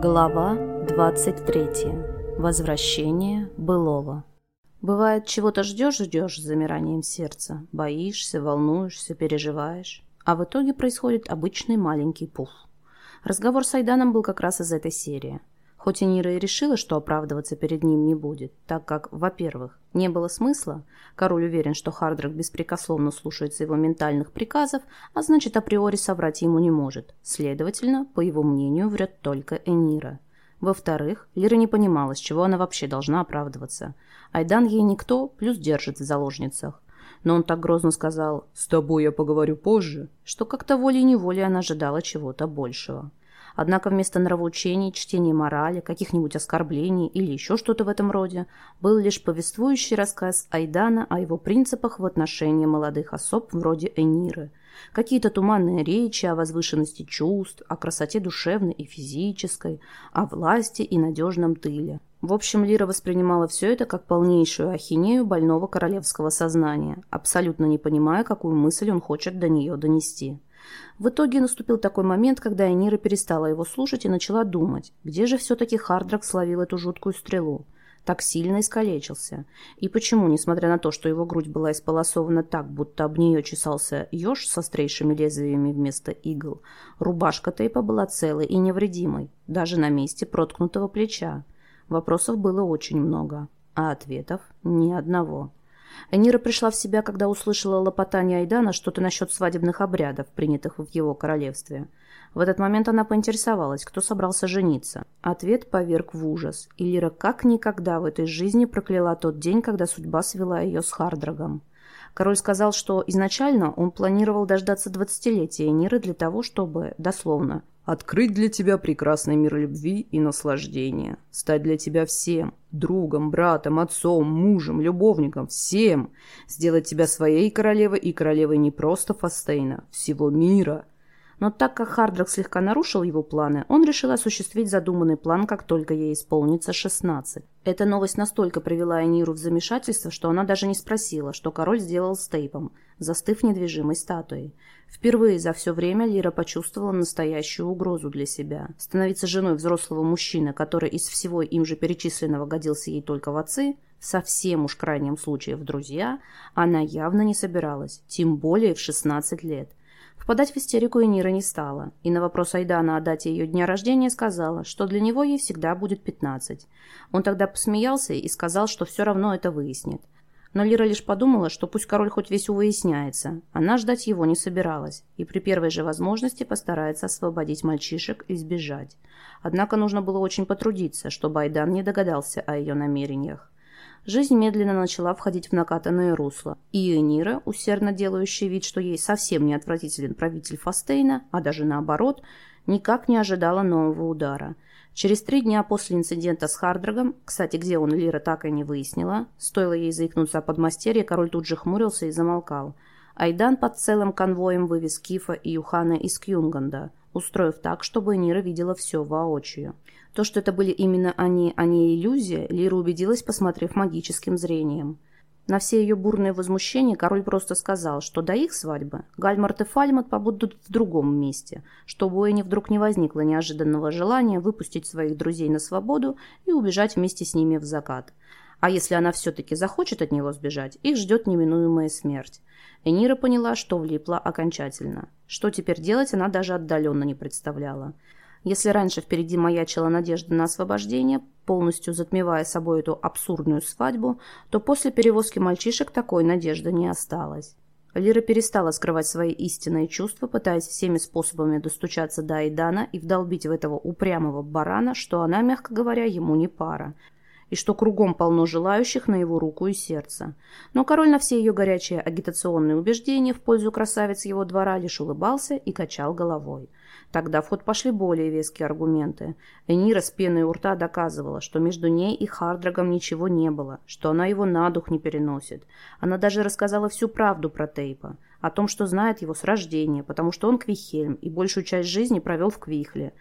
Глава 23. Возвращение былого. Бывает, чего-то ждешь-ждешь с замиранием сердца, боишься, волнуешься, переживаешь, а в итоге происходит обычный маленький пуф. Разговор с Айданом был как раз из этой серии – Хоть и Нира и решила, что оправдываться перед ним не будет, так как, во-первых, не было смысла, король уверен, что Хардрак беспрекословно слушается его ментальных приказов, а значит, априори соврать ему не может. Следовательно, по его мнению, врет только Энира. Во-вторых, Лира не понимала, с чего она вообще должна оправдываться. Айдан ей никто, плюс держит в заложницах. Но он так грозно сказал «С тобой я поговорю позже», что как-то волей-неволей она ожидала чего-то большего. Однако вместо нравоучений, чтения морали, каких-нибудь оскорблений или еще что-то в этом роде, был лишь повествующий рассказ Айдана о его принципах в отношении молодых особ вроде Эниры. Какие-то туманные речи о возвышенности чувств, о красоте душевной и физической, о власти и надежном тыле. В общем, Лира воспринимала все это как полнейшую ахинею больного королевского сознания, абсолютно не понимая, какую мысль он хочет до нее донести. В итоге наступил такой момент, когда Энира перестала его слушать и начала думать, где же все-таки Хардрак словил эту жуткую стрелу. Так сильно искалечился. И почему, несмотря на то, что его грудь была исполосована так, будто об нее чесался еж с острейшими лезвиями вместо игл, рубашка Тейпа была целой и невредимой, даже на месте проткнутого плеча. Вопросов было очень много, а ответов ни одного. Энира пришла в себя, когда услышала лопотание Айдана что-то насчет свадебных обрядов, принятых в его королевстве. В этот момент она поинтересовалась, кто собрался жениться. Ответ поверг в ужас, и Лира как никогда в этой жизни прокляла тот день, когда судьба свела ее с Хардрагом. Король сказал, что изначально он планировал дождаться двадцатилетия Эниры для того, чтобы, дословно, Открыть для тебя прекрасный мир любви и наслаждения. Стать для тебя всем. Другом, братом, отцом, мужем, любовником. Всем. Сделать тебя своей королевой и королевой не просто Фастейна, всего мира. Но так как Хардрак слегка нарушил его планы, он решил осуществить задуманный план, как только ей исполнится 16. Эта новость настолько привела Эниру в замешательство, что она даже не спросила, что король сделал с Тейпом, застыв недвижимой статуей. Впервые за все время Лира почувствовала настоящую угрозу для себя. Становиться женой взрослого мужчины, который из всего им же перечисленного годился ей только в отцы, совсем уж крайнем случае в друзья, она явно не собиралась, тем более в 16 лет. Впадать в истерику Энира не стала, и на вопрос Айдана о дате ее дня рождения сказала, что для него ей всегда будет 15. Он тогда посмеялся и сказал, что все равно это выяснит. Но Лира лишь подумала, что пусть король хоть весь увыясняется. Она ждать его не собиралась, и при первой же возможности постарается освободить мальчишек и сбежать. Однако нужно было очень потрудиться, чтобы Айдан не догадался о ее намерениях. Жизнь медленно начала входить в накатанное русло, и Энира, усердно делающая вид, что ей совсем не отвратителен правитель Фастейна, а даже наоборот, никак не ожидала нового удара. Через три дня после инцидента с Хардрагом, кстати, где он Лира так и не выяснила, стоило ей заикнуться о подмастерье, король тут же хмурился и замолкал. Айдан под целым конвоем вывез Кифа и Юхана из Кьюнганда, устроив так, чтобы Нира видела все воочию. То, что это были именно они, а не иллюзия, Лира убедилась, посмотрев магическим зрением. На все ее бурные возмущения король просто сказал, что до их свадьбы Гальмарт и Фальмот побудут в другом месте, чтобы у Эни вдруг не возникло неожиданного желания выпустить своих друзей на свободу и убежать вместе с ними в закат. А если она все-таки захочет от него сбежать, их ждет неминуемая смерть. Энира поняла, что влипла окончательно. Что теперь делать, она даже отдаленно не представляла. Если раньше впереди маячила надежда на освобождение, полностью затмевая собой эту абсурдную свадьбу, то после перевозки мальчишек такой надежды не осталось. Лира перестала скрывать свои истинные чувства, пытаясь всеми способами достучаться до Айдана и вдолбить в этого упрямого барана, что она, мягко говоря, ему не пара, и что кругом полно желающих на его руку и сердце. Но король на все ее горячие агитационные убеждения в пользу красавиц его двора лишь улыбался и качал головой. Тогда в ход пошли более веские аргументы. Энира с пеной у рта доказывала, что между ней и Хардрагом ничего не было, что она его на дух не переносит. Она даже рассказала всю правду про Тейпа, о том, что знает его с рождения, потому что он Квихельм и большую часть жизни провел в Квихле.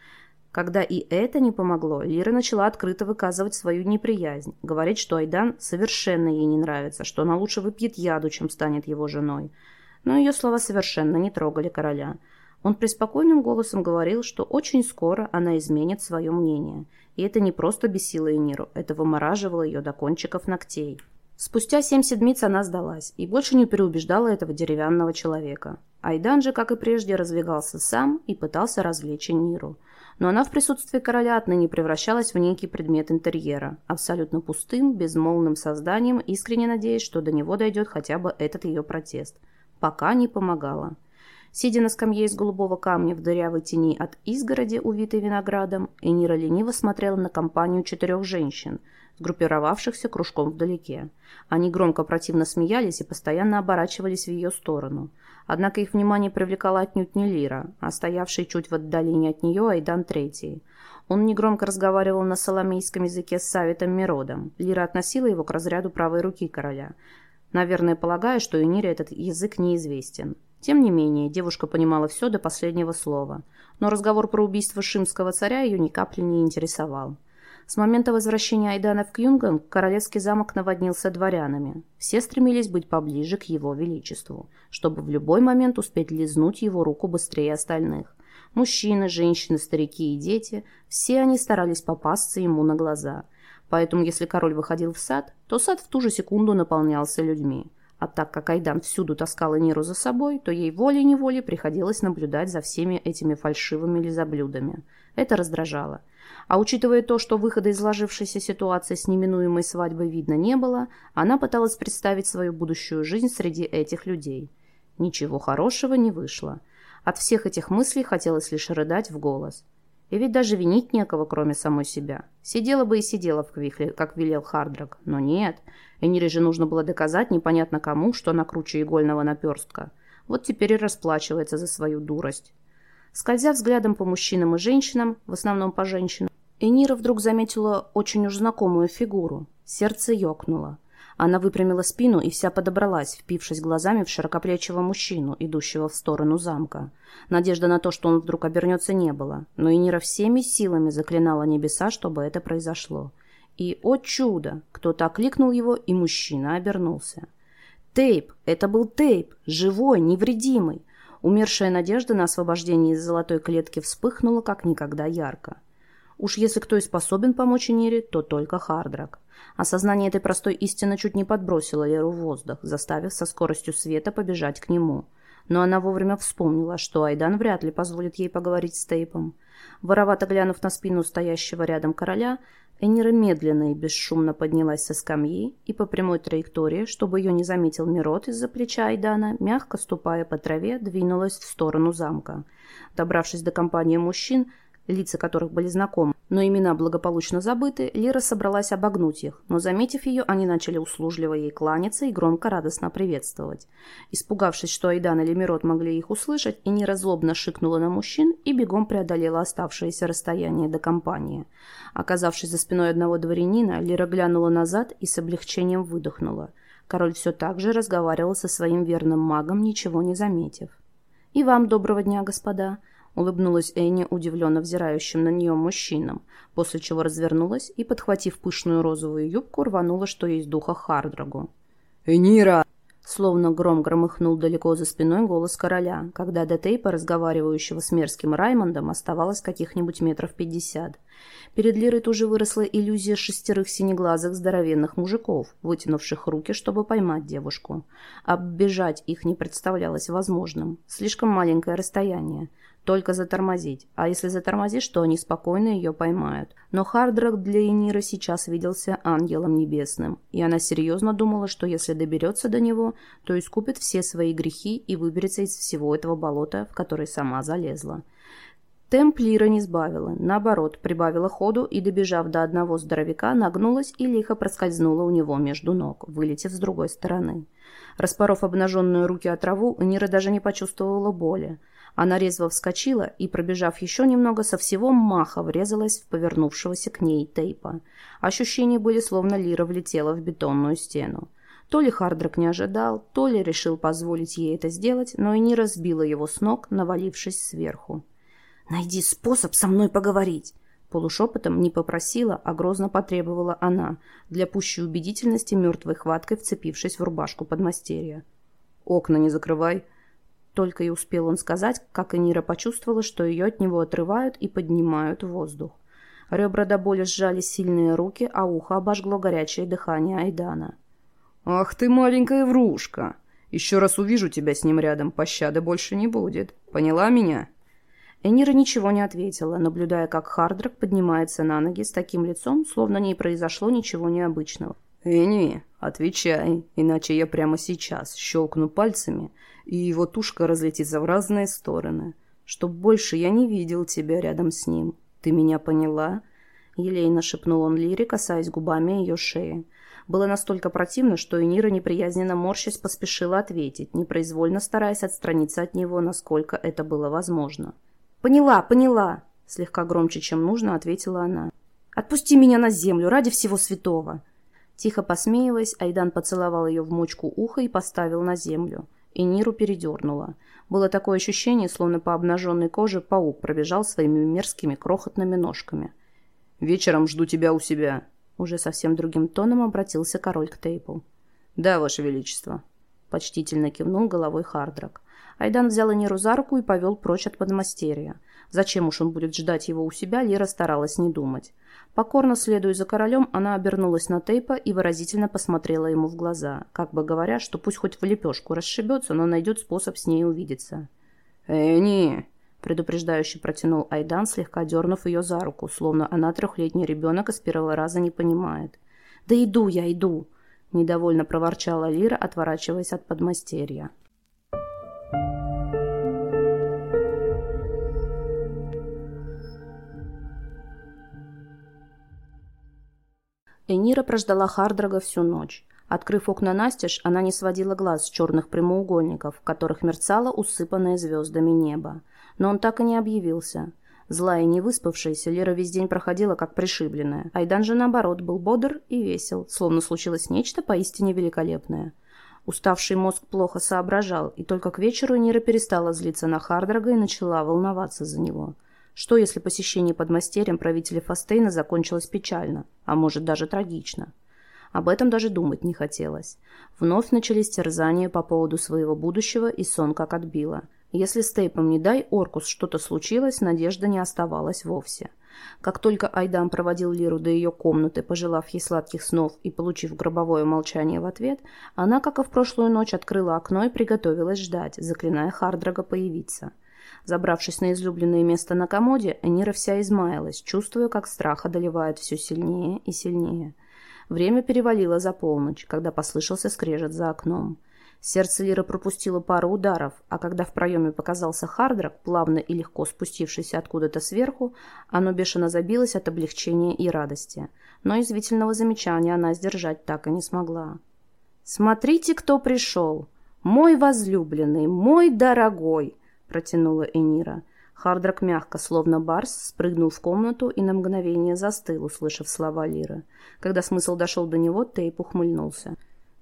Когда и это не помогло, Лира начала открыто выказывать свою неприязнь, говорить, что Айдан совершенно ей не нравится, что она лучше выпьет яду, чем станет его женой. Но ее слова совершенно не трогали короля. Он преспокойным голосом говорил, что очень скоро она изменит свое мнение. И это не просто бесило Эниру, это вымораживало ее до кончиков ногтей. Спустя семь седмиц она сдалась и больше не переубеждала этого деревянного человека. Айдан же, как и прежде, развлекался сам и пытался развлечь Эниру. Но она в присутствии короля отныне превращалась в некий предмет интерьера, абсолютно пустым, безмолвным созданием, искренне надеясь, что до него дойдет хотя бы этот ее протест. Пока не помогала. Сидя на скамье из голубого камня в дырявой тени от изгороди, увитой виноградом, Энира лениво смотрела на компанию четырех женщин, сгруппировавшихся кружком вдалеке. Они громко противно смеялись и постоянно оборачивались в ее сторону. Однако их внимание привлекала отнюдь не Лира, а стоявший чуть в отдалении от нее Айдан Третий. Он негромко разговаривал на соломейском языке с Савитом Миродом. Лира относила его к разряду правой руки короля. Наверное, полагая, что Энире этот язык неизвестен. Тем не менее, девушка понимала все до последнего слова. Но разговор про убийство шимского царя ее ни капли не интересовал. С момента возвращения Айдана в Кюнган королевский замок наводнился дворянами. Все стремились быть поближе к его величеству, чтобы в любой момент успеть лизнуть его руку быстрее остальных. Мужчины, женщины, старики и дети – все они старались попасться ему на глаза. Поэтому, если король выходил в сад, то сад в ту же секунду наполнялся людьми. А так как Айдан всюду таскал Эниру за собой, то ей волей-неволей приходилось наблюдать за всеми этими фальшивыми лизоблюдами. Это раздражало. А учитывая то, что выхода из сложившейся ситуации с неминуемой свадьбой видно не было, она пыталась представить свою будущую жизнь среди этих людей. Ничего хорошего не вышло. От всех этих мыслей хотелось лишь рыдать в голос. И ведь даже винить некого, кроме самой себя. Сидела бы и сидела в Квихле, как велел Хардрак. Но нет. Энире же нужно было доказать непонятно кому, что она круче игольного наперстка. Вот теперь и расплачивается за свою дурость. Скользя взглядом по мужчинам и женщинам, в основном по женщинам, Энира вдруг заметила очень уж знакомую фигуру. Сердце ёкнуло. Она выпрямила спину и вся подобралась, впившись глазами в широкоплечего мужчину, идущего в сторону замка. Надежды на то, что он вдруг обернется, не было, но Энира всеми силами заклинала небеса, чтобы это произошло. И, о чудо, кто-то окликнул его, и мужчина обернулся. Тейп! Это был Тейп! Живой, невредимый! Умершая надежда на освобождение из золотой клетки вспыхнула как никогда ярко. Уж если кто и способен помочь Нире, то только Хардрак. Осознание этой простой истины чуть не подбросило Леру в воздух, заставив со скоростью света побежать к нему. Но она вовремя вспомнила, что Айдан вряд ли позволит ей поговорить с Тейпом. Воровато глянув на спину стоящего рядом короля, Энира медленно и бесшумно поднялась со скамьи и по прямой траектории, чтобы ее не заметил Мирот из-за плеча Айдана, мягко ступая по траве, двинулась в сторону замка. Добравшись до компании мужчин, лица которых были знакомы, но имена благополучно забыты, Лира собралась обогнуть их, но, заметив ее, они начали услужливо ей кланяться и громко радостно приветствовать. Испугавшись, что Айдан или Мирот могли их услышать, и неразлобно шикнула на мужчин и бегом преодолела оставшееся расстояние до компании. Оказавшись за спиной одного дворянина, Лира глянула назад и с облегчением выдохнула. Король все так же разговаривал со своим верным магом, ничего не заметив. «И вам доброго дня, господа!» Улыбнулась Энни удивленно взирающим на нее мужчинам, после чего развернулась и, подхватив пышную розовую юбку, рванула, что есть духа Хардрагу. «Энира!» Словно гром громыхнул далеко за спиной голос короля, когда до тейпа, разговаривающего с мерзким Раймондом, оставалось каких-нибудь метров пятьдесят. Перед Лирой тоже выросла иллюзия шестерых синеглазых здоровенных мужиков, вытянувших руки, чтобы поймать девушку. Оббежать их не представлялось возможным. Слишком маленькое расстояние. Только затормозить. А если затормозишь, то они спокойно ее поймают. Но Хардрак для Эниры сейчас виделся ангелом небесным. И она серьезно думала, что если доберется до него, то искупит все свои грехи и выберется из всего этого болота, в которое сама залезла. Темп Лира не сбавила, наоборот, прибавила ходу и, добежав до одного здоровяка, нагнулась и лихо проскользнула у него между ног, вылетев с другой стороны. Распоров обнаженную руки от траву, Нира даже не почувствовала боли. Она резво вскочила и, пробежав еще немного, со всего маха врезалась в повернувшегося к ней тейпа. Ощущения были, словно Лира влетела в бетонную стену. То ли Хардрак не ожидал, то ли решил позволить ей это сделать, но и не разбила его с ног, навалившись сверху. «Найди способ со мной поговорить!» Полушепотом не попросила, а грозно потребовала она, для пущей убедительности мертвой хваткой вцепившись в рубашку подмастерья. «Окна не закрывай!» Только и успел он сказать, как Энира почувствовала, что ее от него отрывают и поднимают в воздух. Ребра до боли сжали сильные руки, а ухо обожгло горячее дыхание Айдана. «Ах ты, маленькая врушка! Еще раз увижу тебя с ним рядом, пощады больше не будет. Поняла меня?» Энира ничего не ответила, наблюдая, как Хардрак поднимается на ноги с таким лицом, словно не произошло ничего необычного. «Энни, отвечай, иначе я прямо сейчас щелкну пальцами, и его тушка разлетится в разные стороны, чтоб больше я не видел тебя рядом с ним. Ты меня поняла?» Елейно шепнул он Лире, касаясь губами ее шеи. Было настолько противно, что Энира, неприязненно морщась, поспешила ответить, непроизвольно стараясь отстраниться от него, насколько это было возможно. «Поняла, поняла!» — слегка громче, чем нужно, ответила она. «Отпусти меня на землю, ради всего святого!» Тихо посмеиваясь, Айдан поцеловал ее в мочку уха и поставил на землю. И Ниру передернула. Было такое ощущение, словно по обнаженной коже паук пробежал своими мерзкими крохотными ножками. «Вечером жду тебя у себя», уже совсем другим тоном обратился король к Тейпу. «Да, ваше величество», — почтительно кивнул головой Хардрак. Айдан взял Эниру за руку и повел прочь от подмастерья. Зачем уж он будет ждать его у себя, Лира старалась не думать. Покорно следуя за королем, она обернулась на Тейпа и выразительно посмотрела ему в глаза, как бы говоря, что пусть хоть в лепешку расшибется, но найдет способ с ней увидеться. «Эни!» предупреждающе протянул Айдан, слегка дернув ее за руку, словно она трехлетний ребенок и с первого раза не понимает. «Да иду я, иду!» – недовольно проворчала Лира, отворачиваясь от подмастерья. Энира прождала Хардрага всю ночь. Открыв окна настежь, она не сводила глаз с черных прямоугольников, в которых мерцало усыпанное звездами небо но он так и не объявился. Злая и невыспавшаяся, Лера весь день проходила как пришибленная. Айдан же, наоборот, был бодр и весел, словно случилось нечто поистине великолепное. Уставший мозг плохо соображал, и только к вечеру Нира перестала злиться на Хардрага и начала волноваться за него. Что, если посещение подмастерьем правителя Фастейна закончилось печально, а может даже трагично? Об этом даже думать не хотелось. Вновь начались терзания по поводу своего будущего, и сон как отбило – если с Тейпом, не дай Оркус, что-то случилось, надежда не оставалась вовсе. Как только Айдан проводил Лиру до ее комнаты, пожелав ей сладких снов и получив гробовое молчание в ответ, она, как и в прошлую ночь, открыла окно и приготовилась ждать, заклиная Хардрага появиться. Забравшись на излюбленное место на комоде, Энира вся измаялась, чувствуя, как страх одолевает все сильнее и сильнее. Время перевалило за полночь, когда послышался скрежет за окном. Сердце Лиры пропустило пару ударов, а когда в проеме показался Хардрак, плавно и легко спустившийся откуда-то сверху, оно бешено забилось от облегчения и радости. Но извительного замечания она сдержать так и не смогла. «Смотрите, кто пришел! Мой возлюбленный, мой дорогой!» – протянула Энира. Хардрак мягко, словно барс, спрыгнул в комнату и на мгновение застыл, услышав слова Лиры. Когда смысл дошел до него, Тейп ухмыльнулся.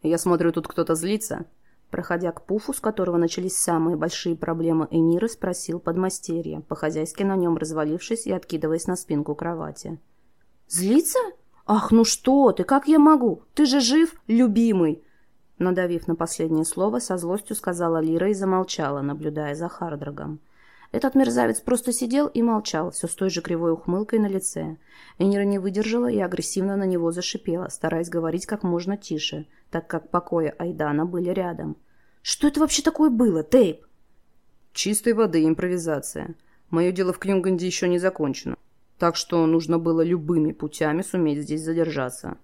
«Я смотрю, тут кто-то злится?» Проходя к пуфу, с которого начались самые большие проблемы Эниры, спросил подмастерье, по-хозяйски на нем развалившись и откидываясь на спинку кровати. «Злиться? Ах, ну что ты, как я могу? Ты же жив, любимый!» Надавив на последнее слово, со злостью сказала Лира и замолчала, наблюдая за Хардрагом. Этот мерзавец просто сидел и молчал, все с той же кривой ухмылкой на лице. Энира не выдержала и агрессивно на него зашипела, стараясь говорить как можно тише, так как покои Айдана были рядом. Что это вообще такое было, Тейп? Чистой воды импровизация. Мое дело в Кнюнганде еще не закончено. Так что нужно было любыми путями суметь здесь задержаться.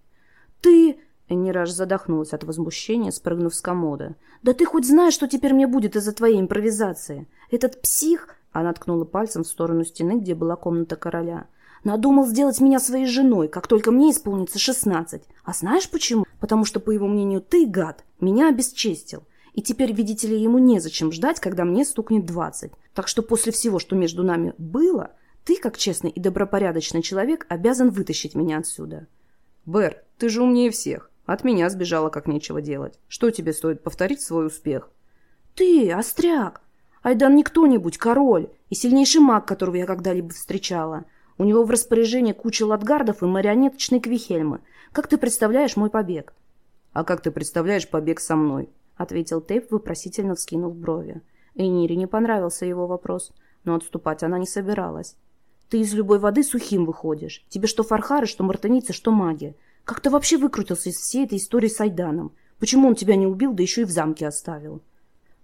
Ты... Эннира аж задохнулась от возмущения, спрыгнув с комода. «Да ты хоть знаешь, что теперь мне будет из-за твоей импровизации? Этот псих...» Она ткнула пальцем в сторону стены, где была комната короля. «Надумал сделать меня своей женой, как только мне исполнится шестнадцать. А знаешь почему? Потому что, по его мнению, ты, гад, меня обесчестил. И теперь, видите ли, ему незачем ждать, когда мне стукнет двадцать. Так что после всего, что между нами было, ты, как честный и добропорядочный человек, обязан вытащить меня отсюда. Бер, ты же умнее всех. От меня сбежала, как нечего делать. Что тебе стоит повторить свой успех? Ты, остряк. Айдан не кто-нибудь, король и сильнейший маг, которого я когда-либо встречала. У него в распоряжении куча ладгардов и марионеточной Квихельмы. Как ты представляешь мой побег? А как ты представляешь побег со мной? ответил Тейп, вопросительно вскинув брови. Эйнире не понравился его вопрос, но отступать она не собиралась. «Ты из любой воды сухим выходишь. Тебе что фархары, что мартаницы, что магия. Как ты вообще выкрутился из всей этой истории с Айданом? Почему он тебя не убил, да еще и в замке оставил?»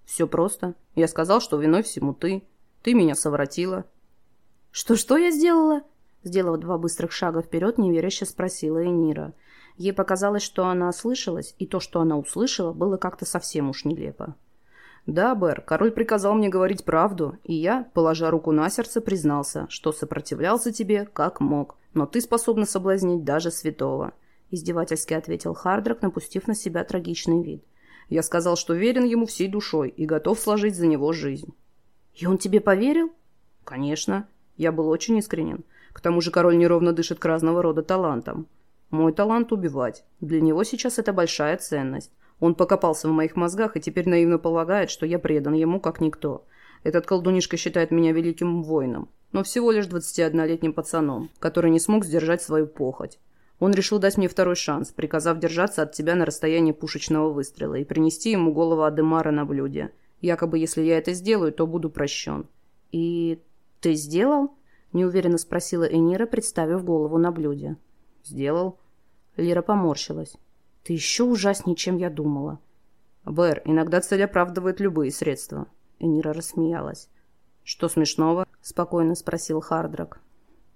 «Все просто. Я сказал, что виной всему ты. Ты меня совратила». «Что-что я сделала?» Сделав два быстрых шага вперед, неверяще спросила Энира. Ей показалось, что она ослышалась, и то, что она услышала, было как-то совсем уж нелепо. «Да, Бэр, король приказал мне говорить правду, и я, положа руку на сердце, признался, что сопротивлялся тебе как мог, но ты способна соблазнить даже святого», — издевательски ответил Хардрак, напустив на себя трагичный вид. «Я сказал, что верен ему всей душой и готов сложить за него жизнь». «И он тебе поверил?» «Конечно. Я был очень искренен. К тому же король неровно дышит к разного рода талантам. Мой талант — убивать. Для него сейчас это большая ценность. Он покопался в моих мозгах и теперь наивно полагает, что я предан ему как никто. Этот колдунишка считает меня великим воином, но всего лишь 21-летним пацаном, который не смог сдержать свою похоть. Он решил дать мне второй шанс, приказав держаться от тебя на расстоянии пушечного выстрела и принести ему голову Адемара на блюде. Якобы, если я это сделаю, то буду прощен. «И ты сделал?» – неуверенно спросила Энира, представив голову на блюде. «Сделал». Лира поморщилась. Ты еще ужаснее, чем я думала. Бэр, иногда цель оправдывает любые средства. Энира рассмеялась. Что смешного? Спокойно спросил Хардрак.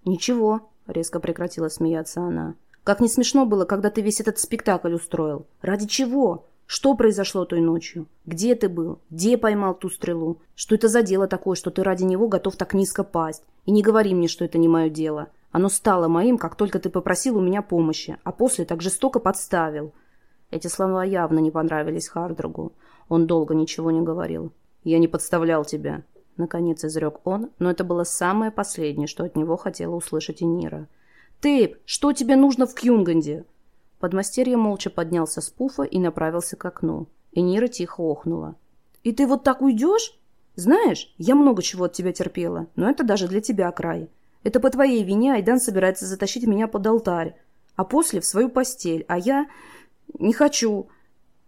Ничего, резко прекратила смеяться она. Как не смешно было, когда ты весь этот спектакль устроил. Ради чего? Что произошло той ночью? Где ты был? Где поймал ту стрелу? Что это за дело такое, что ты ради него готов так низко пасть? И не говори мне, что это не мое дело. Оно стало моим, как только ты попросил у меня помощи, а после так жестоко подставил. Эти слова явно не понравились Хардругу. Он долго ничего не говорил. «Я не подставлял тебя», — наконец изрек он, но это было самое последнее, что от него хотела услышать и Нира. «Тейп, что тебе нужно в Кьюнганде?» Подмастерье молча поднялся с пуфа и направился к окну. И Нира тихо охнула. «И ты вот так уйдешь? Знаешь, я много чего от тебя терпела, но это даже для тебя край. Это по твоей вине Айдан собирается затащить меня под алтарь, а после в свою постель, а я... Не хочу!»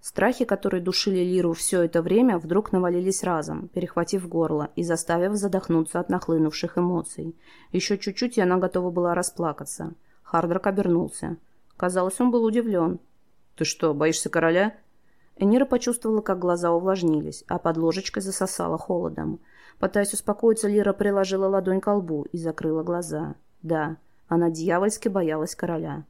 Страхи, которые душили Лиру все это время, вдруг навалились разом, перехватив горло и заставив задохнуться от нахлынувших эмоций. Еще чуть-чуть, и она готова была расплакаться. Хардрак обернулся. Казалось, он был удивлен. «Ты что, боишься короля?» Энира почувствовала, как глаза увлажнились, а под ложечкой засосала холодом. Пытаясь успокоиться, Лира приложила ладонь к лбу и закрыла глаза. Да, она дьявольски боялась короля.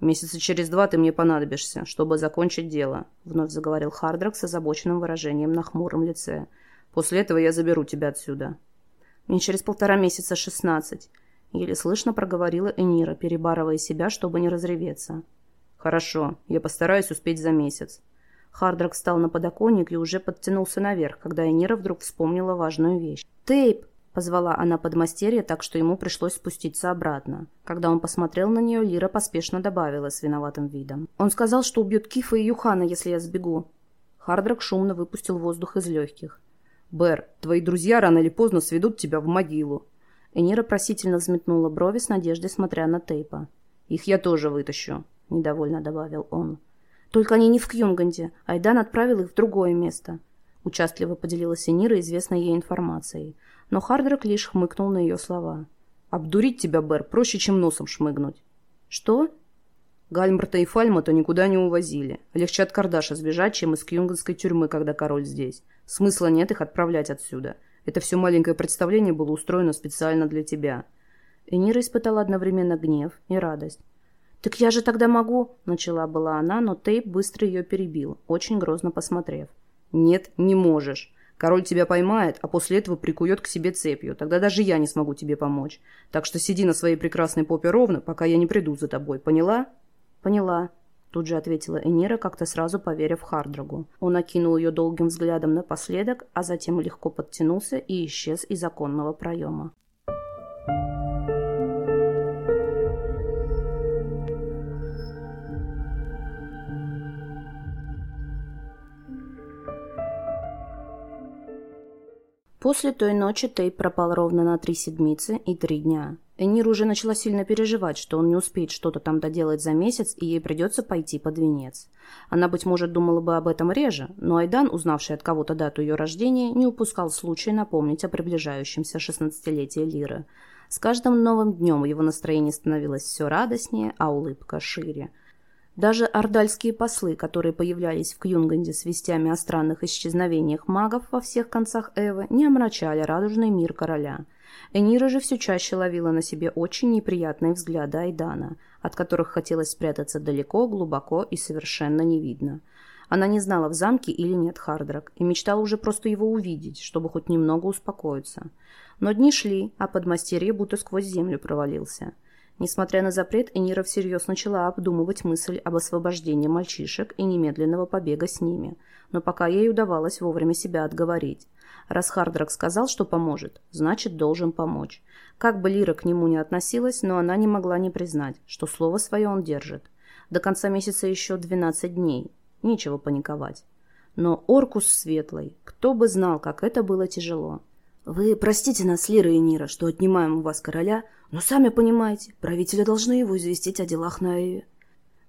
«Месяца через два ты мне понадобишься, чтобы закончить дело», — вновь заговорил Хардрак с озабоченным выражением на хмуром лице. «После этого я заберу тебя отсюда». «Мне через полтора месяца шестнадцать», — еле слышно проговорила Энира, перебарывая себя, чтобы не разреветься. «Хорошо, я постараюсь успеть за месяц». Хардрак встал на подоконник и уже подтянулся наверх, когда Энира вдруг вспомнила важную вещь. «Тейп!» Позвала она подмастерье так, что ему пришлось спуститься обратно. Когда он посмотрел на нее, Лира поспешно добавила с виноватым видом. «Он сказал, что убьет Кифа и Юхана, если я сбегу». Хардрак шумно выпустил воздух из легких. «Бэр, твои друзья рано или поздно сведут тебя в могилу». Энира просительно взметнула брови с надеждой, смотря на Тейпа. «Их я тоже вытащу», — недовольно добавил он. «Только они не в Кьюнганде. Айдан отправил их в другое место». Участливо поделилась Энира известной ей информацией но Хардрак лишь хмыкнул на ее слова. «Обдурить тебя, Бэр, проще, чем носом шмыгнуть». «Что?» Гальмарта и Фальмата никуда не увозили. Легче от Кардаша сбежать, чем из кьюнганской тюрьмы, когда король здесь. Смысла нет их отправлять отсюда. Это все маленькое представление было устроено специально для тебя». Энира испытала одновременно гнев и радость. «Так я же тогда могу...» – начала была она, но Тейп быстро ее перебил, очень грозно посмотрев. «Нет, не можешь. Король тебя поймает, а после этого прикует к себе цепью. Тогда даже я не смогу тебе помочь. Так что сиди на своей прекрасной попе ровно, пока я не приду за тобой. Поняла?» «Поняла», — тут же ответила Энира, как-то сразу поверив Хардрагу. Он окинул ее долгим взглядом напоследок, а затем легко подтянулся и исчез из оконного проема. После той ночи Тейп пропал ровно на три седмицы и три дня. Энир уже начала сильно переживать, что он не успеет что-то там доделать за месяц, и ей придется пойти под венец. Она, быть может, думала бы об этом реже, но Айдан, узнавший от кого-то дату ее рождения, не упускал случая напомнить о приближающемся шестнадцатилетии Лиры. С каждым новым днем его настроение становилось все радостнее, а улыбка шире. Даже ордальские послы, которые появлялись в Кьюнганде с вестями о странных исчезновениях магов во всех концах Эвы, не омрачали радужный мир короля – Энира же все чаще ловила на себе очень неприятные взгляды Айдана, от которых хотелось спрятаться далеко, глубоко и совершенно не видно. Она не знала, в замке или нет Хардрак, и мечтала уже просто его увидеть, чтобы хоть немного успокоиться. Но дни шли, а подмастерье будто сквозь землю провалился. Несмотря на запрет, Энира всерьез начала обдумывать мысль об освобождении мальчишек и немедленного побега с ними, но пока ей удавалось вовремя себя отговорить. Раз Хардрак сказал, что поможет, значит, должен помочь. Как бы Лира к нему не относилась, но она не могла не признать, что слово свое он держит. До конца месяца еще 12 дней. Нечего паниковать. Но Оркус светлый, кто бы знал, как это было тяжело. «Вы простите нас, Лира и Нира, что отнимаем у вас короля, но сами понимаете, правители должны его известить о делах на Эве».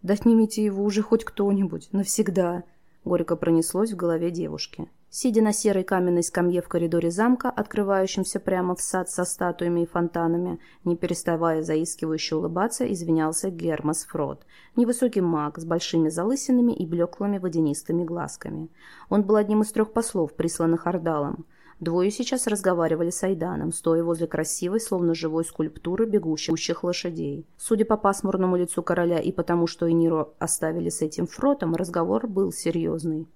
«Да отнимите его уже хоть кто-нибудь, навсегда», — горько пронеслось в голове девушки. Сидя на серой каменной скамье в коридоре замка, открывающемся прямо в сад со статуями и фонтанами, не переставая заискивающе улыбаться, извинялся Гермас Фрод, невысокий маг с большими залысинами и блеклыми водянистыми глазками. Он был одним из трех послов, присланных Ордалом. Двое сейчас разговаривали с Айданом, стоя возле красивой, словно живой скульптуры бегущих лошадей. Судя по пасмурному лицу короля и потому, что Эниро оставили с этим фротом, разговор был серьезный.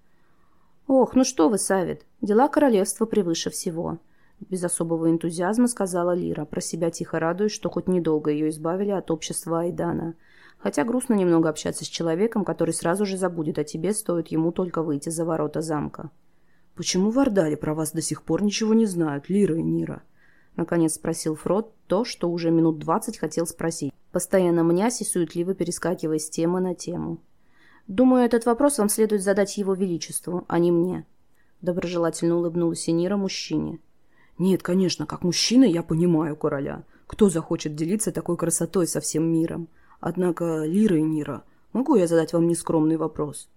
«Ох, ну что вы, Савит, дела королевства превыше всего», — без особого энтузиазма сказала Лира, про себя тихо радуясь, что хоть недолго ее избавили от общества Айдана. Хотя грустно немного общаться с человеком, который сразу же забудет о тебе, стоит ему только выйти за ворота замка. «Почему в Ордале про вас до сих пор ничего не знают, Лира и Нира?» Наконец спросил Фрод то, что уже минут двадцать хотел спросить, постоянно мнясь и суетливо перескакивая с темы на тему. Думаю, этот вопрос вам следует задать его величеству, а не мне. Доброжелательно улыбнулась Энира мужчине. Нет, конечно, как мужчина я понимаю короля. Кто захочет делиться такой красотой со всем миром? Однако, Лира и Нира, могу я задать вам нескромный вопрос?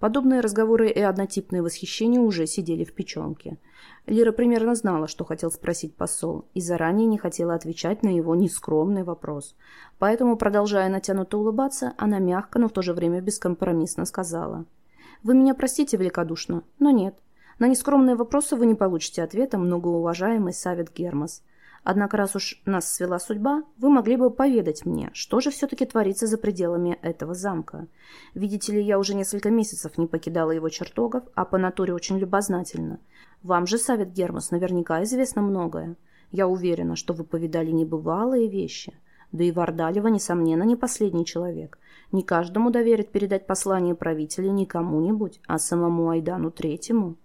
Подобные разговоры и однотипные восхищения уже сидели в печенке. Лира примерно знала, что хотел спросить посол, и заранее не хотела отвечать на его нескромный вопрос. Поэтому, продолжая натянуто улыбаться, она мягко, но в то же время бескомпромиссно сказала. «Вы меня простите великодушно, но нет. На нескромные вопросы вы не получите ответа, многоуважаемый Савет Гермас. Однако, раз уж нас свела судьба, вы могли бы поведать мне, что же все-таки творится за пределами этого замка. Видите ли, я уже несколько месяцев не покидала его чертогов, а по натуре очень любознательна. Вам же, Савет Гермас, наверняка известно многое. Я уверена, что вы повидали небывалые вещи. Да и Вардалева, несомненно, не последний человек. Не каждому доверит передать послание правителя не кому-нибудь, а самому Айдану Третьему.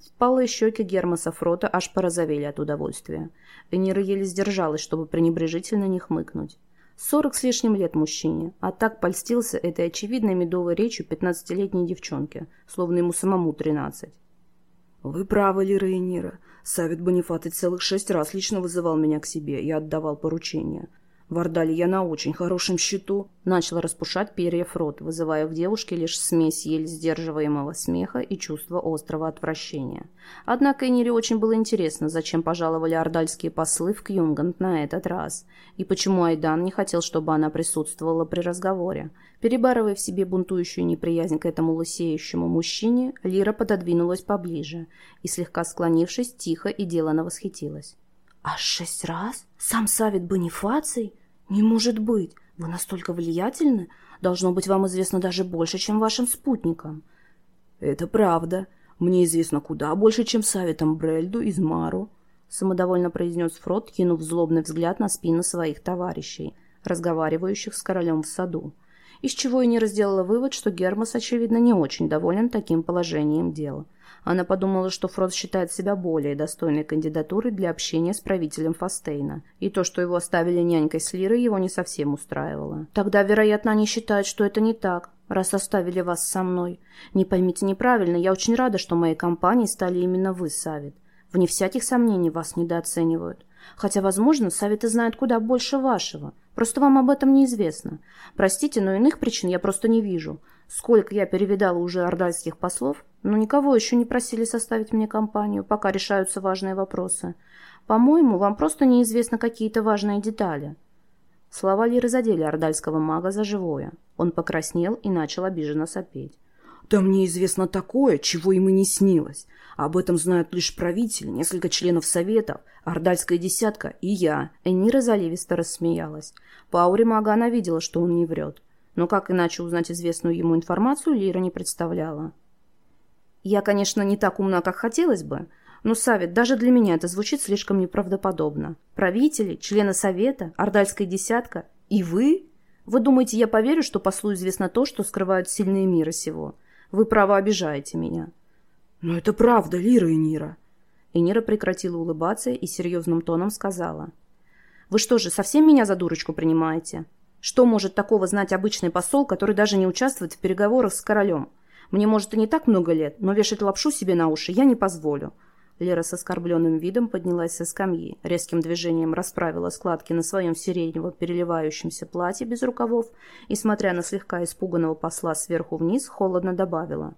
Впалые щеки Гермаса Фрота аж порозовели от удовольствия. Энира еле сдержалась, чтобы пренебрежительно не хмыкнуть. Сорок с лишним лет мужчине, а так польстился этой очевидной медовой речью пятнадцатилетней девчонки, словно ему самому тринадцать. «Вы правы, Лира и Нира. Савит Бонифатый целых шесть раз лично вызывал меня к себе и отдавал поручения. В Ордале я на очень хорошем счету. Начал распушать перья Фрод, вызывая в девушке лишь смесь еле сдерживаемого смеха и чувства острого отвращения. Однако Энире очень было интересно, зачем пожаловали ордальские послы в Кьюнгант на этот раз, и почему Айдан не хотел, чтобы она присутствовала при разговоре. Перебарывая в себе бунтующую неприязнь к этому лысеющему мужчине, Лира пододвинулась поближе и, слегка склонившись, тихо и делано восхитилась. «Аж шесть раз? Сам Савит Бонифаций?» «Не может быть! Вы настолько влиятельны? Должно быть, вам известно даже больше, чем вашим спутникам». «Это правда. Мне известно куда больше, чем Саветом Брельду из Мару», самодовольно произнес Фрод, кинув злобный взгляд на спину своих товарищей, разговаривающих с королем в саду. Из чего и не разделала вывод, что Гермас, очевидно, не очень доволен таким положением дела. Она подумала, что Фрод считает себя более достойной кандидатурой для общения с правителем Фастейна, и то, что его оставили нянькой с Лирой, его не совсем устраивало. Тогда, вероятно, они считают, что это не так, раз оставили вас со мной. Не поймите неправильно, я очень рада, что моей компанией стали именно вы, Савит. Вне всяких сомнений вас недооценивают. Хотя, возможно, советы знают куда больше вашего. Просто вам об этом неизвестно. Простите, но иных причин я просто не вижу. Сколько я перевидала уже ордальских послов, но никого еще не просили составить мне компанию, пока решаются важные вопросы. По-моему, вам просто неизвестны какие-то важные детали». Слова Лиры задели ордальского мага за живое. Он покраснел и начал обиженно сопеть. «Да мне известно такое, чего ему не снилось. Об этом знают лишь правители, несколько членов совета, ордальская десятка и я». Энира заливисто рассмеялась. По ауре мага она видела, что он не врет. Но как иначе узнать известную ему информацию, Лира не представляла. «Я, конечно, не так умна, как хотелось бы, но, Савет, даже для меня это звучит слишком неправдоподобно. Правители, члены совета, ордальская десятка и вы? Вы думаете, я поверю, что послу известно то, что скрывают сильные мира сего? Вы право обижаете меня». «Но это правда, Лира и Нира». И Нира прекратила улыбаться и серьезным тоном сказала. «Вы что же, совсем меня за дурочку принимаете? Что может такого знать обычный посол, который даже не участвует в переговорах с королем? Мне, может, и не так много лет, но вешать лапшу себе на уши я не позволю». Лера с оскорбленным видом поднялась со скамьи, резким движением расправила складки на своем сиренево переливающемся платье без рукавов и, смотря на слегка испуганного посла сверху вниз, холодно добавила.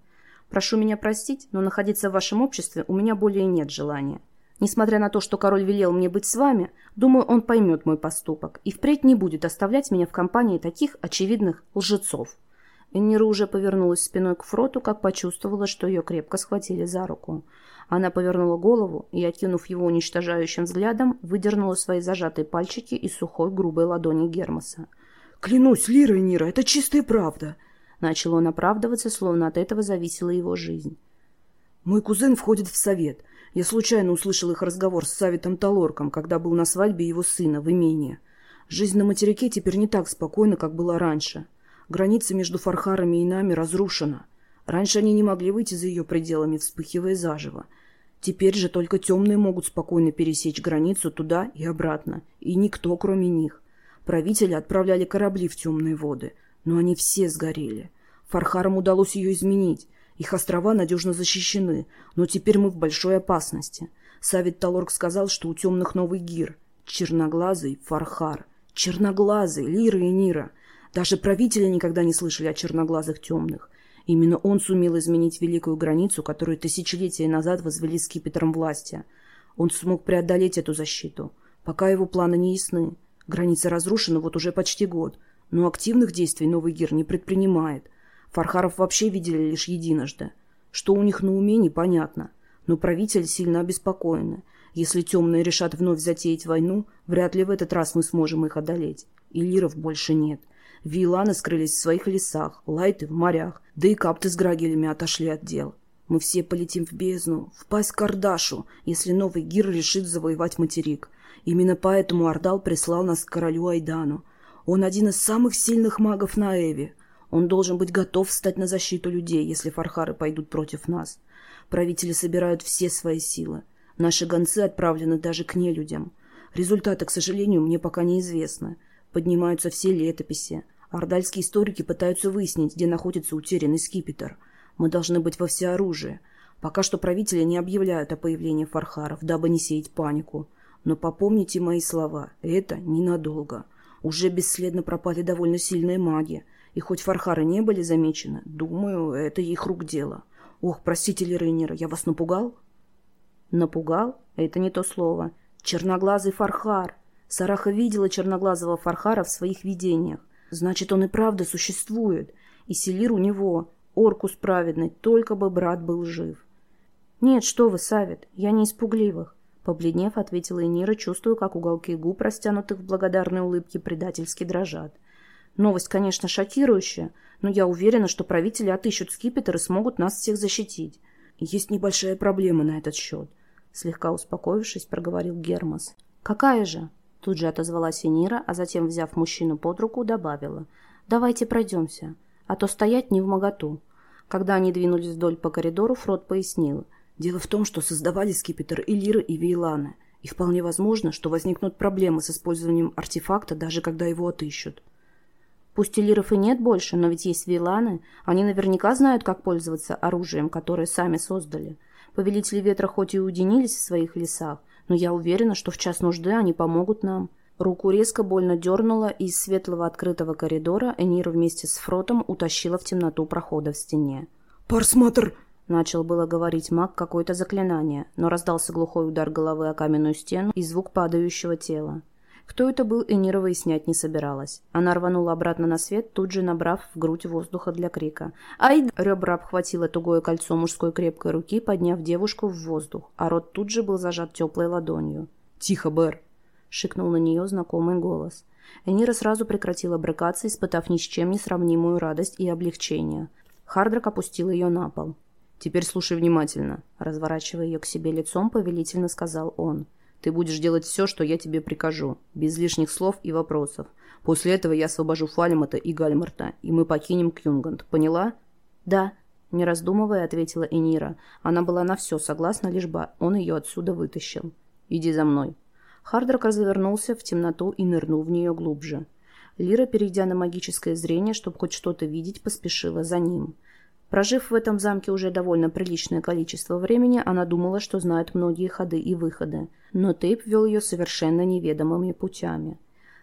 «Прошу меня простить, но находиться в вашем обществе у меня более нет желания. Несмотря на то, что король велел мне быть с вами, думаю, он поймет мой поступок и впредь не будет оставлять меня в компании таких очевидных лжецов». Эннира уже повернулась спиной к Фроту, как почувствовала, что ее крепко схватили за руку. Она повернула голову и, окинув его уничтожающим взглядом, выдернула свои зажатые пальчики из сухой грубой ладони Гермоса. «Клянусь, Лира и Нира, это чистая правда!» Начал он оправдываться, словно от этого зависела его жизнь. «Мой кузен входит в совет. Я случайно услышал их разговор с Саветом Талорком, когда был на свадьбе его сына в имении. Жизнь на материке теперь не так спокойна, как была раньше. Граница между Фархарами и нами разрушена. Раньше они не могли выйти за ее пределами, вспыхивая заживо. Теперь же только темные могут спокойно пересечь границу туда и обратно, и никто, кроме них. Правители отправляли корабли в темные воды, но они все сгорели. Фархарам удалось ее изменить. Их острова надежно защищены, но теперь мы в большой опасности. Савит Талорг сказал, что у темных новый гир. Черноглазый Фархар. Черноглазый, Лира и Нира. Даже правители никогда не слышали о черноглазых темных. Именно он сумел изменить великую границу, которую тысячелетия назад возвели скипетром власти. Он смог преодолеть эту защиту. Пока его планы не ясны. Граница разрушена вот уже почти год, но активных действий новый гир не предпринимает. Фархаров вообще видели лишь единожды. Что у них на уме, непонятно. Но правители сильно обеспокоены. Если темные решат вновь затеять войну, вряд ли в этот раз мы сможем их одолеть. И лиров больше нет. Виланы скрылись в своих лесах, лайты в морях, да и капты с грагелями отошли от дел. Мы все полетим в бездну, в пасть Кардашу, если новый Гир решит завоевать материк. Именно поэтому Ордал прислал нас к королю Айдану. Он один из самых сильных магов на Эве. Он должен быть готов встать на защиту людей, если фархары пойдут против нас. Правители собирают все свои силы. Наши гонцы отправлены даже к нелюдям. Результаты, к сожалению, мне пока неизвестны. Поднимаются все летописи. Ордальские историки пытаются выяснить, где находится утерянный скипетр. Мы должны быть во всеоружии. Пока что правители не объявляют о появлении фархаров, дабы не сеять панику. Но попомните мои слова, это ненадолго. Уже бесследно пропали довольно сильные маги. И хоть фархары не были замечены, думаю, это их рук дело. Ох, простите, Лерейнер, я вас напугал? Напугал? Это не то слово. Черноглазый фархар. Сараха видела черноглазого фархара в своих видениях. Значит, он и правда существует. И Селир у него, Оркус праведный, только бы брат был жив. «Нет, что вы, Савит, я не испугливых», — побледнев, ответила Энира, чувствуя, как уголки губ, растянутых в благодарной улыбке, предательски дрожат. «Новость, конечно, шокирующая, но я уверена, что правители отыщут скипетр и смогут нас всех защитить. Есть небольшая проблема на этот счет», — слегка успокоившись, проговорил Гермос. «Какая же?» Тут же отозвалась Энира, а затем, взяв мужчину под руку, добавила. «Давайте пройдемся, а то стоять не в моготу». Когда они двинулись вдоль по коридору, Фрод пояснил. «Дело в том, что создавали скипетр и Лиры, и Вейланы, и вполне возможно, что возникнут проблемы с использованием артефакта, даже когда его отыщут». Пусть и лиров и нет больше, но ведь есть виланы. Они наверняка знают, как пользоваться оружием, которое сами создали. Повелители ветра хоть и уединились в своих лесах, Но я уверена, что в час нужды они помогут нам. Руку резко больно дернула, и из светлого открытого коридора Энира вместе с Фротом утащила в темноту прохода в стене. «Парсматр!» Начал было говорить маг какое-то заклинание, но раздался глухой удар головы о каменную стену и звук падающего тела. Кто это был, Энира выяснять не собиралась. Она рванула обратно на свет, тут же набрав в грудь воздуха для крика. «Ай!» Ребра обхватило тугое кольцо мужской крепкой руки, подняв девушку в воздух, а рот тут же был зажат теплой ладонью. «Тихо, Бэр!» — шикнул на нее знакомый голос. Энира сразу прекратила брыкаться, испытав ни с чем не сравнимую радость и облегчение. Хардрак опустил ее на пол. «Теперь слушай внимательно», — разворачивая ее к себе лицом, повелительно сказал он. «Ты будешь делать все, что я тебе прикажу, без лишних слов и вопросов. После этого я освобожу Фальмата и Гальмарта, и мы покинем Кюнганд. Поняла?» «Да», — не раздумывая, ответила Энира. Она была на все согласна, лишь бы он ее отсюда вытащил. «Иди за мной». Хардрак развернулся в темноту и нырнул в нее глубже. Лира, перейдя на магическое зрение, чтобы хоть что-то видеть, поспешила за ним. Прожив в этом замке уже довольно приличное количество времени, она думала, что знает многие ходы и выходы, но Тейп вел ее совершенно неведомыми путями.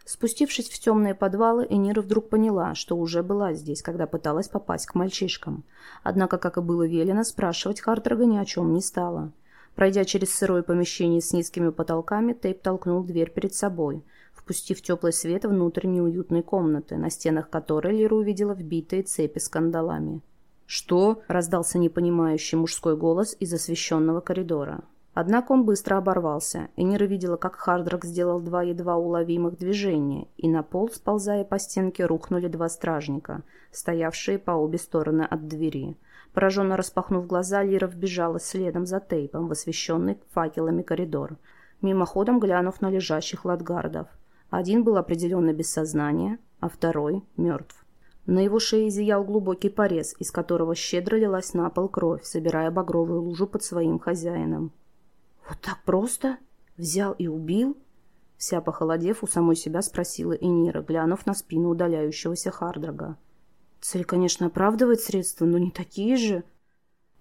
Спустившись в темные подвалы, Энира вдруг поняла, что уже была здесь, когда пыталась попасть к мальчишкам. Однако, как и было велено, спрашивать Хардрага ни о чем не стала. Пройдя через сырое помещение с низкими потолками, Тейп толкнул дверь перед собой, впустив теплый свет внутрь неуютной комнаты, на стенах которой Лира увидела вбитые цепи с кандалами. «Что?» – раздался непонимающий мужской голос из освещенного коридора. Однако он быстро оборвался, и Нира видела, как Хардрак сделал два едва уловимых движения, и на пол, сползая по стенке, рухнули два стражника, стоявшие по обе стороны от двери. Пораженно распахнув глаза, Лира вбежала следом за тейпом в освещенный факелами коридор, мимоходом глянув на лежащих ладгардов. Один был определенно без сознания, а второй – мертв. На его шее зиял глубокий порез, из которого щедро лилась на пол кровь, собирая багровую лужу под своим хозяином. «Вот так просто? Взял и убил?» Вся похолодев, у самой себя спросила Энира, глянув на спину удаляющегося Хардрага. «Цель, конечно, оправдывает средства, но не такие же!»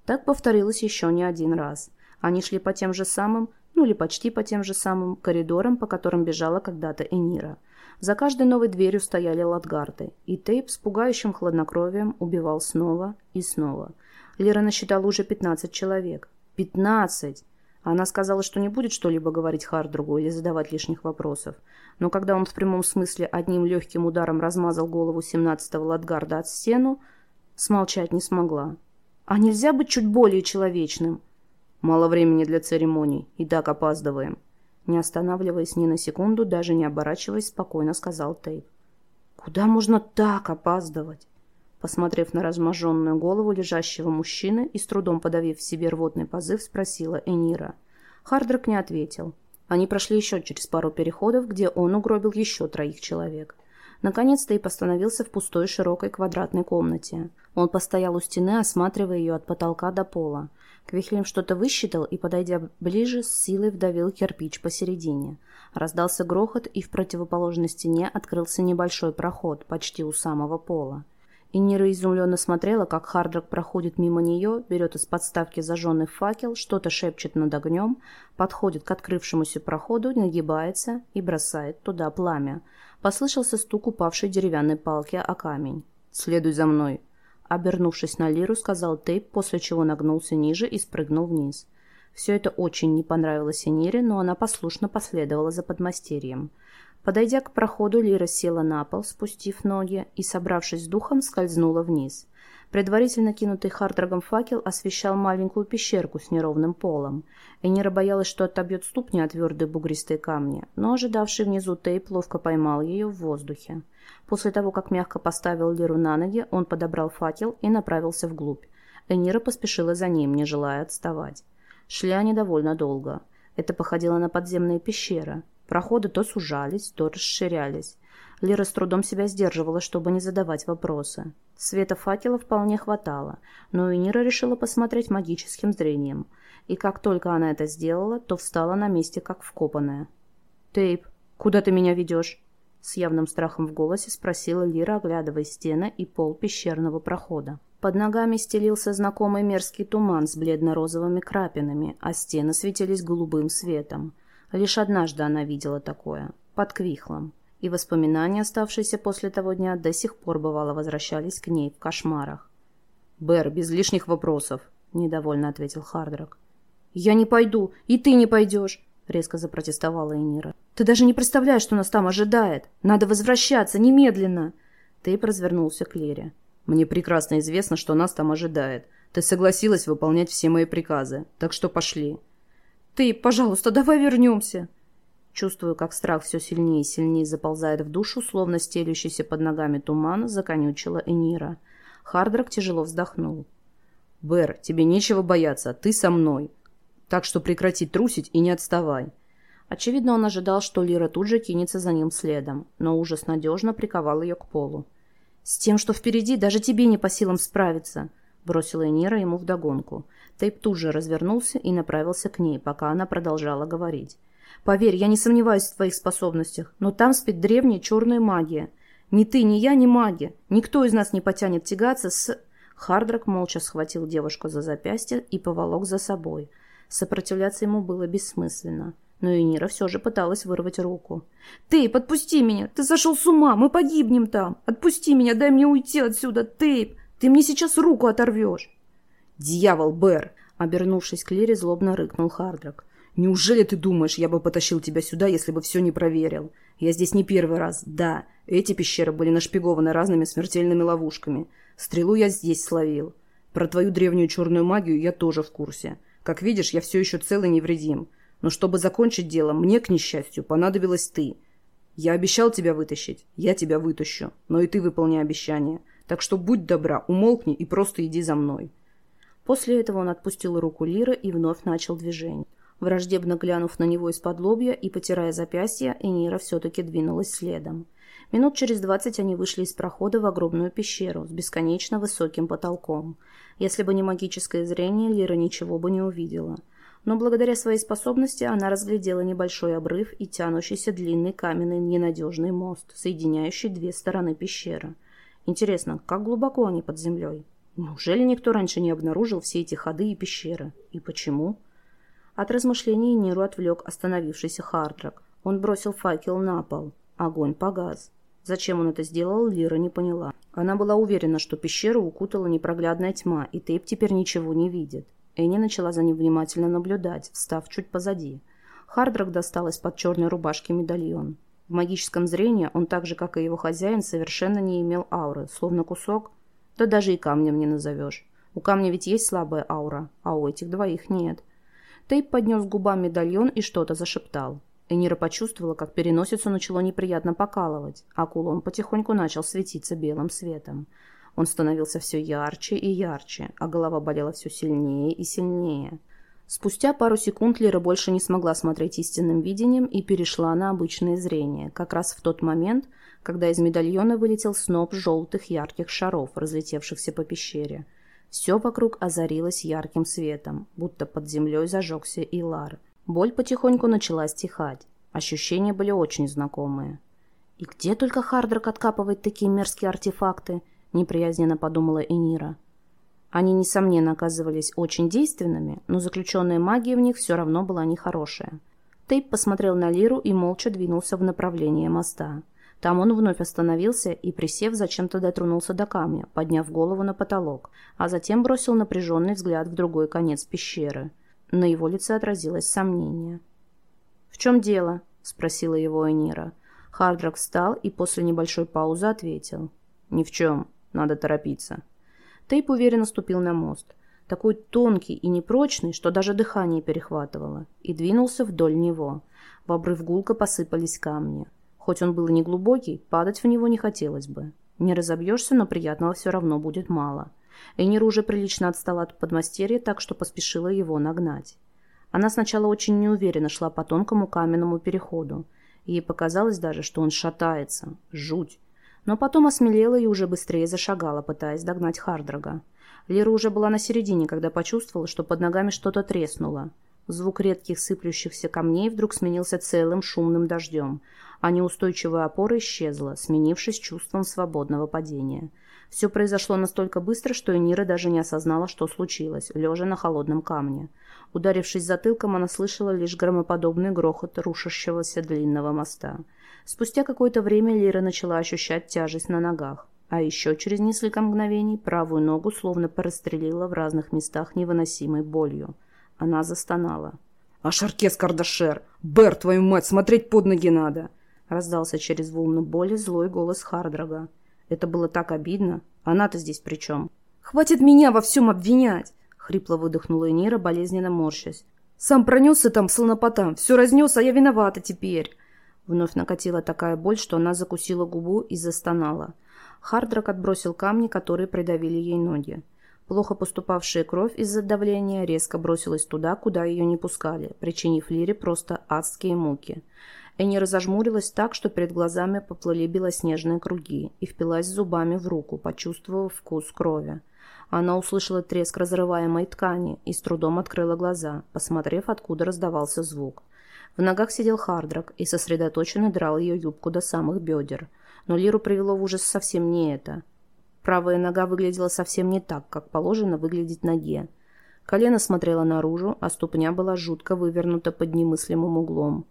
Так повторилось еще не один раз. Они шли по тем же самым, ну или почти по тем же самым коридорам, по которым бежала когда-то Энира – за каждой новой дверью стояли латгарты, и Тейп с пугающим хладнокровием убивал снова и снова. Лера насчитала уже 15 человек. 15! Она сказала, что не будет что-либо говорить Хардругу или задавать лишних вопросов. Но когда он в прямом смысле одним легким ударом размазал голову 17-го Латгарда от стену, смолчать не смогла. «А нельзя быть чуть более человечным?» «Мало времени для церемоний, и так опаздываем», не останавливаясь ни на секунду, даже не оборачиваясь, спокойно сказал Тейп. «Куда можно так опаздывать?» Посмотрев на разможенную голову лежащего мужчины и с трудом подавив в себе рвотный позыв, спросила Энира. Хардрак не ответил. Они прошли еще через пару переходов, где он угробил еще троих человек. Наконец Тейп остановился в пустой широкой квадратной комнате. Он постоял у стены, осматривая ее от потолка до пола. Квихлем что-то высчитал и, подойдя ближе, с силой вдавил кирпич посередине. Раздался грохот, и в противоположной стене открылся небольшой проход, почти у самого пола. И Нира изумленно смотрела, как Хардрак проходит мимо нее, берет из подставки зажженный факел, что-то шепчет над огнем, подходит к открывшемуся проходу, нагибается и бросает туда пламя. Послышался стук упавшей деревянной палки о камень. «Следуй за мной», Обернувшись на Лиру, сказал Тейп, после чего нагнулся ниже и спрыгнул вниз. Все это очень не понравилось Энире, но она послушно последовала за подмастерьем. Подойдя к проходу, Лира села на пол, спустив ноги, и, собравшись с духом, скользнула вниз. Предварительно кинутый Хардрагом факел освещал маленькую пещерку с неровным полом. Энира боялась, что отобьет ступни от твердые бугристые камни, но ожидавший внизу Тейп ловко поймал ее в воздухе. После того, как мягко поставил Лиру на ноги, он подобрал факел и направился вглубь. Энира поспешила за ним, не желая отставать. Шли они довольно долго. Это походило на подземные пещеры. Проходы то сужались, то расширялись. Лира с трудом себя сдерживала, чтобы не задавать вопросы. Света факела вполне хватало, но Энира решила посмотреть магическим зрением. И как только она это сделала, то встала на месте, как вкопанная. «Тейп, куда ты меня ведешь?» С явным страхом в голосе спросила Лира, оглядывая стены и пол пещерного прохода. Под ногами стелился знакомый мерзкий туман с бледно-розовыми крапинами, а стены светились голубым светом. Лишь однажды она видела такое, под Квихлом, и воспоминания, оставшиеся после того дня, до сих пор бывало возвращались к ней в кошмарах. «Бэр, без лишних вопросов», — недовольно ответил Хардрак. «Я не пойду, и ты не пойдешь», — резко запротестовала Энира. «Ты даже не представляешь, что нас там ожидает. Надо возвращаться, немедленно!» Тейп развернулся к Лере. «Мне прекрасно известно, что нас там ожидает. Ты согласилась выполнять все мои приказы, так что пошли». «Ты, пожалуйста, давай вернемся!» Чувствую, как страх все сильнее и сильнее заползает в душу, словно стелющийся под ногами туман, законючила Энира. Хардрак тяжело вздохнул. «Бэр, тебе нечего бояться, ты со мной. Так что прекрати трусить и не отставай». Очевидно, он ожидал, что Лира тут же кинется за ним следом, но ужас надежно приковал ее к полу. «С тем, что впереди, даже тебе не по силам справиться», — бросила Энира ему вдогонку. Тейп тут же развернулся и направился к ней, пока она продолжала говорить. «Поверь, я не сомневаюсь в твоих способностях, но там спит древняя черная магия. Ни ты, ни я, ни маги. Никто из нас не потянет тягаться с...» Хардрак молча схватил девушку за запястье и поволок за собой. Сопротивляться ему было бессмысленно. Но и Нира все же пыталась вырвать руку. «Тейп, отпусти меня! Ты сошел с ума! Мы погибнем там! Отпусти меня! Дай мне уйти отсюда! Тейп! Ты мне сейчас руку оторвешь!» «Дьявол, Бэр!» Обернувшись к Лире, злобно рыкнул Хардрак. «Неужели ты думаешь, я бы потащил тебя сюда, если бы все не проверил? Я здесь не первый раз. Да, эти пещеры были нашпигованы разными смертельными ловушками. Стрелу я здесь словил. Про твою древнюю черную магию я тоже в курсе. Как видишь, я все еще цел и невредим. Но чтобы закончить дело, мне, к несчастью, понадобилась ты. Я обещал тебя вытащить, я тебя вытащу, но и ты выполни обещание. Так что будь добра, умолкни и просто иди за мной». После этого он отпустил руку Лиры и вновь начал движение. Враждебно глянув на него из-под лобья и потирая запястья, Энира все-таки двинулась следом. Минут через двадцать они вышли из прохода в огромную пещеру с бесконечно высоким потолком. Если бы не магическое зрение, Лира ничего бы не увидела но благодаря своей способности она разглядела небольшой обрыв и тянущийся длинный каменный ненадежный мост, соединяющий две стороны пещеры. Интересно, как глубоко они под землей? Неужели никто раньше не обнаружил все эти ходы и пещеры? И почему? От размышлений Ниру отвлек остановившийся Хардрак. Он бросил факел на пол. Огонь погас. Зачем он это сделал, Лира не поняла. Она была уверена, что пещеру укутала непроглядная тьма, и Тейп теперь ничего не видит. Энни начала за ним внимательно наблюдать, встав чуть позади. Хардрак достал из-под черной рубашки медальон. В магическом зрении он так же, как и его хозяин, совершенно не имел ауры, словно кусок. Да даже и камнем не назовешь. У камня ведь есть слабая аура, а у этих двоих нет. Тейп поднес к губам медальон и что-то зашептал. Энира почувствовала, как переносицу начало неприятно покалывать, а кулон потихоньку начал светиться белым светом. Он становился все ярче и ярче, а голова болела все сильнее и сильнее. Спустя пару секунд Лера больше не смогла смотреть истинным видением и перешла на обычное зрение, как раз в тот момент, когда из медальона вылетел сноп желтых ярких шаров, разлетевшихся по пещере. Все вокруг озарилось ярким светом, будто под землей зажегся Илар. Боль потихоньку начала стихать. Ощущения были очень знакомые. И где только Хардрак откапывает такие мерзкие артефакты? – неприязненно подумала Энира. Они, несомненно, оказывались очень действенными, но заключенная магия в них все равно была нехорошая. Тейп посмотрел на Лиру и молча двинулся в направлении моста. Там он вновь остановился и, присев, зачем-то дотронулся до камня, подняв голову на потолок, а затем бросил напряженный взгляд в другой конец пещеры. На его лице отразилось сомнение. «В чем дело?» – спросила его Энира. Хардрак встал и после небольшой паузы ответил. «Ни в чем. Надо торопиться. Тейп уверенно ступил на мост, такой тонкий и непрочный, что даже дыхание перехватывало, и двинулся вдоль него. В обрыв гулко посыпались камни. Хоть он был и неглубокий, падать в него не хотелось бы. Не разобьешься, но приятного все равно будет мало. Эйнир уже прилично отстала от подмастерья, так что поспешила его нагнать. Она сначала очень неуверенно шла по тонкому каменному переходу. Ей показалось даже, что он шатается. Жуть но потом осмелела и уже быстрее зашагала, пытаясь догнать Хардрога. Лера уже была на середине, когда почувствовала, что под ногами что-то треснуло. Звук редких сыплющихся камней вдруг сменился целым шумным дождем, а неустойчивая опора исчезла, сменившись чувством свободного падения. Все произошло настолько быстро, что Энира даже не осознала, что случилось, лежа на холодном камне. Ударившись затылком, она слышала лишь громоподобный грохот рушащегося длинного моста. Спустя какое-то время Лира начала ощущать тяжесть на ногах. А еще через несколько мгновений правую ногу словно прострелила в разных местах невыносимой болью. Она застонала. «Ашаркес Кардашер! Бер, твою мать, смотреть под ноги надо!» Раздался через волну боли злой голос Хардрага. Это было так обидно. Она-то здесь при чем? «Хватит меня во всем обвинять!» Хрипло выдохнула Энира, болезненно морщась. «Сам пронесся там слонопотам, все разнес, а я виновата теперь!» Вновь накатила такая боль, что она закусила губу и застонала. Хардрак отбросил камни, которые придавили ей ноги. Плохо поступавшая кровь из-за давления резко бросилась туда, куда ее не пускали, причинив Лире просто адские муки. Энни разожмурилась так, что перед глазами поплыли белоснежные круги и впилась зубами в руку, почувствовав вкус крови. Она услышала треск разрываемой ткани и с трудом открыла глаза, посмотрев, откуда раздавался звук. В ногах сидел Хардрак и сосредоточенно драл ее юбку до самых бедер. Но Лиру привело в ужас совсем не это. Правая нога выглядела совсем не так, как положено выглядеть ноге. Колено смотрело наружу, а ступня была жутко вывернута под немыслимым углом.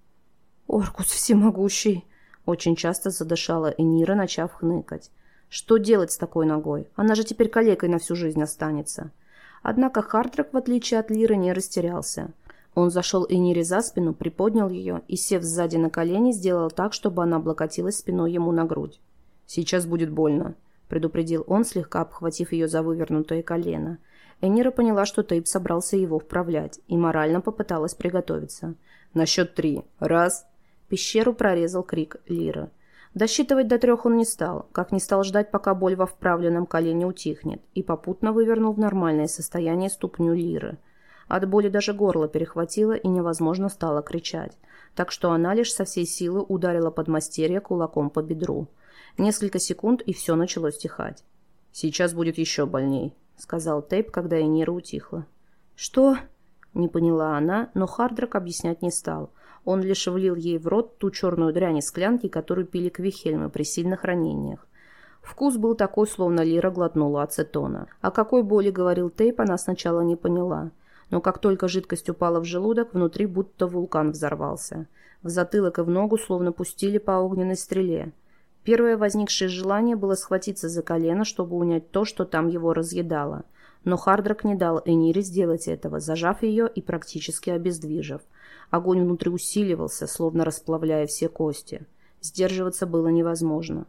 «Оркус всемогущий!» Очень часто задышала Энира, начав хныкать. «Что делать с такой ногой? Она же теперь калекой на всю жизнь останется». Однако Хардрак, в отличие от Лиры, не растерялся. Он зашел Энире за спину, приподнял ее и, сев сзади на колени, сделал так, чтобы она облокотилась спиной ему на грудь. «Сейчас будет больно», — предупредил он, слегка обхватив ее за вывернутое колено. Энира поняла, что Тейп собрался его вправлять, и морально попыталась приготовиться. «На счет три. Раз». Пещеру прорезал крик Лиры. Досчитывать до трех он не стал, как не стал ждать, пока боль во вправленном колене утихнет, и попутно вывернул в нормальное состояние ступню Лиры. От боли даже горло перехватило, и невозможно стало кричать, так что она лишь со всей силы ударила подмастерье кулаком по бедру. Несколько секунд, и все начало стихать. «Сейчас будет еще больней», — сказал Тейп, когда Энира утихла. «Что?» — не поняла она, но Хардрак объяснять не стал. Он лишь влил ей в рот ту черную дрянь из склянки, которую пили Квихельмы при сильных ранениях. Вкус был такой, словно Лира глотнула ацетона. О какой боли говорил Тейп, она сначала не поняла. Но как только жидкость упала в желудок, внутри будто вулкан взорвался. В затылок и в ногу словно пустили по огненной стреле. Первое возникшее желание было схватиться за колено, чтобы унять то, что там его разъедало. Но Хардрак не дал Энире сделать этого, зажав ее и практически обездвижив. Огонь внутри усиливался, словно расплавляя все кости. Сдерживаться было невозможно.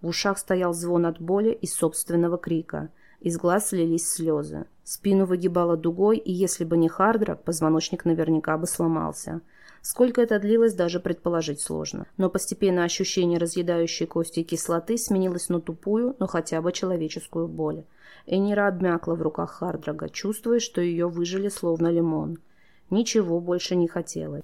В ушах стоял звон от боли и собственного крика. Из глаз слились слезы. Спину выгибало дугой, и если бы не Хардрак, позвоночник наверняка бы сломался. Сколько это длилось, даже предположить сложно. Но постепенно ощущение разъедающей кости кислоты сменилось на тупую, но хотя бы человеческую боль. Энира обмякла в руках Хардрага, чувствуя, что ее выжили словно лимон. Ничего больше не хотела.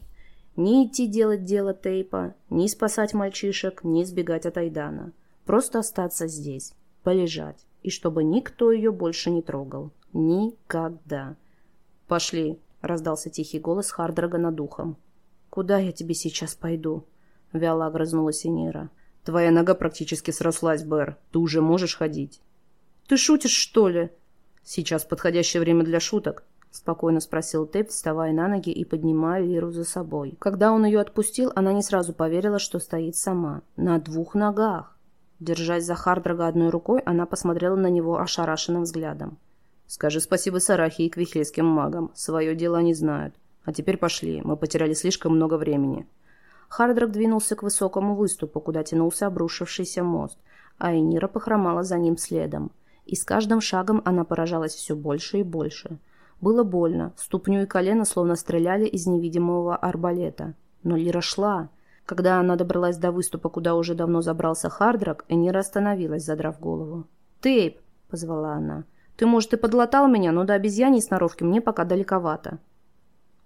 Ни идти делать дело Тейпа, ни спасать мальчишек, ни сбегать от Айдана. Просто остаться здесь, полежать, и чтобы никто ее больше не трогал. Никогда. «Пошли», — раздался тихий голос Хардрага над ухом. «Куда я тебе сейчас пойду?» — вяло огрызнулась Энира. «Твоя нога практически срослась, Бэр. Ты уже можешь ходить». «Ты шутишь, что ли?» «Сейчас подходящее время для шуток», — спокойно спросил Тэп, вставая на ноги и поднимая Лиру за собой. Когда он ее отпустил, она не сразу поверила, что стоит сама. На двух ногах. Держась за Хардрага одной рукой, она посмотрела на него ошарашенным взглядом. «Скажи спасибо Сарахе и квихлейским магам. Свое дело они знают. А теперь пошли, мы потеряли слишком много времени. Хардрак двинулся к высокому выступу, куда тянулся обрушившийся мост, а Энира похромала за ним следом. И с каждым шагом она поражалась все больше и больше. Было больно, ступню и колено словно стреляли из невидимого арбалета. Но Лира шла. Когда она добралась до выступа, куда уже давно забрался Хардрак, Энира остановилась, задрав голову. «Тейп!» — позвала она. «Ты, может, и подлатал меня, но до обезьяньей сноровки мне пока далековато».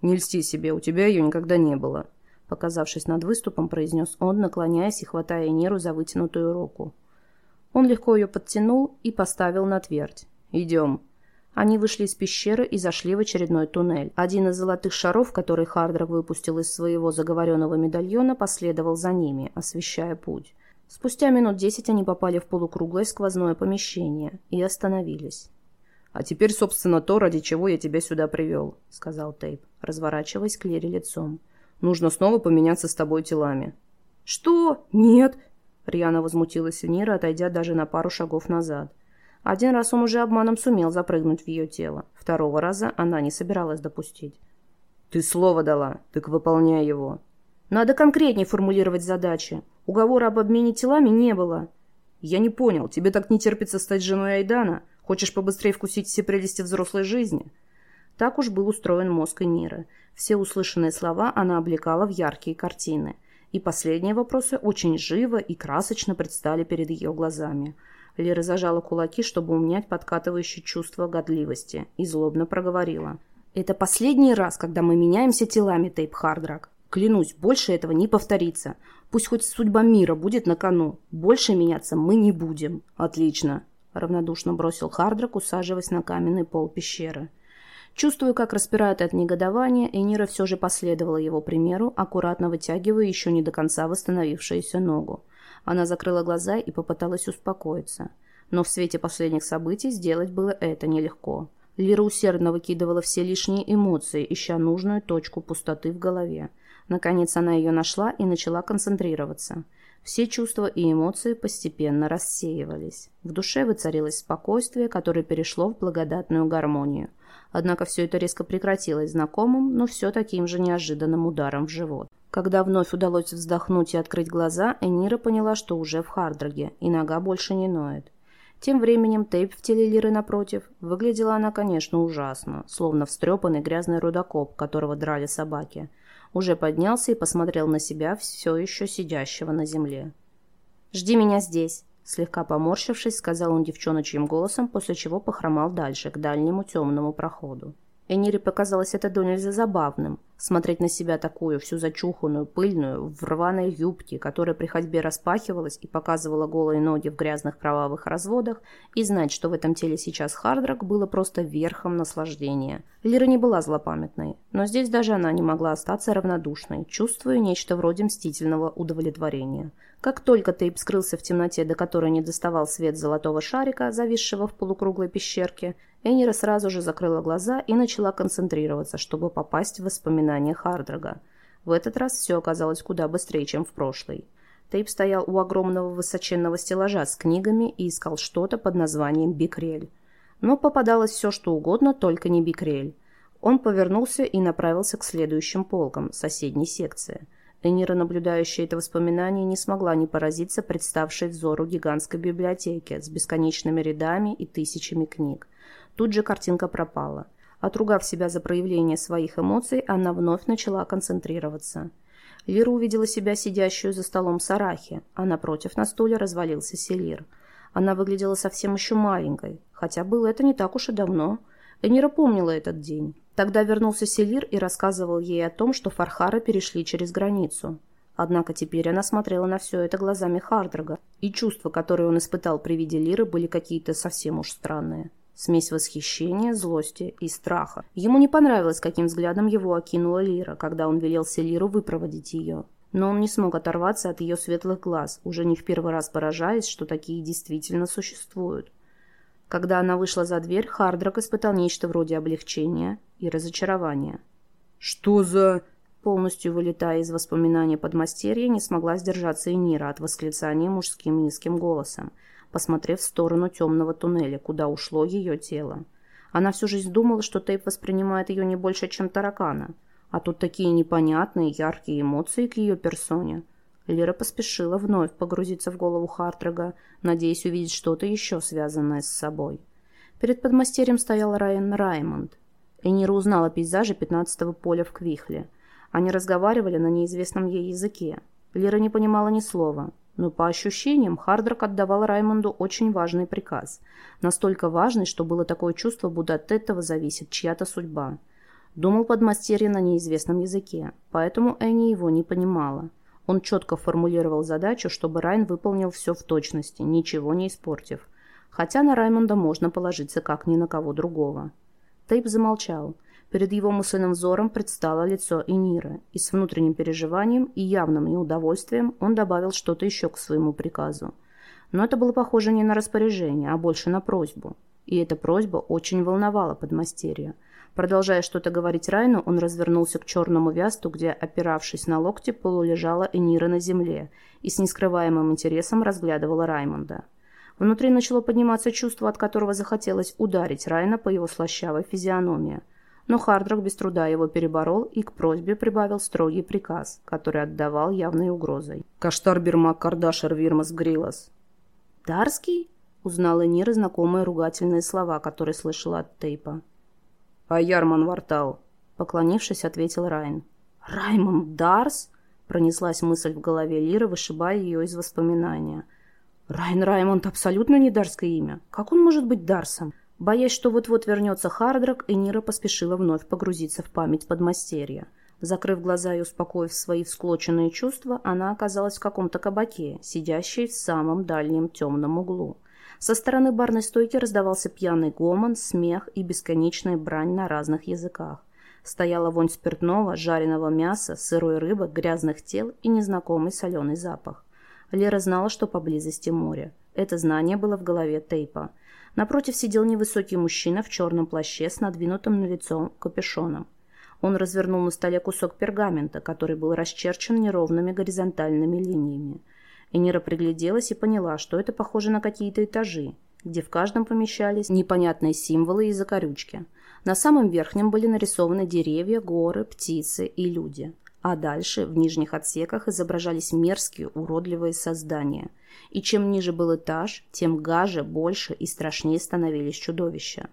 «Не льсти себе, у тебя ее никогда не было», — показавшись над выступом, произнес он, наклоняясь и хватая Неру за вытянутую руку. Он легко ее подтянул и поставил на твердь. «Идем». Они вышли из пещеры и зашли в очередной туннель. Один из золотых шаров, который Хардрак выпустил из своего заговоренного медальона, последовал за ними, освещая путь. Спустя минут десять они попали в полукруглое сквозное помещение и остановились. «А теперь, собственно, то, ради чего я тебя сюда привел», — сказал Тейп, разворачиваясь к Лере лицом. «Нужно снова поменяться с тобой телами». «Что? Нет!» — рьяно возмутилась Нира, отойдя даже на пару шагов назад. Один раз он уже обманом сумел запрыгнуть в ее тело. Второго раза она не собиралась допустить. «Ты слово дала, так выполняй его». «Надо конкретнее формулировать задачи. Уговора об обмене телами не было». «Я не понял, тебе так не терпится стать женой Айдана? Хочешь побыстрее вкусить все прелести взрослой жизни?» Так уж был устроен мозг Ниры. Все услышанные слова она облекала в яркие картины. И последние вопросы очень живо и красочно предстали перед ее глазами. Лера зажала кулаки, чтобы умнять подкатывающее чувство годливости, и злобно проговорила. «Это последний раз, когда мы меняемся телами, Тейп Хардрак. Клянусь, больше этого не повторится. Пусть хоть судьба мира будет на кону. Больше меняться мы не будем». «Отлично», — равнодушно бросил Хардрак, усаживаясь на каменный пол пещеры. Чувствуя, как распирает от негодования, Энира все же последовала его примеру, аккуратно вытягивая еще не до конца восстановившуюся ногу. Она закрыла глаза и попыталась успокоиться. Но в свете последних событий сделать было это нелегко. Лира усердно выкидывала все лишние эмоции, ища нужную точку пустоты в голове. Наконец она ее нашла и начала концентрироваться. Все чувства и эмоции постепенно рассеивались. В душе воцарилось спокойствие, которое перешло в благодатную гармонию. Однако все это резко прекратилось знакомым, но все таким же неожиданным ударом в живот. Когда вновь удалось вздохнуть и открыть глаза, Энира поняла, что уже в Хардраге, и нога больше не ноет. Тем временем тейп в теле Лиры напротив. Выглядела она, конечно, ужасно, словно встрепанный грязный рудокоп, которого драли собаки. Уже поднялся и посмотрел на себя, все еще сидящего на земле. «Жди меня здесь», — слегка поморщившись, сказал он девчоночьим голосом, после чего похромал дальше, к дальнему темному проходу. Энире показалось это до нельзя забавным. Смотреть на себя такую, всю зачуханную, пыльную, в рваной юбке, которая при ходьбе распахивалась и показывала голые ноги в грязных кровавых разводах, и знать, что в этом теле сейчас Хардрак, было просто верхом наслаждения. Лира не была злопамятной, но здесь даже она не могла остаться равнодушной, чувствуя нечто вроде мстительного удовлетворения. Как только Тейп скрылся в темноте, до которой не доставал свет золотого шарика, зависшего в полукруглой пещерке, Энира сразу же закрыла глаза и начала концентрироваться, чтобы попасть в воспоминания Хардрага. В этот раз все оказалось куда быстрее, чем в прошлый. Тейп стоял у огромного высоченного стеллажа с книгами и искал что-то под названием «Бикрель». Но попадалось все, что угодно, только не Бикрель. Он повернулся и направился к следующим полкам, соседней секции. Энира, наблюдающая это воспоминание, не смогла не поразиться представшей взору гигантской библиотеки с бесконечными рядами и тысячами книг. Тут же картинка пропала. Отругав себя за проявление своих эмоций, она вновь начала концентрироваться. Лира увидела себя сидящую за столом Сарахи, а напротив на стуле развалился Селир. Она выглядела совсем еще маленькой, хотя было это не так уж и давно. Энира помнила этот день. Тогда вернулся Селир и рассказывал ей о том, что Фархары перешли через границу. Однако теперь она смотрела на все это глазами Хардрага, и чувства, которые он испытал при виде Лиры, были какие-то совсем уж странные. Смесь восхищения, злости и страха. Ему не понравилось, каким взглядом его окинула Лира, когда он велел Селиру выпроводить ее. Но он не смог оторваться от ее светлых глаз, уже не в первый раз поражаясь, что такие действительно существуют. Когда она вышла за дверь, Хардрак испытал нечто вроде облегчения и разочарования. «Что за...» Полностью вылетая из воспоминания подмастерья, не смогла сдержаться и Нира от восклицания мужским низким голосом – посмотрев в сторону темного туннеля, куда ушло ее тело. Она всю жизнь думала, что Тейп воспринимает ее не больше, чем таракана. А тут такие непонятные, яркие эмоции к ее персоне. Лера поспешила вновь погрузиться в голову Хартрага, надеясь увидеть что-то еще связанное с собой. Перед подмастерьем стоял Райан Раймонд. Энира узнала пейзажи пятнадцатого поля в Квихле. Они разговаривали на неизвестном ей языке. Лера не понимала ни слова, но по ощущениям Хардрак отдавал Раймонду очень важный приказ. Настолько важный, что было такое чувство, будто от этого зависит чья-то судьба. Думал подмастерье на неизвестном языке, поэтому Энни его не понимала. Он четко формулировал задачу, чтобы Райн выполнил все в точности, ничего не испортив. Хотя на Раймонда можно положиться как ни на кого другого. Тейп замолчал. Перед его мысленным взором предстало лицо Эниры, и с внутренним переживанием и явным неудовольствием он добавил что-то еще к своему приказу. Но это было похоже не на распоряжение, а больше на просьбу. И эта просьба очень волновала подмастерья. Продолжая что-то говорить Райну, он развернулся к черному вясту, где, опиравшись на локти, полулежала Энира на земле и с нескрываемым интересом разглядывала Раймонда. Внутри начало подниматься чувство, от которого захотелось ударить Райна по его слащавой физиономии – но Хардрак без труда его переборол и к просьбе прибавил строгий приказ, который отдавал явной угрозой. «Каштар Бирмак Кардашер Вирмас Грилас». «Дарский?» — узнала Нира знакомые ругательные слова, которые слышала от Тейпа. «А Ярман Вартал», — поклонившись, ответил Райн. «Раймонд Дарс?» — пронеслась мысль в голове Лиры, вышибая ее из воспоминания. «Райн Раймонд абсолютно не дарское имя. Как он может быть Дарсом?» Боясь, что вот-вот вернется Хардрак, Энира поспешила вновь погрузиться в память подмастерья. Закрыв глаза и успокоив свои всклоченные чувства, она оказалась в каком-то кабаке, сидящей в самом дальнем темном углу. Со стороны барной стойки раздавался пьяный гомон, смех и бесконечная брань на разных языках. Стояла вонь спиртного, жареного мяса, сырой рыбы, грязных тел и незнакомый соленый запах. Лера знала, что поблизости море. Это знание было в голове Тейпа – Напротив сидел невысокий мужчина в черном плаще с надвинутым на лицо капюшоном. Он развернул на столе кусок пергамента, который был расчерчен неровными горизонтальными линиями. Энира пригляделась и поняла, что это похоже на какие-то этажи, где в каждом помещались непонятные символы и закорючки. На самом верхнем были нарисованы деревья, горы, птицы и люди – а дальше в нижних отсеках изображались мерзкие, уродливые создания. И чем ниже был этаж, тем гаже, больше и страшнее становились чудовища.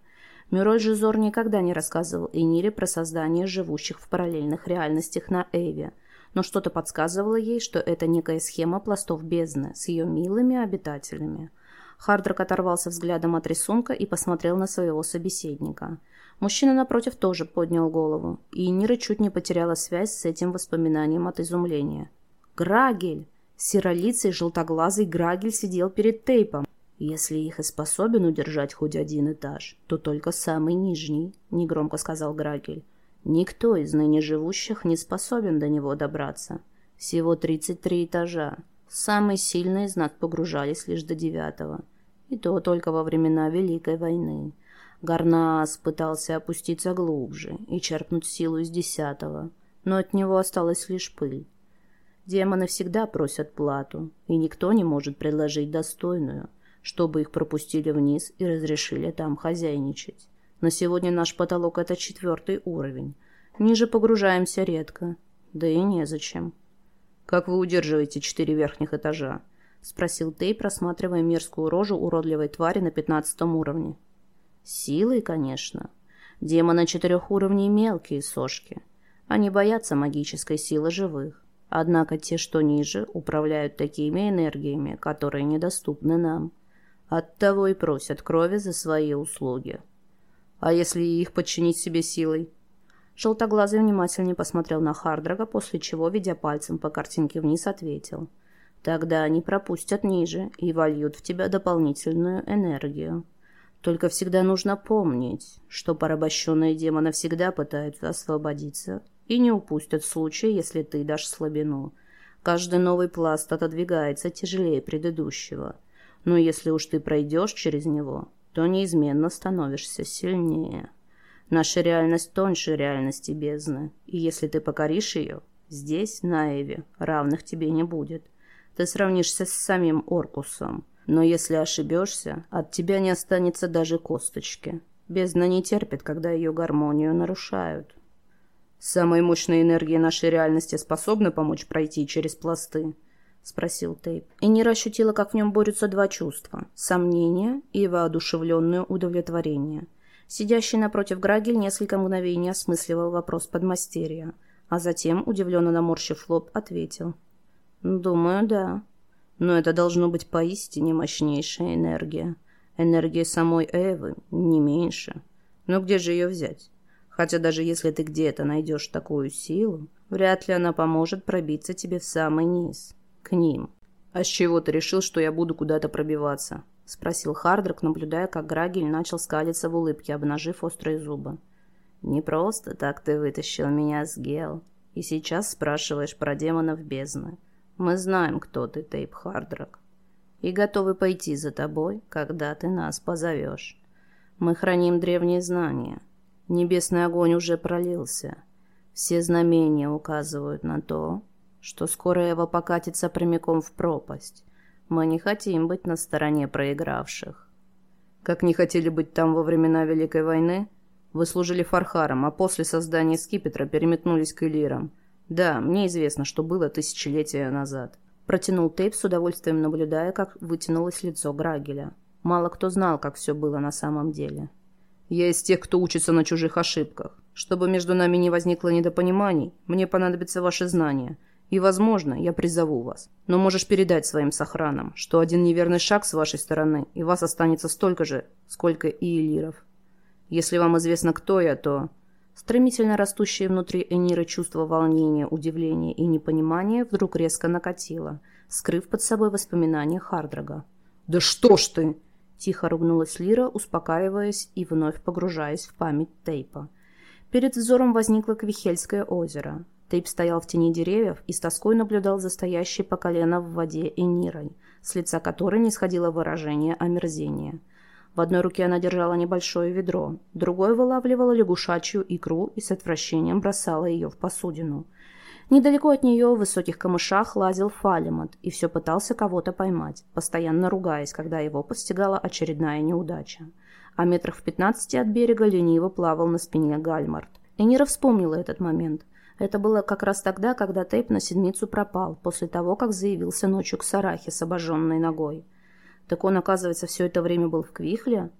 Мюрой Жизор никогда не рассказывал Энире про создание живущих в параллельных реальностях на Эве, но что-то подсказывало ей, что это некая схема пластов бездны с ее милыми обитателями. Хардрак оторвался взглядом от рисунка и посмотрел на своего собеседника – Мужчина напротив тоже поднял голову, и Нира чуть не потеряла связь с этим воспоминанием от изумления. «Грагель!» Серолицый желтоглазый Грагель сидел перед тейпом. «Если их и способен удержать хоть один этаж, то только самый нижний», — негромко сказал Грагель. «Никто из ныне живущих не способен до него добраться. Всего 33 этажа. Самые сильные из нас погружались лишь до девятого. И то только во времена Великой войны. Гарнас пытался опуститься глубже и черпнуть силу из десятого, но от него осталась лишь пыль. Демоны всегда просят плату, и никто не может предложить достойную, чтобы их пропустили вниз и разрешили там хозяйничать. На сегодня наш потолок — это четвертый уровень. Ниже погружаемся редко, да и незачем. «Как вы удерживаете четыре верхних этажа?» — спросил Тей, просматривая мерзкую рожу уродливой твари на пятнадцатом уровне. Силой, конечно. Демоны четырех уровней мелкие сошки. Они боятся магической силы живых. Однако те, что ниже, управляют такими энергиями, которые недоступны нам. Оттого и просят крови за свои услуги. А если их подчинить себе силой? Желтоглазый внимательнее посмотрел на Хардрага, после чего, ведя пальцем по картинке вниз, ответил. Тогда они пропустят ниже и вольют в тебя дополнительную энергию. Только всегда нужно помнить, что порабощенные демоны всегда пытаются освободиться и не упустят случай, если ты дашь слабину. Каждый новый пласт отодвигается тяжелее предыдущего. Но если уж ты пройдешь через него, то неизменно становишься сильнее. Наша реальность тоньше реальности бездны, и если ты покоришь ее, здесь, на Эве, равных тебе не будет. Ты сравнишься с самим Оркусом, но если ошибешься, от тебя не останется даже косточки. Бездна не терпит, когда ее гармонию нарушают. «Самые мощные энергии нашей реальности способны помочь пройти через пласты?» — спросил Тейп. И не ощутила, как в нем борются два чувства — сомнение и воодушевленное удовлетворение. Сидящий напротив Грагель несколько мгновений осмысливал вопрос подмастерья, а затем, удивленно наморщив лоб, ответил. «Думаю, да». Но это должно быть поистине мощнейшая энергия. Энергия самой Эвы, не меньше. Но где же ее взять? Хотя даже если ты где-то найдешь такую силу, вряд ли она поможет пробиться тебе в самый низ, к ним. «А с чего ты решил, что я буду куда-то пробиваться?» — спросил Хардрак, наблюдая, как Грагель начал скалиться в улыбке, обнажив острые зубы. Не просто так ты вытащил меня с Гел, и сейчас спрашиваешь про демонов бездны. Мы знаем, кто ты, Тейп Хардрак, и готовы пойти за тобой, когда ты нас позовешь. Мы храним древние знания. Небесный огонь уже пролился. Все знамения указывают на то, что скоро его покатится прямиком в пропасть. Мы не хотим быть на стороне проигравших. Как не хотели быть там во времена Великой войны? Вы служили Фархаром, а после создания скипетра переметнулись к Элирам. Да, мне известно, что было тысячелетия назад. Протянул Тейп с удовольствием, наблюдая, как вытянулось лицо Грагеля. Мало кто знал, как все было на самом деле. Я из тех, кто учится на чужих ошибках. Чтобы между нами не возникло недопониманий, мне понадобятся ваши знания – и, возможно, я призову вас. Но можешь передать своим сохранам, что один неверный шаг с вашей стороны, и вас останется столько же, сколько и Элиров. Если вам известно, кто я, то...» Стремительно растущее внутри Энира чувство волнения, удивления и непонимания вдруг резко накатило, скрыв под собой воспоминания Хардрага. «Да что ж ты!» Тихо ругнулась Лира, успокаиваясь и вновь погружаясь в память Тейпа. Перед взором возникло Квихельское озеро. Тейп стоял в тени деревьев и с тоской наблюдал за стоящей по колено в воде Энирой, с лица которой не сходило выражение омерзения. В одной руке она держала небольшое ведро, другой вылавливала лягушачью икру и с отвращением бросала ее в посудину. Недалеко от нее в высоких камышах лазил Фалимот и все пытался кого-то поймать, постоянно ругаясь, когда его постигала очередная неудача. А метрах в пятнадцати от берега лениво плавал на спине Гальмарт. Энира вспомнила этот момент. Это было как раз тогда, когда Тейп на седмицу пропал, после того, как заявился ночью к Сарахе с обожженной ногой. Так он, оказывается, все это время был в Квихле?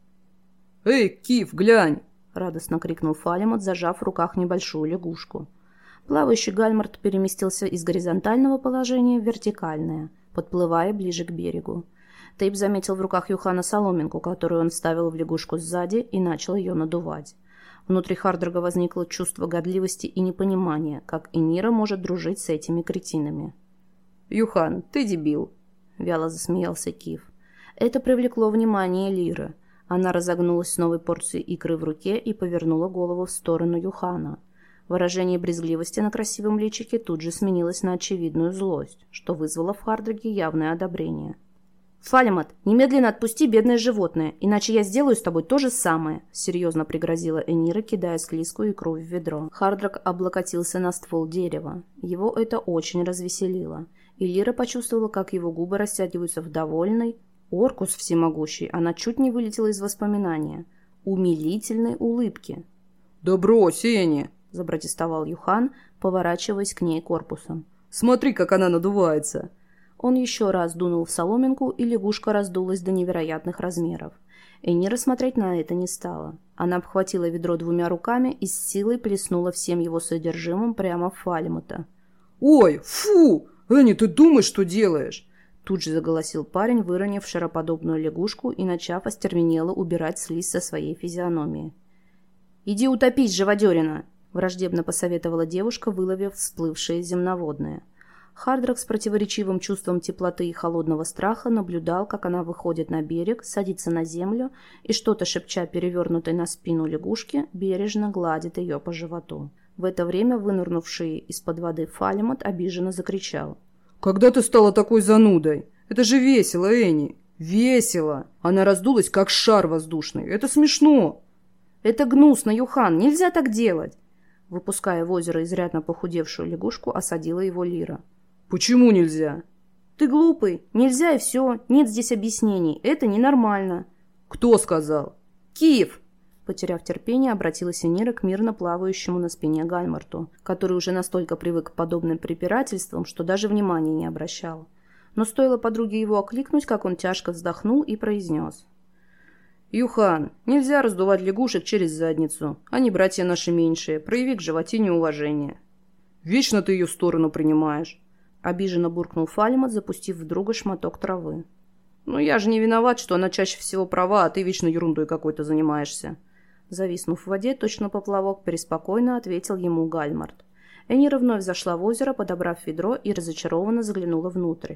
«Эй, Киф, глянь!» — радостно крикнул Фалимот, зажав в руках небольшую лягушку. Плавающий Гальмарт переместился из горизонтального положения в вертикальное, подплывая ближе к берегу. Тейп заметил в руках Юхана соломинку, которую он вставил в лягушку сзади и начал ее надувать. Внутри Хардрога возникло чувство годливости и непонимания, как и Нира может дружить с этими кретинами. «Юхан, ты дебил!» — вяло засмеялся Кив. Это привлекло внимание Лиры. Она разогнулась с новой порцией икры в руке и повернула голову в сторону Юхана. Выражение брезгливости на красивом личике тут же сменилось на очевидную злость, что вызвало в Хардраге явное одобрение. «Фалимат, немедленно отпусти бедное животное, иначе я сделаю с тобой то же самое», — серьезно пригрозила Энира, кидая склизкую икру в ведро. Хардрак облокотился на ствол дерева. Его это очень развеселило. И Лира почувствовала, как его губы растягиваются в довольной, Оркус всемогущий, она чуть не вылетела из воспоминания, умилительной улыбки. «Да брось, Эни!» — запротестовал Юхан, поворачиваясь к ней корпусом. «Смотри, как она надувается!» Он еще раз дунул в соломинку, и лягушка раздулась до невероятных размеров. Энни рассмотреть на это не стала. Она обхватила ведро двумя руками и с силой плеснула всем его содержимым прямо в Фалимута. «Ой, фу! Энни, ты думаешь, что делаешь?» Тут же заголосил парень, выронив шароподобную лягушку и начав остервенело убирать слизь со своей физиономии. «Иди утопись, живодерина!» – враждебно посоветовала девушка, выловив всплывшее земноводное. Хардрак с противоречивым чувством теплоты и холодного страха наблюдал, как она выходит на берег, садится на землю и, что-то шепча перевернутой на спину лягушки, бережно гладит ее по животу. В это время вынырнувший из-под воды Фалимот обиженно закричал. «Когда ты стала такой занудой? Это же весело, Энни! Весело! Она раздулась, как шар воздушный. Это смешно!» «Это гнусно, Юхан! Нельзя так делать!» Выпуская в озеро изрядно похудевшую лягушку, осадила его Лира. «Почему нельзя?» «Ты глупый. Нельзя и все. Нет здесь объяснений. Это ненормально». «Кто сказал?» «Киев!» Потеряв терпение, обратилась Энира к мирно плавающему на спине Гальмарту, который уже настолько привык к подобным препирательствам, что даже внимания не обращал. Но стоило подруге его окликнуть, как он тяжко вздохнул и произнес. «Юхан, нельзя раздувать лягушек через задницу. Они братья наши меньшие. Прояви к животе неуважение. Вечно ты ее сторону принимаешь. Обиженно буркнул Фалимат, запустив в друга шматок травы. «Ну я же не виноват, что она чаще всего права, а ты вечно ерундой какой-то занимаешься». Зависнув в воде, точно поплавок, преспокойно ответил ему Гальмарт. Энира вновь зашла в озеро, подобрав ведро, и разочарованно заглянула внутрь.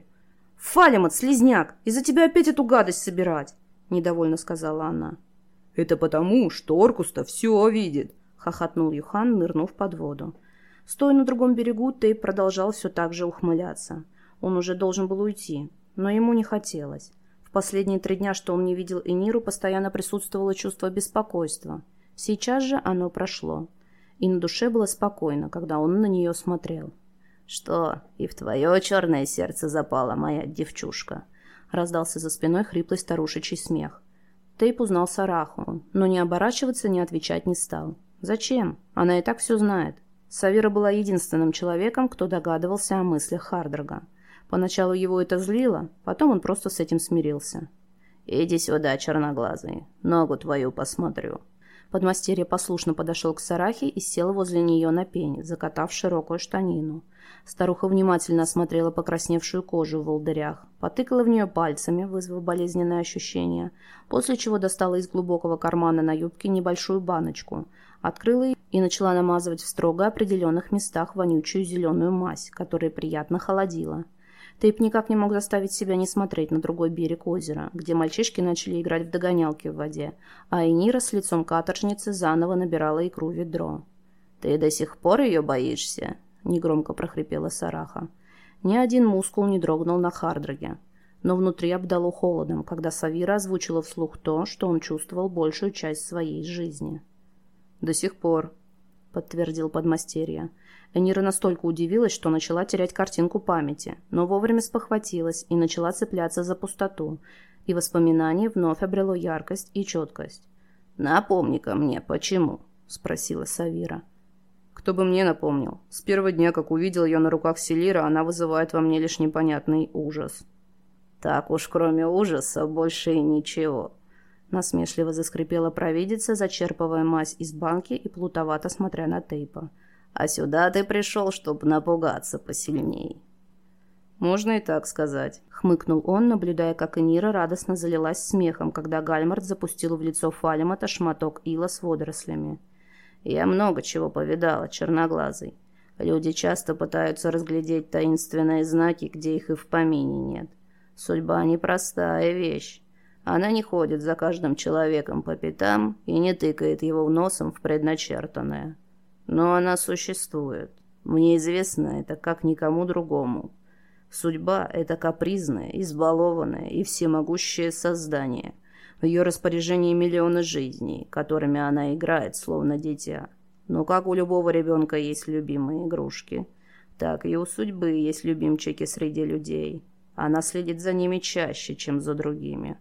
«Фалимат, слизняк! Из-за тебя опять эту гадость собирать!» — недовольно сказала она. «Это потому, что Оркуста все видит. — хохотнул Юхан, нырнув под воду. Стоя на другом берегу, Тейп продолжал все так же ухмыляться. Он уже должен был уйти, но ему не хотелось. В последние три дня, что он не видел Эниру, постоянно присутствовало чувство беспокойства. Сейчас же оно прошло. И на душе было спокойно, когда он на нее смотрел. «Что, и в твое черное сердце запала моя девчушка?» Раздался за спиной хриплый старушечий смех. Тейп узнал Сараху, но не оборачиваться, не отвечать не стал. Зачем? Она и так все знает. Савира была единственным человеком, кто догадывался о мыслях Хардрога. Поначалу его это злило, потом он просто с этим смирился. «Иди сюда, черноглазый, ногу твою посмотрю». Подмастерье послушно подошел к Сарахе и сел возле нее на пень, закатав широкую штанину. Старуха внимательно осмотрела покрасневшую кожу в волдырях, потыкала в нее пальцами, вызвав болезненное ощущение, после чего достала из глубокого кармана на юбке небольшую баночку, открыла и начала намазывать в строго определенных местах вонючую зеленую мазь, которая приятно холодила. Тейп никак не мог заставить себя не смотреть на другой берег озера, где мальчишки начали играть в догонялки в воде, а Энира с лицом каторжницы заново набирала икру в ведро. «Ты до сих пор ее боишься?» — негромко прохрипела Сараха. Ни один мускул не дрогнул на Хардраге, но внутри обдало холодом, когда Савира озвучила вслух то, что он чувствовал большую часть своей жизни. «До сих пор», — подтвердил подмастерье. Энира настолько удивилась, что начала терять картинку памяти, но вовремя спохватилась и начала цепляться за пустоту, и воспоминание вновь обрело яркость и четкость. «Напомни-ка мне, почему?» — спросила Савира. «Кто бы мне напомнил? С первого дня, как увидел ее на руках Селира, она вызывает во мне лишь непонятный ужас». «Так уж кроме ужаса больше и ничего», Насмешливо заскрипела провидица, зачерпывая мазь из банки и плутовато смотря на Тейпа. А сюда ты пришел, чтобы напугаться посильней. «Можно и так сказать», — хмыкнул он, наблюдая, как Энира радостно залилась смехом, когда Гальмарт запустил в лицо Фалимата шматок ила с водорослями. «Я много чего повидала, черноглазый. Люди часто пытаются разглядеть таинственные знаки, где их и в помине нет. Судьба непростая вещь. Она не ходит за каждым человеком по пятам и не тыкает его носом в предначертанное. Но она существует. Мне известно это как никому другому. Судьба — это капризное, избалованное и всемогущее создание. В ее распоряжении миллионы жизней, которыми она играет, словно дитя. Но как у любого ребенка есть любимые игрушки, так и у судьбы есть любимчики среди людей. Она следит за ними чаще, чем за другими.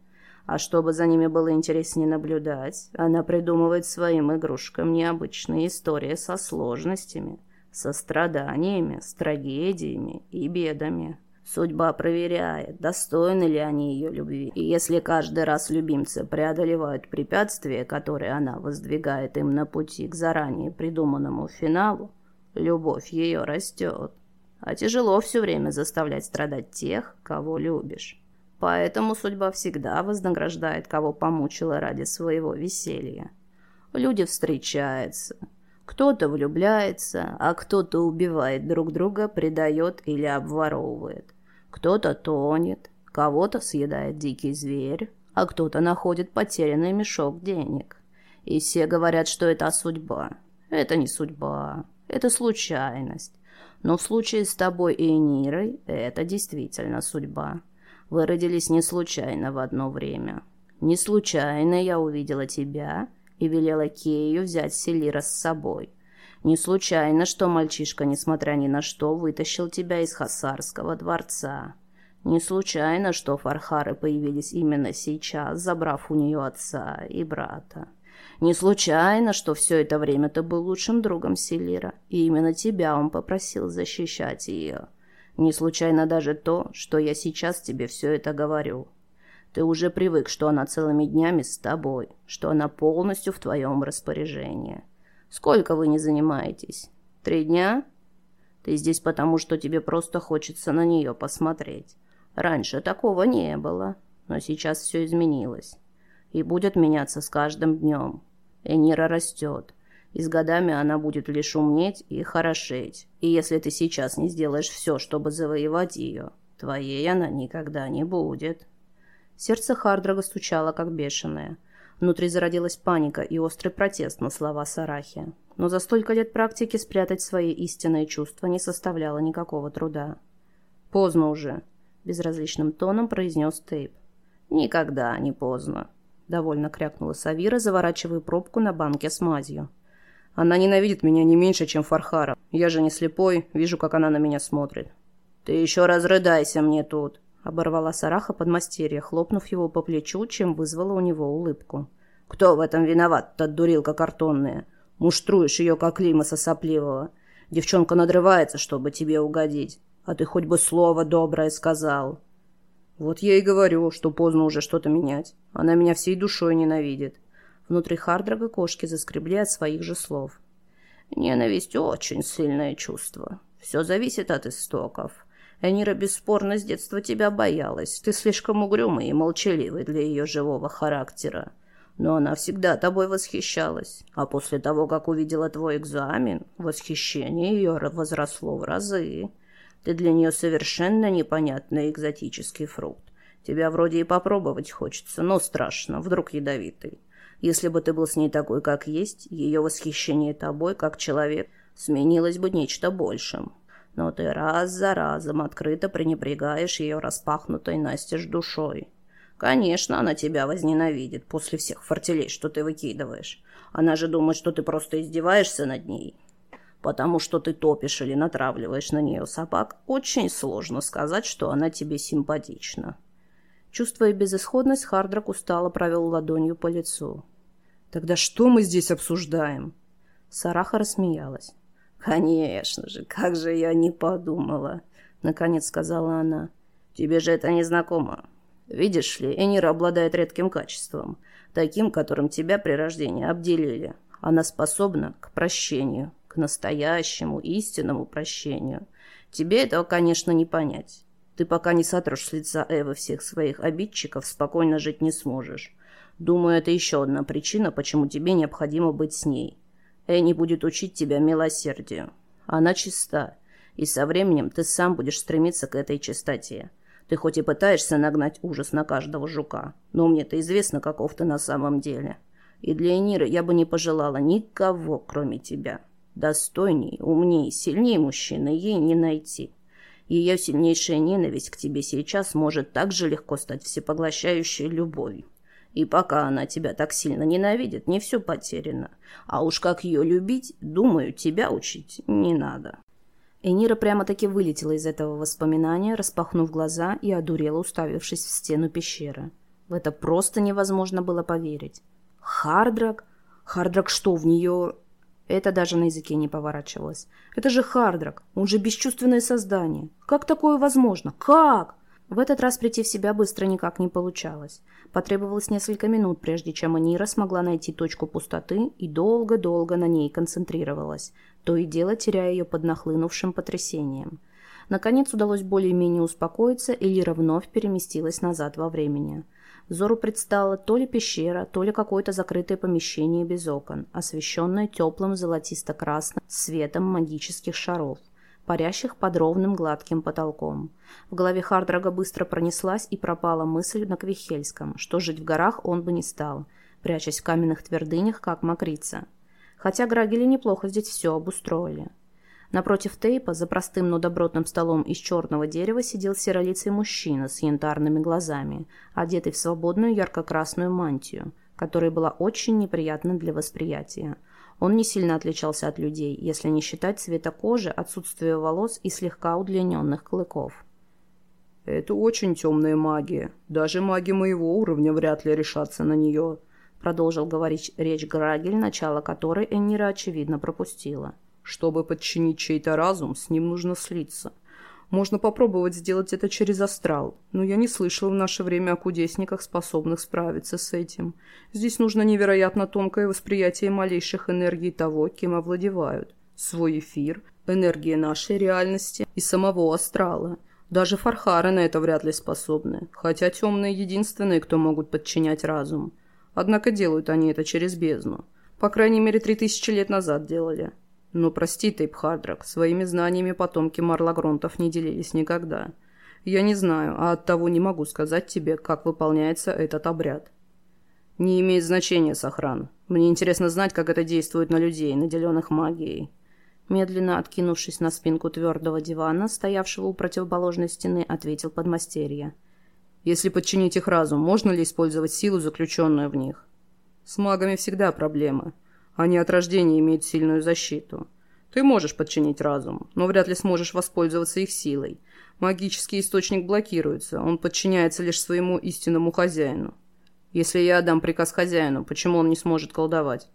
А чтобы за ними было интереснее наблюдать, она придумывает своим игрушкам необычные истории со сложностями, со страданиями, с трагедиями и бедами. Судьба проверяет, достойны ли они ее любви. И если каждый раз любимцы преодолевают препятствия, которые она воздвигает им на пути к заранее придуманному финалу, любовь ее растет. А тяжело все время заставлять страдать тех, кого любишь. Поэтому судьба всегда вознаграждает, кого помучила ради своего веселья. Люди встречаются. Кто-то влюбляется, а кто-то убивает друг друга, предает или обворовывает. Кто-то тонет, кого-то съедает дикий зверь, а кто-то находит потерянный мешок денег. И все говорят, что это судьба. Это не судьба, это случайность. Но в случае с тобой и Нирой это действительно судьба. Вы родились не случайно в одно время. Не случайно я увидела тебя и велела Кею взять Селира с собой. Не случайно, что мальчишка, несмотря ни на что, вытащил тебя из Хасарского дворца. Не случайно, что Фархары появились именно сейчас, забрав у нее отца и брата. Не случайно, что все это время ты был лучшим другом Селира, и именно тебя он попросил защищать ее. Не случайно даже то, что я сейчас тебе все это говорю. Ты уже привык, что она целыми днями с тобой, что она полностью в твоем распоряжении. Сколько вы не занимаетесь? Три дня? Ты здесь потому, что тебе просто хочется на нее посмотреть. Раньше такого не было, но сейчас все изменилось. И будет меняться с каждым днем. Энира растет, и с годами она будет лишь умнеть и хорошеть. И если ты сейчас не сделаешь все, чтобы завоевать ее, твоей она никогда не будет». Сердце Хардрага стучало, как бешеное. Внутри зародилась паника и острый протест на слова Сарахи. Но за столько лет практики спрятать свои истинные чувства не составляло никакого труда. «Поздно уже», — безразличным тоном произнес Тейп. «Никогда не поздно», — довольно крякнула Савира, заворачивая пробку на банке с мазью. «Она ненавидит меня не меньше, чем Фархара. Я же не слепой, вижу, как она на меня смотрит». «Ты еще разрыдайся мне тут», Оборвала Сараха подмастерье, хлопнув его по плечу, чем вызвала у него улыбку. «Кто в этом виноват, тот дурилка картонная? Муштруешь ее, как лимаса сопливого. Девчонка надрывается, чтобы тебе угодить. А ты хоть бы слово доброе сказал». «Вот я и говорю, что поздно уже что-то менять. Она меня всей душой ненавидит». Внутри Хардрага кошки заскребли от своих же слов. «Ненависть — очень сильное чувство. Все зависит от истоков. Энира бесспорно с детства тебя боялась. Ты слишком угрюмый и молчаливый для ее живого характера. Но она всегда тобой восхищалась. А после того, как увидела твой экзамен, восхищение ее возросло в разы. Ты для нее совершенно непонятный экзотический фрукт. Тебя вроде и попробовать хочется, но страшно, вдруг ядовитый. Если бы ты был с ней такой, как есть, ее восхищение тобой, как человек, сменилось бы нечто большим но ты раз за разом открыто пренебрегаешь ее распахнутой настежь душой. Конечно, она тебя возненавидит после всех фортелей, что ты выкидываешь. Она же думает, что ты просто издеваешься над ней. Потому что ты топишь или натравливаешь на нее собак, очень сложно сказать, что она тебе симпатична. Чувствуя безысходность, Хардрак устало провел ладонью по лицу. «Тогда что мы здесь обсуждаем?» Сараха рассмеялась. «Конечно же, как же я не подумала!» — наконец сказала она. «Тебе же это не знакомо. Видишь ли, Энира обладает редким качеством, таким, которым тебя при рождении обделили. Она способна к прощению, к настоящему, истинному прощению. Тебе этого, конечно, не понять. Ты пока не сотрешь с лица Эвы всех своих обидчиков, спокойно жить не сможешь. Думаю, это еще одна причина, почему тебе необходимо быть с ней. Энни будет учить тебя милосердию. Она чиста, и со временем ты сам будешь стремиться к этой чистоте. Ты хоть и пытаешься нагнать ужас на каждого жука, но мне-то известно, каков ты на самом деле. И для Эниры я бы не пожелала никого, кроме тебя. Достойней, умней, сильней мужчины ей не найти. Ее сильнейшая ненависть к тебе сейчас может так же легко стать всепоглощающей любовью. И пока она тебя так сильно ненавидит, не все потеряно. А уж как ее любить, думаю, тебя учить не надо». Энира прямо-таки вылетела из этого воспоминания, распахнув глаза и одурела, уставившись в стену пещеры. В это просто невозможно было поверить. Хардрак? Хардрак что, в нее... Это даже на языке не поворачивалось. Это же Хардрак, он же бесчувственное создание. Как такое возможно? Как? В этот раз прийти в себя быстро никак не получалось. Потребовалось несколько минут, прежде чем Анира смогла найти точку пустоты и долго-долго на ней концентрировалась, то и дело теряя ее под нахлынувшим потрясением. Наконец удалось более-менее успокоиться, и Лира вновь переместилась назад во времени. Взору предстала то ли пещера, то ли какое-то закрытое помещение без окон, освещенное теплым золотисто-красным светом магических шаров – парящих под ровным гладким потолком. В голове Хардрага быстро пронеслась и пропала мысль на Квихельском, что жить в горах он бы не стал, прячась в каменных твердынях, как мокрица. Хотя Грагели неплохо здесь все обустроили. Напротив тейпа, за простым, но добротным столом из черного дерева, сидел серолицый мужчина с янтарными глазами, одетый в свободную ярко-красную мантию, которая была очень неприятна для восприятия. Он не сильно отличался от людей, если не считать цвета кожи, отсутствие волос и слегка удлиненных клыков. «Это очень темная магия. Даже маги моего уровня вряд ли решатся на нее», продолжил говорить речь Грагель, начало которой Эннира, очевидно, пропустила. «Чтобы подчинить чей-то разум, с ним нужно слиться. Можно попробовать сделать это через астрал, но я не слышал в наше время о кудесниках, способных справиться с этим. Здесь нужно невероятно тонкое восприятие малейших энергий того, кем овладевают. Свой эфир, энергия нашей реальности и самого астрала. Даже фархары на это вряд ли способны, хотя темные единственные, кто могут подчинять разум. Однако делают они это через бездну. По крайней мере, три тысячи лет назад делали. Но прости, Тейпхардрак, своими знаниями потомки Марлагронтов не делились никогда. Я не знаю, а оттого не могу сказать тебе, как выполняется этот обряд. «Не имеет значения, Сохран. Мне интересно знать, как это действует на людей, наделенных магией». Медленно откинувшись на спинку твердого дивана, стоявшего у противоположной стены, ответил подмастерье. «Если подчинить их разум, можно ли использовать силу, заключенную в них?» «С магами всегда проблема. Они от рождения имеют сильную защиту. Ты можешь подчинить разум, но вряд ли сможешь воспользоваться их силой. Магический источник блокируется, он подчиняется лишь своему истинному хозяину. Если я отдам приказ хозяину, почему он не сможет колдовать?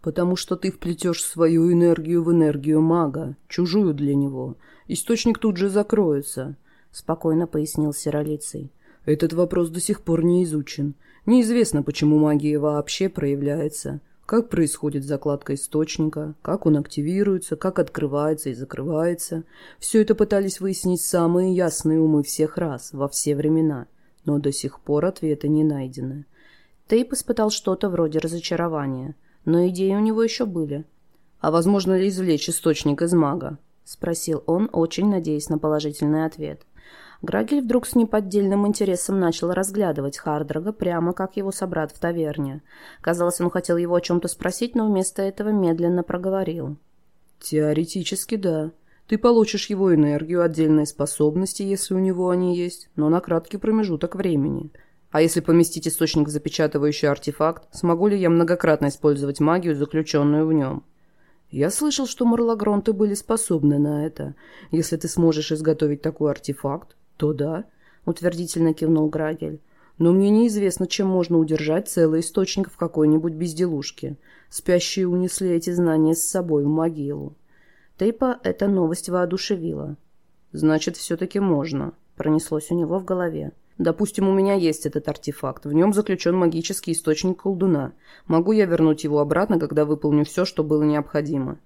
Потому что ты вплетешь свою энергию в энергию мага, чужую для него. Источник тут же закроется, — спокойно пояснил Сиролицей. Этот вопрос до сих пор не изучен. Неизвестно, почему магия вообще проявляется как происходит закладка источника, как он активируется, как открывается и закрывается. Все это пытались выяснить самые ясные умы всех раз, во все времена, но до сих пор ответа не найдено. Тейп испытал что-то вроде разочарования, но идеи у него еще были. «А возможно ли извлечь источник из мага?» — спросил он, очень надеясь на положительный ответ. Грагель вдруг с неподдельным интересом начал разглядывать Хардрога прямо как его собрат в таверне. Казалось, он хотел его о чем-то спросить, но вместо этого медленно проговорил. «Теоретически, да. Ты получишь его энергию, отдельные способности, если у него они есть, но на краткий промежуток времени». А если поместить источник в запечатывающий артефакт, смогу ли я многократно использовать магию, заключенную в нем? Я слышал, что морлагронты были способны на это. Если ты сможешь изготовить такой артефакт, «То да», — утвердительно кивнул Грагель. «Но мне неизвестно, чем можно удержать целый источник в какой-нибудь безделушке. Спящие унесли эти знания с собой в могилу». Тейпа эта новость воодушевила. «Значит, все-таки можно», — пронеслось у него в голове. «Допустим, у меня есть этот артефакт. В нем заключен магический источник колдуна. Могу я вернуть его обратно, когда выполню все, что было необходимо?»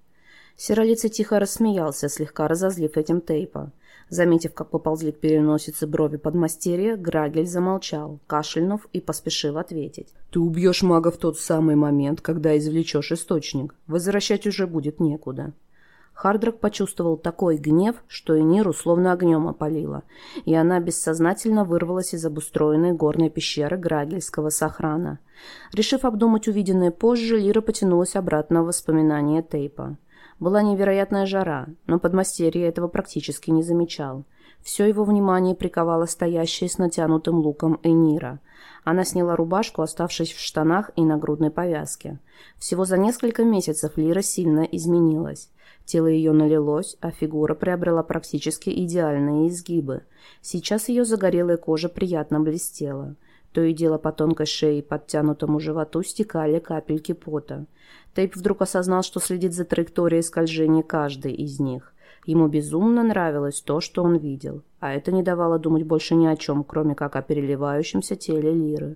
Серолицый тихо рассмеялся, слегка разозлив этим Тейпа. Заметив, как поползли к переносице брови подмастерья, Грагель замолчал, кашлянув и поспешил ответить. «Ты убьешь мага в тот самый момент, когда извлечешь источник. Возвращать уже будет некуда». Хардрак почувствовал такой гнев, что и Ниру словно огнем опалило, и она бессознательно вырвалась из обустроенной горной пещеры Грагельского сохрана. Решив обдумать увиденное позже, Лира потянулась обратно в воспоминания Тейпа. Была невероятная жара, но подмастерье этого практически не замечал. Все его внимание приковала стоящая с натянутым луком Энира. Она сняла рубашку, оставшись в штанах и нагрудной повязке. Всего за несколько месяцев Лира сильно изменилась. Тело ее налилось, а фигура приобрела практически идеальные изгибы. Сейчас ее загорелая кожа приятно блестела. То и дело по тонкой шее и подтянутому животу стекали капельки пота. Тейп вдруг осознал, что следит за траекторией скольжения каждой из них. Ему безумно нравилось то, что он видел, а это не давало думать больше ни о чем, кроме как о переливающемся теле Лиры.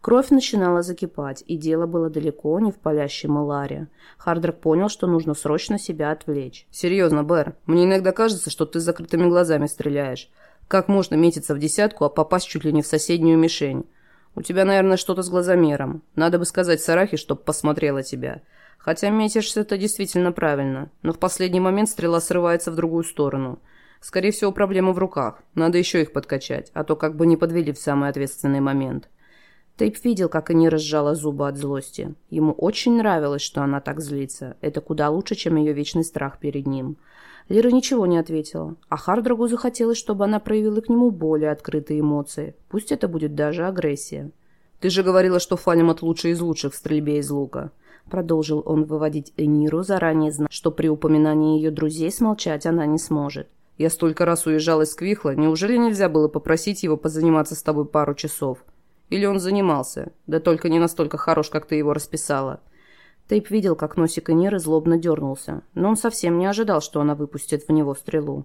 Кровь начинала закипать, и дело было далеко не в палящей Маларе. Хардрак понял, что нужно срочно себя отвлечь. «Серьезно, Бэр, мне иногда кажется, что ты с закрытыми глазами стреляешь. Как можно метиться в десятку, а попасть чуть ли не в соседнюю мишень? У тебя, наверное, что-то с глазомером. Надо бы сказать Сарахе, чтоб посмотрела тебя. Хотя метишься это действительно правильно, но в последний момент стрела срывается в другую сторону. Скорее всего, проблема в руках. Надо еще их подкачать, а то как бы не подвели в самый ответственный момент. Тейп видел, как они разжала зубы от злости. Ему очень нравилось, что она так злится. Это куда лучше, чем ее вечный страх перед ним. Лира ничего не ответила, а Хардрагу захотелось, чтобы она проявила к нему более открытые эмоции. Пусть это будет даже агрессия. «Ты же говорила, что Фалимат лучший из лучших в стрельбе из лука. Продолжил он выводить Эниру, заранее зная, что при упоминании ее друзей смолчать она не сможет. «Я столько раз уезжал из Квихла, неужели нельзя было попросить его позаниматься с тобой пару часов? Или он занимался, да только не настолько хорош, как ты его расписала?» Тейп видел, как носик Эниры злобно дернулся, но он совсем не ожидал, что она выпустит в него стрелу.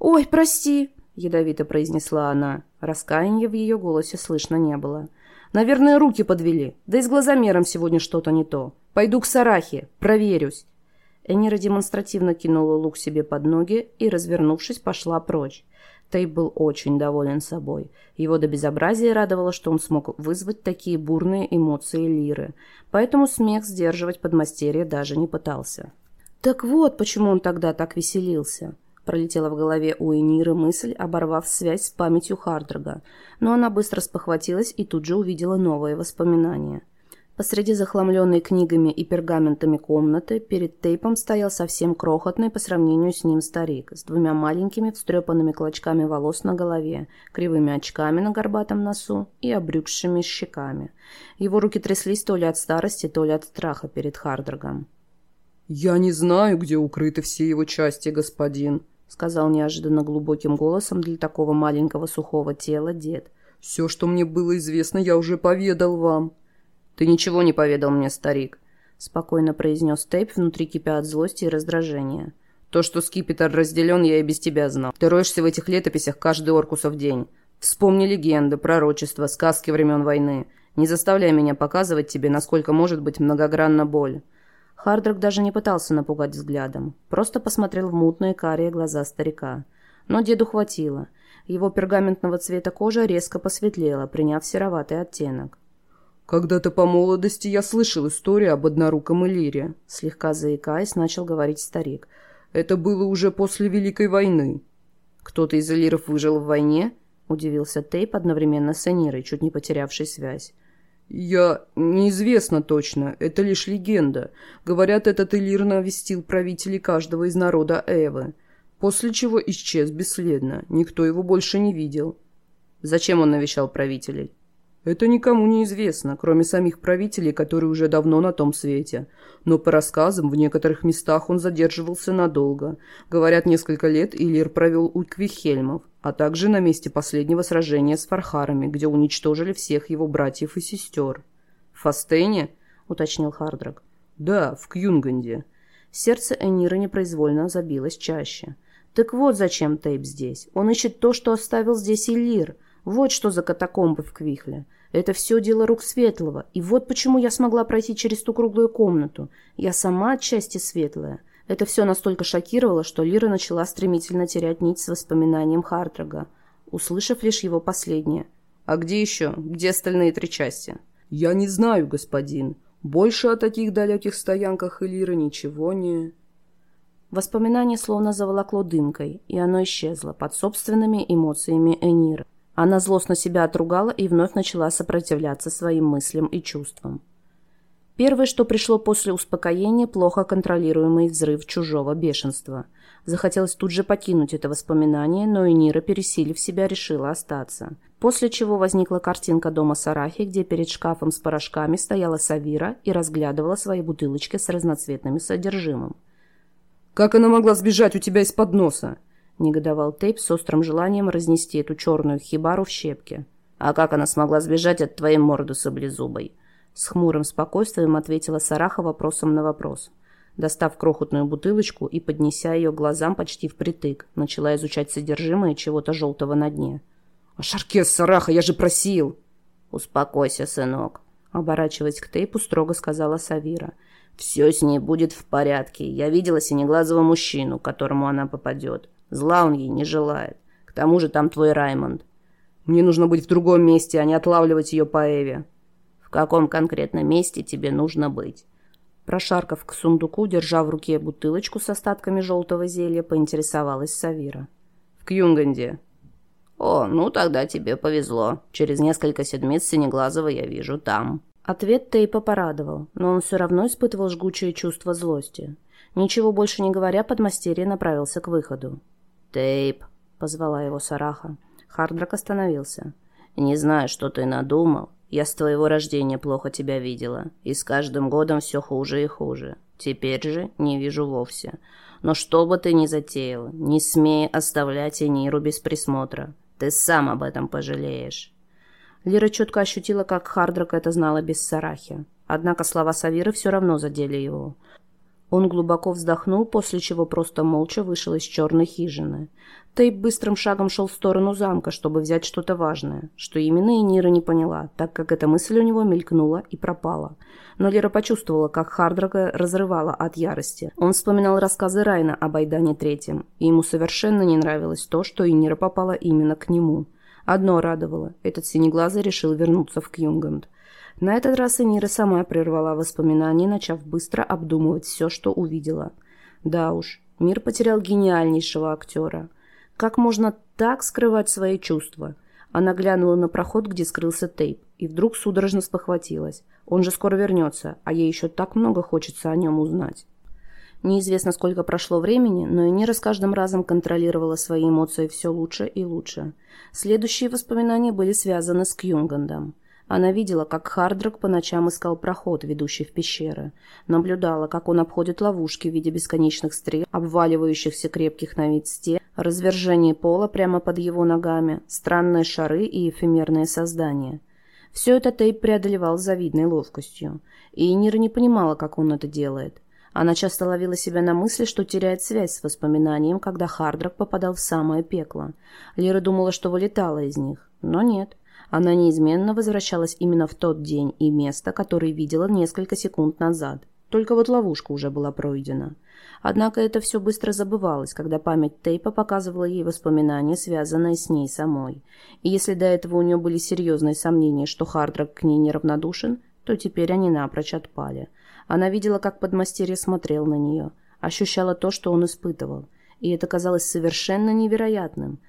«Ой, прости!» — ядовито произнесла она. Раскаяния в ее голосе слышно не было. Наверное, руки подвели. Да и с глазомером сегодня что-то не то. Пойду к Сарахе, проверюсь». Энира демонстративно кинула лук себе под ноги и, развернувшись, пошла прочь. Тейп был очень доволен собой. Его до безобразия радовало, что он смог вызвать такие бурные эмоции Лиры. Поэтому смех сдерживать подмастерье даже не пытался. Так вот, почему он тогда так веселился. Пролетела в голове у Эниры мысль, оборвав связь с памятью Хардрога, но она быстро спохватилась и тут же увидела новые воспоминания. Посреди захламленной книгами и пергаментами комнаты перед тейпом стоял совсем крохотный по сравнению с ним старик, с двумя маленькими встрепанными клочками волос на голове, кривыми очками на горбатом носу и обрюкшими щеками. Его руки тряслись то ли от старости, то ли от страха перед Хардрогом. «Я не знаю, где укрыты все его части, господин», — сказал неожиданно глубоким голосом для такого маленького сухого тела дед. «Все, что мне было известно, я уже поведал вам». «Ты ничего не поведал мне, старик», — спокойно произнес Тейп, внутри кипя от злости и раздражения. «То, что скипетр разделен, я и без тебя знал. Ты роешься в этих летописях каждый Оркусов день. Вспомни легенды, пророчества, сказки времен войны. Не заставляй меня показывать тебе, насколько может быть многогранна боль». Хардрак даже не пытался напугать взглядом, просто посмотрел в мутные карие глаза старика. Но деду хватило. Его пергаментного цвета кожа резко посветлела, приняв сероватый оттенок. «Когда-то по молодости я слышал историю об одноруком Элире», — слегка заикаясь, начал говорить старик. «Это было уже после Великой войны». «Кто-то из Элиров выжил в войне?» — удивился Тейп одновременно с Энирой, чуть не потерявший связь. «Я... неизвестно точно. Это лишь легенда. Говорят, этот Элир навестил правителей каждого из народа Эвы. После чего исчез бесследно. Никто его больше не видел». «Зачем он навещал правителей?» Это никому не известно, кроме самих правителей, которые уже давно на том свете. Но по рассказам, в некоторых местах он задерживался надолго. Говорят, несколько лет Ильир провел у Квихельмов, а также на месте последнего сражения с фархарами, где уничтожили всех его братьев и сестер. «В Фастене?» — уточнил Хардрак. «Да, в Кьюнганде». Сердце Эниры непроизвольно забилось чаще. «Так вот зачем Тейп здесь. Он ищет то, что оставил здесь Иллир. Вот что за катакомбы в Квихле. Это все дело рук Светлого. И вот почему я смогла пройти через ту круглую комнату. Я сама отчасти светлая. Это все настолько шокировало, что Лира начала стремительно терять нить с воспоминанием Хардрага, услышав лишь его последнее. «А где еще? Где остальные три части?» «Я не знаю, господин. Больше о таких далеких стоянках Элира ничего не...» Воспоминание словно заволокло дымкой, и оно исчезло под собственными эмоциями Энира. Она злостно себя отругала и вновь начала сопротивляться своим мыслям и чувствам. Первое, что пришло после успокоения, плохо контролируемый взрыв чужого бешенства. Захотелось тут же покинуть это воспоминание, но и Нира, пересилив себя, решила остаться. После чего возникла картинка дома Сарахи, где перед шкафом с порошками стояла Савира и разглядывала свои бутылочки с разноцветным содержимым. «Как она могла сбежать у тебя из-под носа?» — негодовал Тейп с острым желанием разнести эту черную хибару в щепки. «А как она смогла сбежать от твоей морды саблезубой?» С хмурым спокойствием ответила Сараха вопросом на вопрос. Достав крохотную бутылочку и поднеся ее глазам почти впритык, начала изучать содержимое чего-то желтого на дне. «А Шаркес, Сараха, я же просил!» «Успокойся, сынок», — оборачиваясь к Тейпу, строго сказала Савира. «Все с ней будет в порядке. Я видела синеглазого мужчину, которому она попадет. Зла он ей не желает. К тому же там твой Раймонд. Мне нужно быть в другом месте, а не отлавливать ее по Эве. В каком конкретном месте тебе нужно быть? Прошаркав к сундуку, держа в руке бутылочку с остатками желтого зелья, поинтересовалась Савира. В Кьюнганде. О, ну тогда тебе повезло. Через несколько седмиц Синеглазого я вижу там. Ответ Тейпа порадовал, но он все равно испытывал жгучее чувство злости. Ничего больше не говоря, подмастерье направился к выходу. «Тейп», — позвала его Сараха. Хардрак остановился. «Не знаю, что ты надумал. Я с твоего рождения плохо тебя видела, и с каждым годом все хуже и хуже. Теперь же не вижу вовсе. Но что бы ты ни затеял, не смей оставлять Эниру без присмотра. Ты сам об этом пожалеешь». Лира четко ощутила, как Хардрак это знала без Сарахи. Однако слова Савиры все равно задели его. Он глубоко вздохнул, после чего просто молча вышел из черной хижины. Тейп быстрым шагом шел в сторону замка, чтобы взять что-то важное, что именно и Нира не поняла, так как эта мысль у него мелькнула и пропала. Но Лера почувствовала, как Хардрага разрывала от ярости. Он вспоминал рассказы Райна об Айдане Третьем, и ему совершенно не нравилось то, что Инира попала именно к нему. Одно радовало – этот синеглазый решил вернуться в Кьюнганд. На этот раз Энира сама прервала воспоминания, начав быстро обдумывать все, что увидела. Да уж, Мир потерял гениальнейшего актера. Как можно так скрывать свои чувства? Она глянула на проход, где скрылся тейп, и вдруг судорожно спохватилась. Он же скоро вернется, а ей еще так много хочется о нем узнать. Неизвестно, сколько прошло времени, но Энира с каждым разом контролировала свои эмоции все лучше и лучше. Следующие воспоминания были связаны с Кьюнгандом. Она видела, как Хардрак по ночам искал проход, ведущий в пещеры. Наблюдала, как он обходит ловушки в виде бесконечных стрел, обваливающихся крепких на вид стен, развержение пола прямо под его ногами, странные шары и эфемерные создания. Все это Тейп преодолевал завидной ловкостью. И Нира не понимала, как он это делает. Она часто ловила себя на мысли, что теряет связь с воспоминанием, когда Хардрак попадал в самое пекло. Лира думала, что вылетала из них, но нет. Она неизменно возвращалась именно в тот день и место, которое видела несколько секунд назад. Только вот ловушка уже была пройдена. Однако это все быстро забывалось, когда память Тейпа показывала ей воспоминания, связанные с ней самой. И если до этого у нее были серьезные сомнения, что Хардрак к ней неравнодушен, то теперь они напрочь отпали. Она видела, как подмастерье смотрел на нее, ощущала то, что он испытывал. И это казалось совершенно невероятным.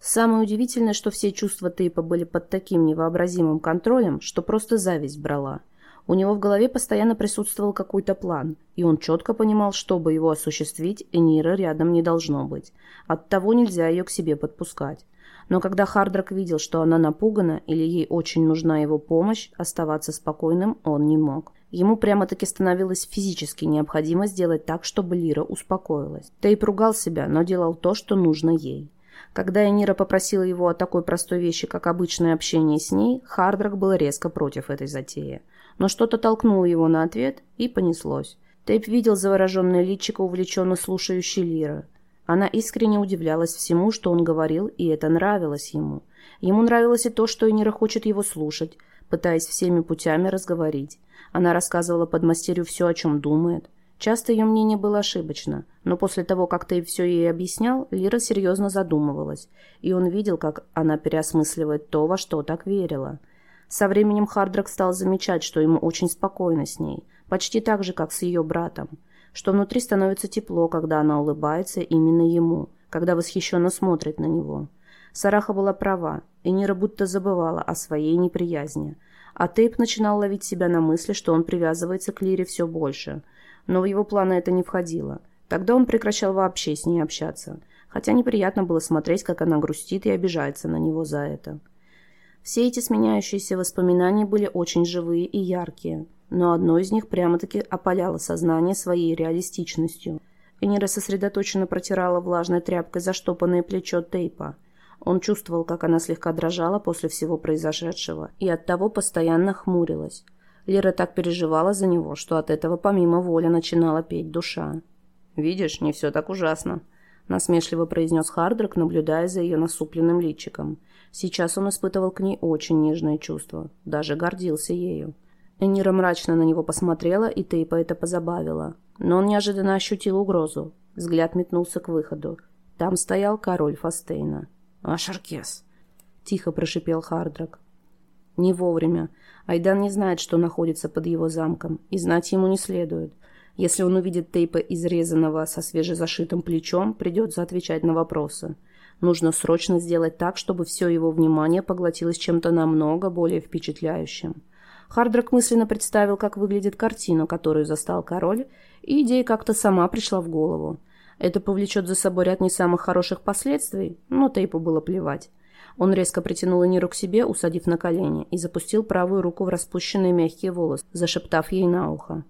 Самое удивительное, что все чувства Тейпа были под таким невообразимым контролем, что просто зависть брала. У него в голове постоянно присутствовал какой-то план, и он четко понимал, чтобы его осуществить, Энира рядом не должно быть. Оттого нельзя ее к себе подпускать. Но когда Хардрак видел, что она напугана или ей очень нужна его помощь, оставаться спокойным он не мог. Ему прямо-таки становилось физически необходимо сделать так, чтобы Лира успокоилась. Тейп ругал себя, но делал то, что нужно ей. Когда Энира попросила его о такой простой вещи, как обычное общение с ней, Хардрак был резко против этой затеи. Но что-то толкнуло его на ответ, и понеслось. Тейп видел завороженное личико, увлеченно слушающей Лира. Она искренне удивлялась всему, что он говорил, и это нравилось ему. Ему нравилось и то, что Энира хочет его слушать, пытаясь всеми путями разговорить. Она рассказывала подмастерью все, о чем думает. Часто ее мнение было ошибочно, но после того, как ты все ей объяснял, Лира серьезно задумывалась, и он видел, как она переосмысливает то, во что так верила. Со временем Хардрак стал замечать, что ему очень спокойно с ней, почти так же, как с ее братом, что внутри становится тепло, когда она улыбается именно ему, когда восхищенно смотрит на него. Сараха была права, и Нира будто забывала о своей неприязни – а Тейп начинал ловить себя на мысли, что он привязывается к Лире все больше. Но в его планы это не входило. Тогда он прекращал вообще с ней общаться. Хотя неприятно было смотреть, как она грустит и обижается на него за это. Все эти сменяющиеся воспоминания были очень живые и яркие, но одно из них прямо-таки опаляло сознание своей реалистичностью. Энира сосредоточенно протирала влажной тряпкой заштопанное плечо Тейпа – он чувствовал, как она слегка дрожала после всего произошедшего, и оттого постоянно хмурилась. Лера так переживала за него, что от этого помимо воли начинала петь душа. «Видишь, не все так ужасно», — насмешливо произнес Хардрак, наблюдая за ее насупленным личиком. Сейчас он испытывал к ней очень нежное чувство, даже гордился ею. Энира мрачно на него посмотрела, и Тейпа это позабавила. Но он неожиданно ощутил угрозу. Взгляд метнулся к выходу. Там стоял король Фастейна. «Ашаркес», — тихо прошипел Хардрак. Не вовремя. Айдан не знает, что находится под его замком, и знать ему не следует. Если он увидит тейпа изрезанного со свежезашитым плечом, придется отвечать на вопросы. Нужно срочно сделать так, чтобы все его внимание поглотилось чем-то намного более впечатляющим. Хардрак мысленно представил, как выглядит картина, которую застал король, и идея как-то сама пришла в голову. Это повлечет за собой ряд не самых хороших последствий, но Тейпу было плевать. Он резко притянул Эниру к себе, усадив на колени, и запустил правую руку в распущенные мягкие волосы, зашептав ей на ухо.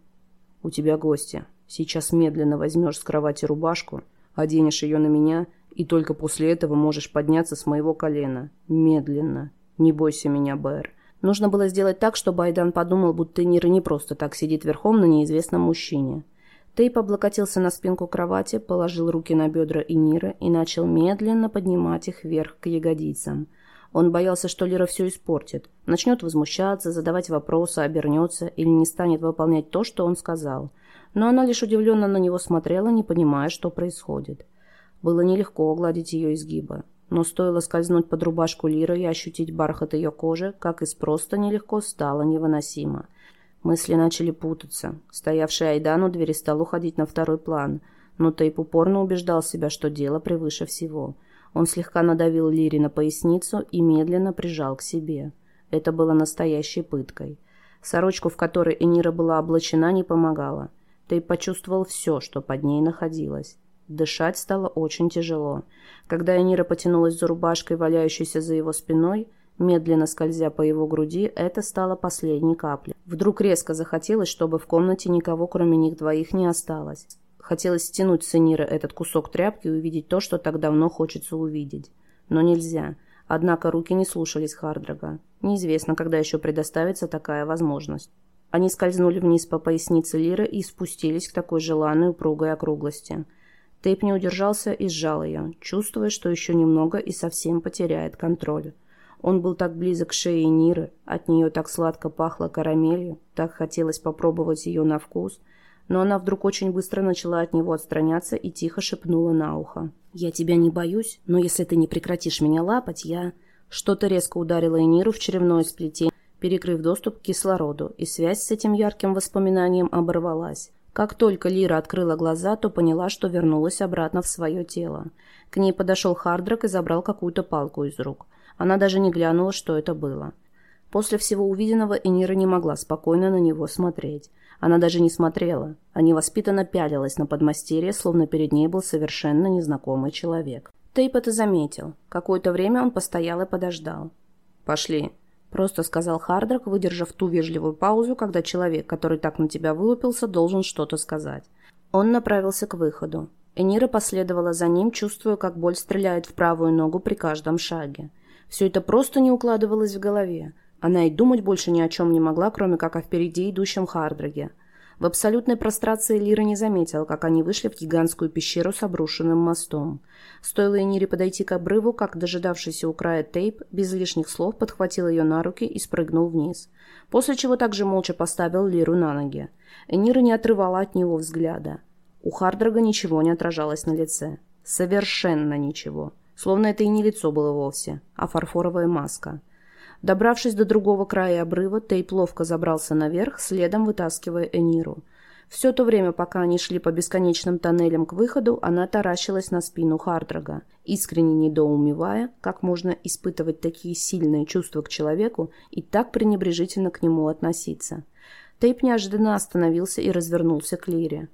«У тебя гости. Сейчас медленно возьмешь с кровати рубашку, оденешь ее на меня, и только после этого можешь подняться с моего колена. Медленно. Не бойся меня, Бэр». Нужно было сделать так, чтобы Айдан подумал, будто Энира не просто так сидит верхом на неизвестном мужчине – Тейп облокотился на спинку кровати, положил руки на бедра Энира и начал медленно поднимать их вверх к ягодицам. Он боялся, что Лира все испортит. Начнет возмущаться, задавать вопросы, обернется или не станет выполнять то, что он сказал. Но она лишь удивленно на него смотрела, не понимая, что происходит. Было нелегко огладить ее изгибы. Но стоило скользнуть под рубашку Лиры и ощутить бархат ее кожи, как из просто нелегко стало невыносимо – Мысли начали путаться. Стоявший Айдан у двери стал уходить на второй план. Но Тейп упорно убеждал себя, что дело превыше всего. Он слегка надавил Лире на поясницу и медленно прижал к себе. Это было настоящей пыткой. Сорочку, в которой Энира была облачена, не помогала. Тейп почувствовал все, что под ней находилось. Дышать стало очень тяжело. Когда Энира потянулась за рубашкой, валяющейся за его спиной, медленно скользя по его груди, это стало последней каплей. Вдруг резко захотелось, чтобы в комнате никого, кроме них двоих, не осталось. Хотелось стянуть с Энира этот кусок тряпки и увидеть то, что так давно хочется увидеть. Но нельзя. Однако руки не слушались Хардрага. Неизвестно, когда еще предоставится такая возможность. Они скользнули вниз по пояснице Лиры и спустились к такой желанной упругой округлости. Тейп не удержался и сжал ее, чувствуя, что еще немного и совсем потеряет контроль. Он был так близок к шее Ниры, от нее так сладко пахло карамелью, так хотелось попробовать ее на вкус, но она вдруг очень быстро начала от него отстраняться и тихо шепнула на ухо. «Я тебя не боюсь, но если ты не прекратишь меня лапать, я...» Что-то резко ударило Эниру в черевное сплетение, перекрыв доступ к кислороду, и связь с этим ярким воспоминанием оборвалась. Как только Лира открыла глаза, то поняла, что вернулась обратно в свое тело. К ней подошел Хардрак и забрал какую-то палку из рук. Она даже не глянула, что это было. После всего увиденного Энира не могла спокойно на него смотреть. Она даже не смотрела, а невоспитанно пялилась на подмастерье, словно перед ней был совершенно незнакомый человек. Тейп это заметил. Какое-то время он постоял и подождал. «Пошли», — просто сказал Хардрак, выдержав ту вежливую паузу, когда человек, который так на тебя вылупился, должен что-то сказать. Он направился к выходу. Энира последовала за ним, чувствуя, как боль стреляет в правую ногу при каждом шаге. Все это просто не укладывалось в голове. Она и думать больше ни о чем не могла, кроме как о впереди идущем Хардраге. В абсолютной прострации Лира не заметила, как они вышли в гигантскую пещеру с обрушенным мостом. Стоило Энире подойти к обрыву, как дожидавшийся у края тейп без лишних слов подхватил ее на руки и спрыгнул вниз. После чего также молча поставил Лиру на ноги. Энира не отрывала от него взгляда. У Хардрага ничего не отражалось на лице. Совершенно ничего. Словно это и не лицо было вовсе, а фарфоровая маска. Добравшись до другого края обрыва, Тейп ловко забрался наверх, следом вытаскивая Эниру. Все то время, пока они шли по бесконечным тоннелям к выходу, она таращилась на спину Хардрага, искренне недоумевая, как можно испытывать такие сильные чувства к человеку и так пренебрежительно к нему относиться. Тейп неожиданно остановился и развернулся к Лире.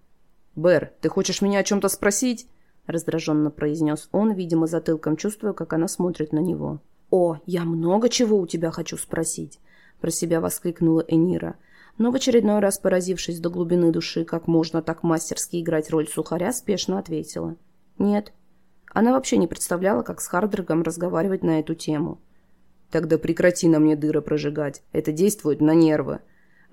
«Бэр, ты хочешь меня о чем-то спросить?» Раздраженно произнес он, видимо, затылком чувствуя, как она смотрит на него. «О, я много чего у тебя хочу спросить», — про себя воскликнула Энира. Но в очередной раз, поразившись до глубины души, как можно так мастерски играть роль сухаря, спешно ответила. «Нет». Она вообще не представляла, как с Хардрагом разговаривать на эту тему. «Тогда прекрати на мне дыры прожигать. Это действует на нервы».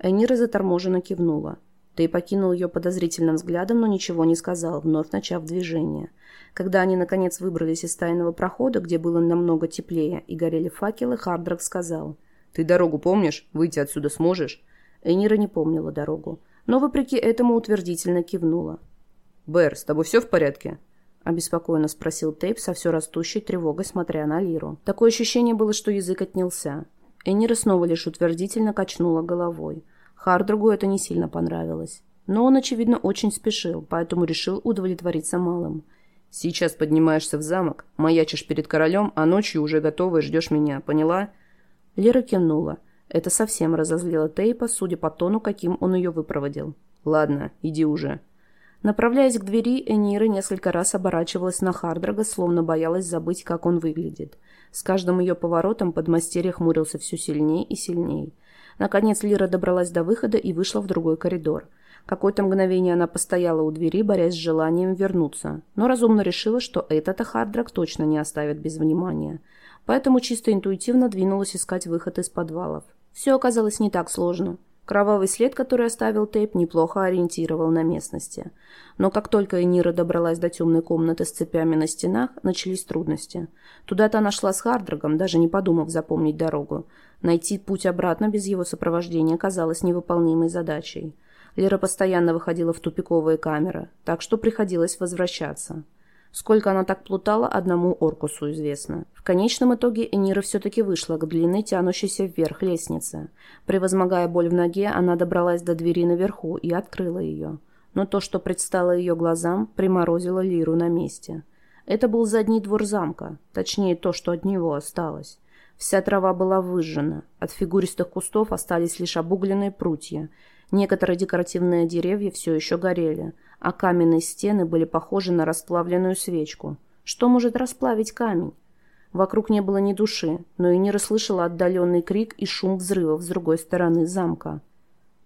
Энира заторможенно кивнула. Ты покинул ее подозрительным взглядом, но ничего не сказал, вновь начав движение. Когда они, наконец, выбрались из тайного прохода, где было намного теплее и горели факелы, Хардрак сказал. «Ты дорогу помнишь? Выйти отсюда сможешь?» Энира не помнила дорогу, но, вопреки этому, утвердительно кивнула. «Бэр, с тобой все в порядке?» Обеспокоенно спросил Тейп со все растущей тревогой, смотря на Лиру. Такое ощущение было, что язык отнялся. Энира снова лишь утвердительно качнула головой. Хардругу это не сильно понравилось. Но он, очевидно, очень спешил, поэтому решил удовлетвориться малым. «Сейчас поднимаешься в замок, маячишь перед королем, а ночью уже готова и ждешь меня, поняла?» Лера кивнула. Это совсем разозлило Тейпа, судя по тону, каким он ее выпроводил. «Ладно, иди уже». Направляясь к двери, Энира несколько раз оборачивалась на Хардрага, словно боялась забыть, как он выглядит. С каждым ее поворотом подмастерье хмурился все сильнее и сильнее. Наконец Лира добралась до выхода и вышла в другой коридор. Какое-то мгновение она постояла у двери, борясь с желанием вернуться, но разумно решила, что этот Ахардрак точно не оставит без внимания. Поэтому чисто интуитивно двинулась искать выход из подвалов. Все оказалось не так сложно. Кровавый след, который оставил Тейп, неплохо ориентировал на местности. Но как только Энира добралась до темной комнаты с цепями на стенах, начались трудности. Туда-то она шла с Хардрагом, даже не подумав запомнить дорогу. Найти путь обратно без его сопровождения казалось невыполнимой задачей. Лера постоянно выходила в тупиковые камеры, так что приходилось возвращаться. Сколько она так плутала, одному Оркусу известно. В конечном итоге Энира все-таки вышла к длинной, тянущейся вверх лестнице. Превозмогая боль в ноге, она добралась до двери наверху и открыла ее. но то, что предстало ее глазам, приморозило Лиру на месте. Это был задний двор замка, точнее то, что от него осталось. Вся трава была выжжена, от фигуристых кустов остались лишь обугленные прутья. Некоторые декоративные деревья все еще горели, а каменные стены были похожи на расплавленную свечку. Что может расплавить камень? Вокруг не было ни души, но и не расслышала отдаленный крик и шум взрывов с другой стороны замка.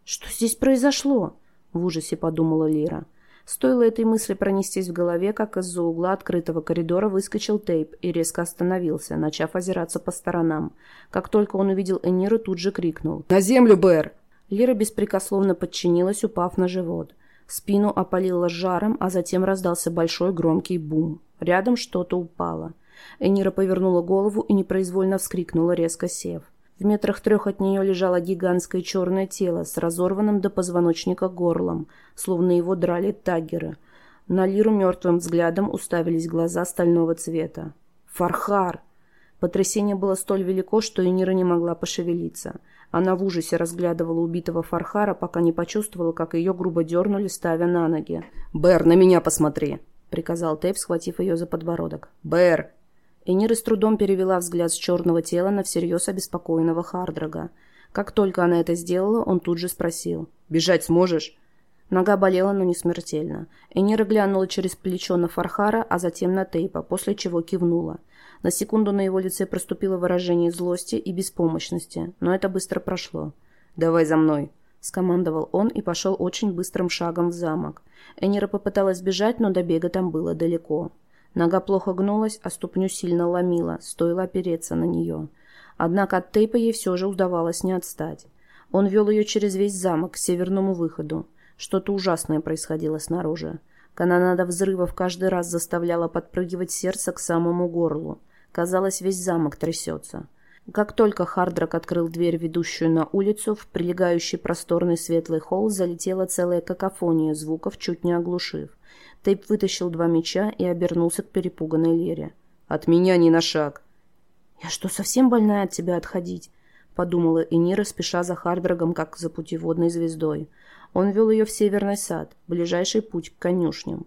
«Что здесь произошло?» — в ужасе подумала Лира. Стоило этой мысли пронестись в голове, как из-за угла открытого коридора выскочил Тейп и резко остановился, начав озираться по сторонам. Как только он увидел Энира, тут же крикнул. «На землю, Бэр!» Лира беспрекословно подчинилась, упав на живот. Спину опалило жаром, а затем раздался большой громкий бум. Рядом что-то упало. Энира повернула голову и непроизвольно вскрикнула, резко сев. В метрах трех от нее лежало гигантское черное тело с разорванным до позвоночника горлом, словно его драли таггеры. На Лиру мертвым взглядом уставились глаза стального цвета. «Фархар!» Потрясение было столь велико, что Энира не могла пошевелиться. Она в ужасе разглядывала убитого Фархара, пока не почувствовала, как ее грубо дернули, ставя на ноги. «Бэр, на меня посмотри!» — приказал Тейп, схватив ее за подбородок. «Бэр, Энира с трудом перевела взгляд с черного тела на всерьез обеспокоенного Хардрога. Как только она это сделала, он тут же спросил. «Бежать сможешь?» Нога болела, но не смертельно. Энира глянула через плечо на Фархара, а затем на Тейпа, после чего кивнула. На секунду на его лице проступило выражение злости и беспомощности, но это быстро прошло. «Давай за мной», — скомандовал он и пошел очень быстрым шагом в замок. Энира попыталась бежать, но до бега там было далеко. Нога плохо гнулась, а ступню сильно ломила, стоило опереться на нее. Однако от тейпа ей все же удавалось не отстать. Он вел ее через весь замок к северному выходу. Что-то ужасное происходило снаружи. Канонада взрывов каждый раз заставляла подпрыгивать сердце к самому горлу. Казалось, весь замок трясется. Как только Хардрак открыл дверь, ведущую на улицу, в прилегающий просторный светлый холл залетела целая какофония звуков, чуть не оглушив. Тейп вытащил два меча и обернулся к перепуганной Лере. «От меня ни на шаг!» «Я что, совсем больная от тебя отходить?» — подумала Энира, спеша за Хардрагом, как за путеводной звездой. Он вел ее в северный сад, ближайший путь к конюшням.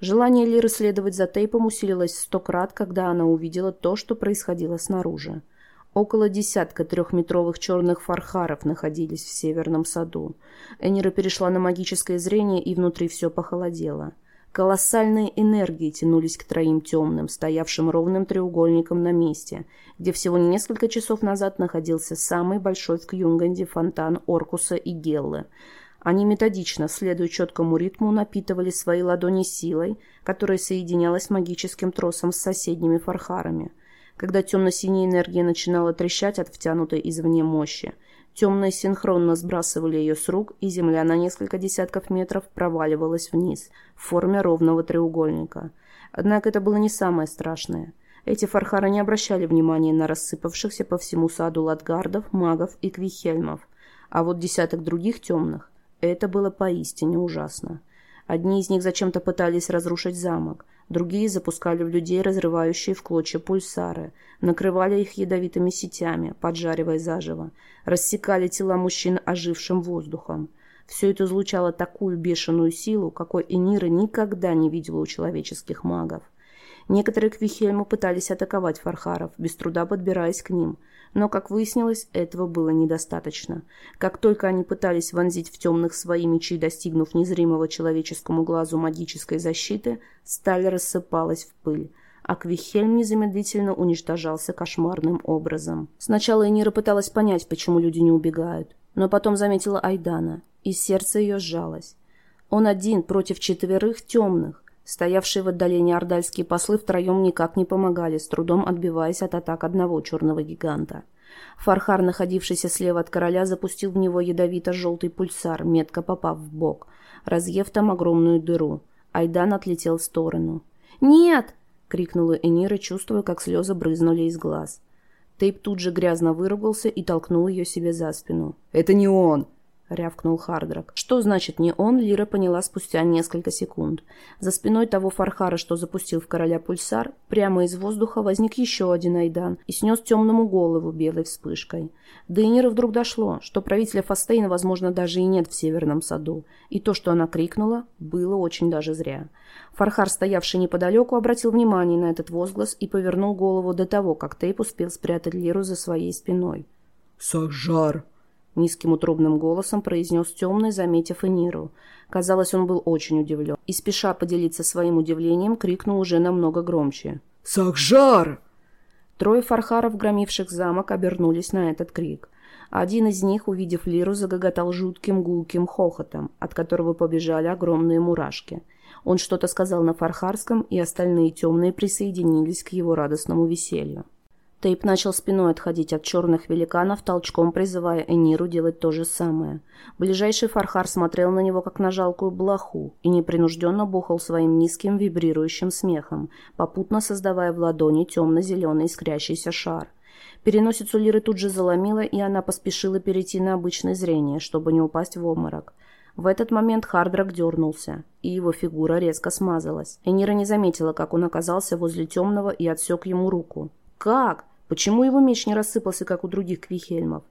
Желание Лиры следовать за Тейпом усилилось сто крат, когда она увидела то, что происходило снаружи. Около десятка трехметровых черных фархаров находились в северном саду. Энира перешла на магическое зрение, и внутри все похолодело. Колоссальные энергии тянулись к троим темным, стоявшим ровным треугольником на месте, где всего несколько часов назад находился самый большой в Кьюнганде фонтан Оркуса и Геллы. Они методично, следуя четкому ритму, напитывали свои ладони силой, которая соединялась магическим тросом с соседними фархарами. Когда темно-синяя энергия начинала трещать от втянутой извне мощи, Темные синхронно сбрасывали ее с рук, и земля на несколько десятков метров проваливалась вниз, в форме ровного треугольника. Однако это было не самое страшное. Эти фархары не обращали внимания на рассыпавшихся по всему саду латгардов, магов и квихельмов. А вот десяток других темных – это было поистине ужасно. Одни из них зачем-то пытались разрушить замок, Другие запускали в людей разрывающие в клочья пульсары, накрывали их ядовитыми сетями, поджаривая заживо, рассекали тела мужчин ожившим воздухом. Все это излучало такую бешеную силу, какой Энира никогда не видела у человеческих магов. Некоторые Квихельмы пытались атаковать фархаров, без труда подбираясь к ним – но, как выяснилось, этого было недостаточно. Как только они пытались вонзить в темных свои мечи, достигнув незримого человеческому глазу магической защиты, сталь рассыпалась в пыль. А Квихельм незамедлительно уничтожался кошмарным образом. Сначала Энира пыталась понять, почему люди не убегают, но потом заметила Айдана, и сердце ее сжалось. Он один против четверых темных, Стоявшие в отдалении ордальские послы втроем никак не помогали, с трудом отбиваясь от атак одного черного гиганта. Фархар, находившийся слева от короля, запустил в него ядовито-желтый пульсар, метко попав в бок, разъев там огромную дыру. Айдан отлетел в сторону. «Нет!» — крикнула Энира, чувствуя, как слезы брызнули из глаз. Тейп тут же грязно выругался и толкнул ее себе за спину. «Это не он!» — рявкнул Хардрак. Что значит не он, Лира поняла спустя несколько секунд. За спиной того Фархара, что запустил в короля пульсар, прямо из воздуха возник еще один Айдан и снес темному голову белой вспышкой. До Эниры вдруг дошло, что правителя Фастейна, возможно, даже и нет в Северном саду, и то, что она крикнула, было очень даже зря. Фархар, стоявший неподалеку, обратил внимание на этот возглас и повернул голову до того, как Тейп успел спрятать Лиру за своей спиной. «Сажар!» Низким утробным голосом произнес темный, заметив Эниру. Казалось, он был очень удивлен. И, спеша поделиться своим удивлением, крикнул уже намного громче. «Сахжар!» Трое фархаров, громивших замок, обернулись на этот крик. Один из них, увидев Лиру, загоготал жутким гулким хохотом, от которого побежали огромные мурашки. Он что-то сказал на фархарском, и остальные темные присоединились к его радостному веселью. Тейп начал спиной отходить от черных великанов, толчком призывая Эниру делать то же самое. Ближайший Фархар смотрел на него, как на жалкую блоху, и непринужденно бухал своим низким вибрирующим смехом, попутно создавая в ладони темно-зеленый искрящийся шар. Переносицу Лиры тут же заломила, и она поспешила перейти на обычное зрение, чтобы не упасть в обморок. В этот момент Хардрак дернулся, и его фигура резко смазалась. Энира не заметила, как он оказался возле темного и отсек ему руку. «Как?» Почему его меч не рассыпался, как у других квихельмов?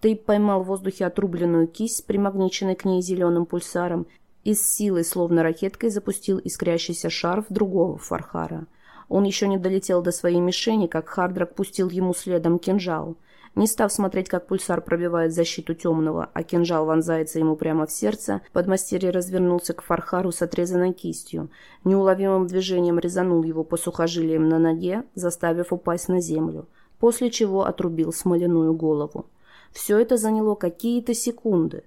Тейп поймал в воздухе отрубленную кисть, примагниченной к ней зеленым пульсаром, и с силой, словно ракеткой, запустил искрящийся шарф другого Фархара. Он еще не долетел до своей мишени, как Хардрак пустил ему следом кинжал — не став смотреть, как пульсар пробивает защиту темного, а кинжал вонзается ему прямо в сердце, подмастерье развернулся к Фархару с отрезанной кистью. Неуловимым движением резанул его по сухожилиям на ноге, заставив упасть на землю, после чего отрубил смоляную голову. Все это заняло какие-то секунды.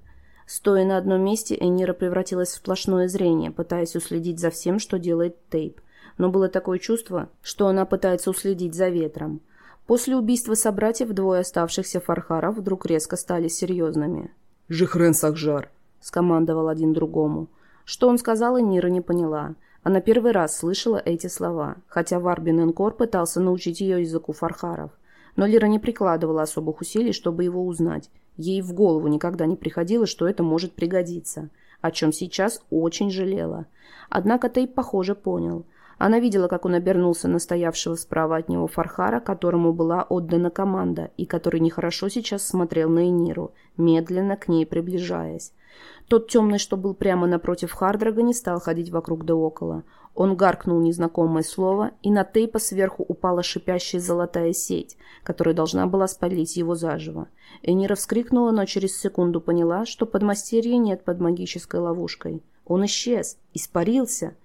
Стоя на одном месте, Энира превратилась в сплошное зрение, пытаясь уследить за всем, что делает Тейп. Но было такое чувство, что она пытается уследить за ветром. После убийства собратьев двое оставшихся фархаров вдруг резко стали серьезными. «Жихрен Сахжар!» – скомандовал один другому. Что он сказал, Нира не поняла. Она первый раз слышала эти слова, хотя Варбин Энкор пытался научить ее языку фархаров. Но Лира не прикладывала особых усилий, чтобы его узнать. Ей в голову никогда не приходило, что это может пригодиться, о чем сейчас очень жалела. Однако Тейп, похоже, понял. Она видела, как он обернулся на стоявшего справа от него Фархара, которому была отдана команда, и который нехорошо сейчас смотрел на Эниру, медленно к ней приближаясь. Тот темный, что был прямо напротив Хардрага, не стал ходить вокруг да около. Он гаркнул незнакомое слово, и на Тейпа сверху упала шипящая золотая сеть, которая должна была спалить его заживо. Энира вскрикнула, но через секунду поняла, что подмастерья нет под магической ловушкой. Он исчез, испарился —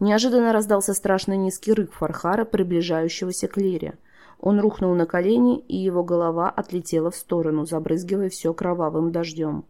Неожиданно раздался страшный низкий рык Фархара, приближающегося к Лире. Он рухнул на колени, и его голова отлетела в сторону, забрызгивая все кровавым дождем.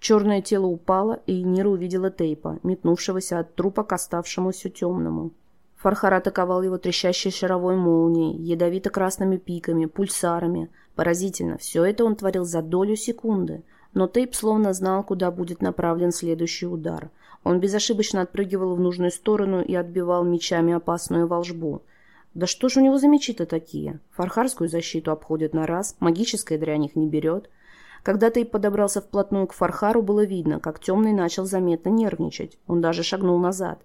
Черное тело упало, и Нира увидела Тейпа, метнувшегося от трупа к оставшемуся темному. Фархар атаковал его трещащей шаровой молнией, ядовито-красными пиками, пульсарами. Поразительно, все это он творил за долю секунды. Но Тейп словно знал, куда будет направлен следующий удар. Он безошибочно отпрыгивал в нужную сторону и отбивал мечами опасную волжбу. Да что же у него за мечи-то такие? Фархарскую защиту обходит на раз, магическая дрянь их не берет. Когда Тейп подобрался вплотную к Фархару, было видно, как темный начал заметно нервничать. Он даже шагнул назад.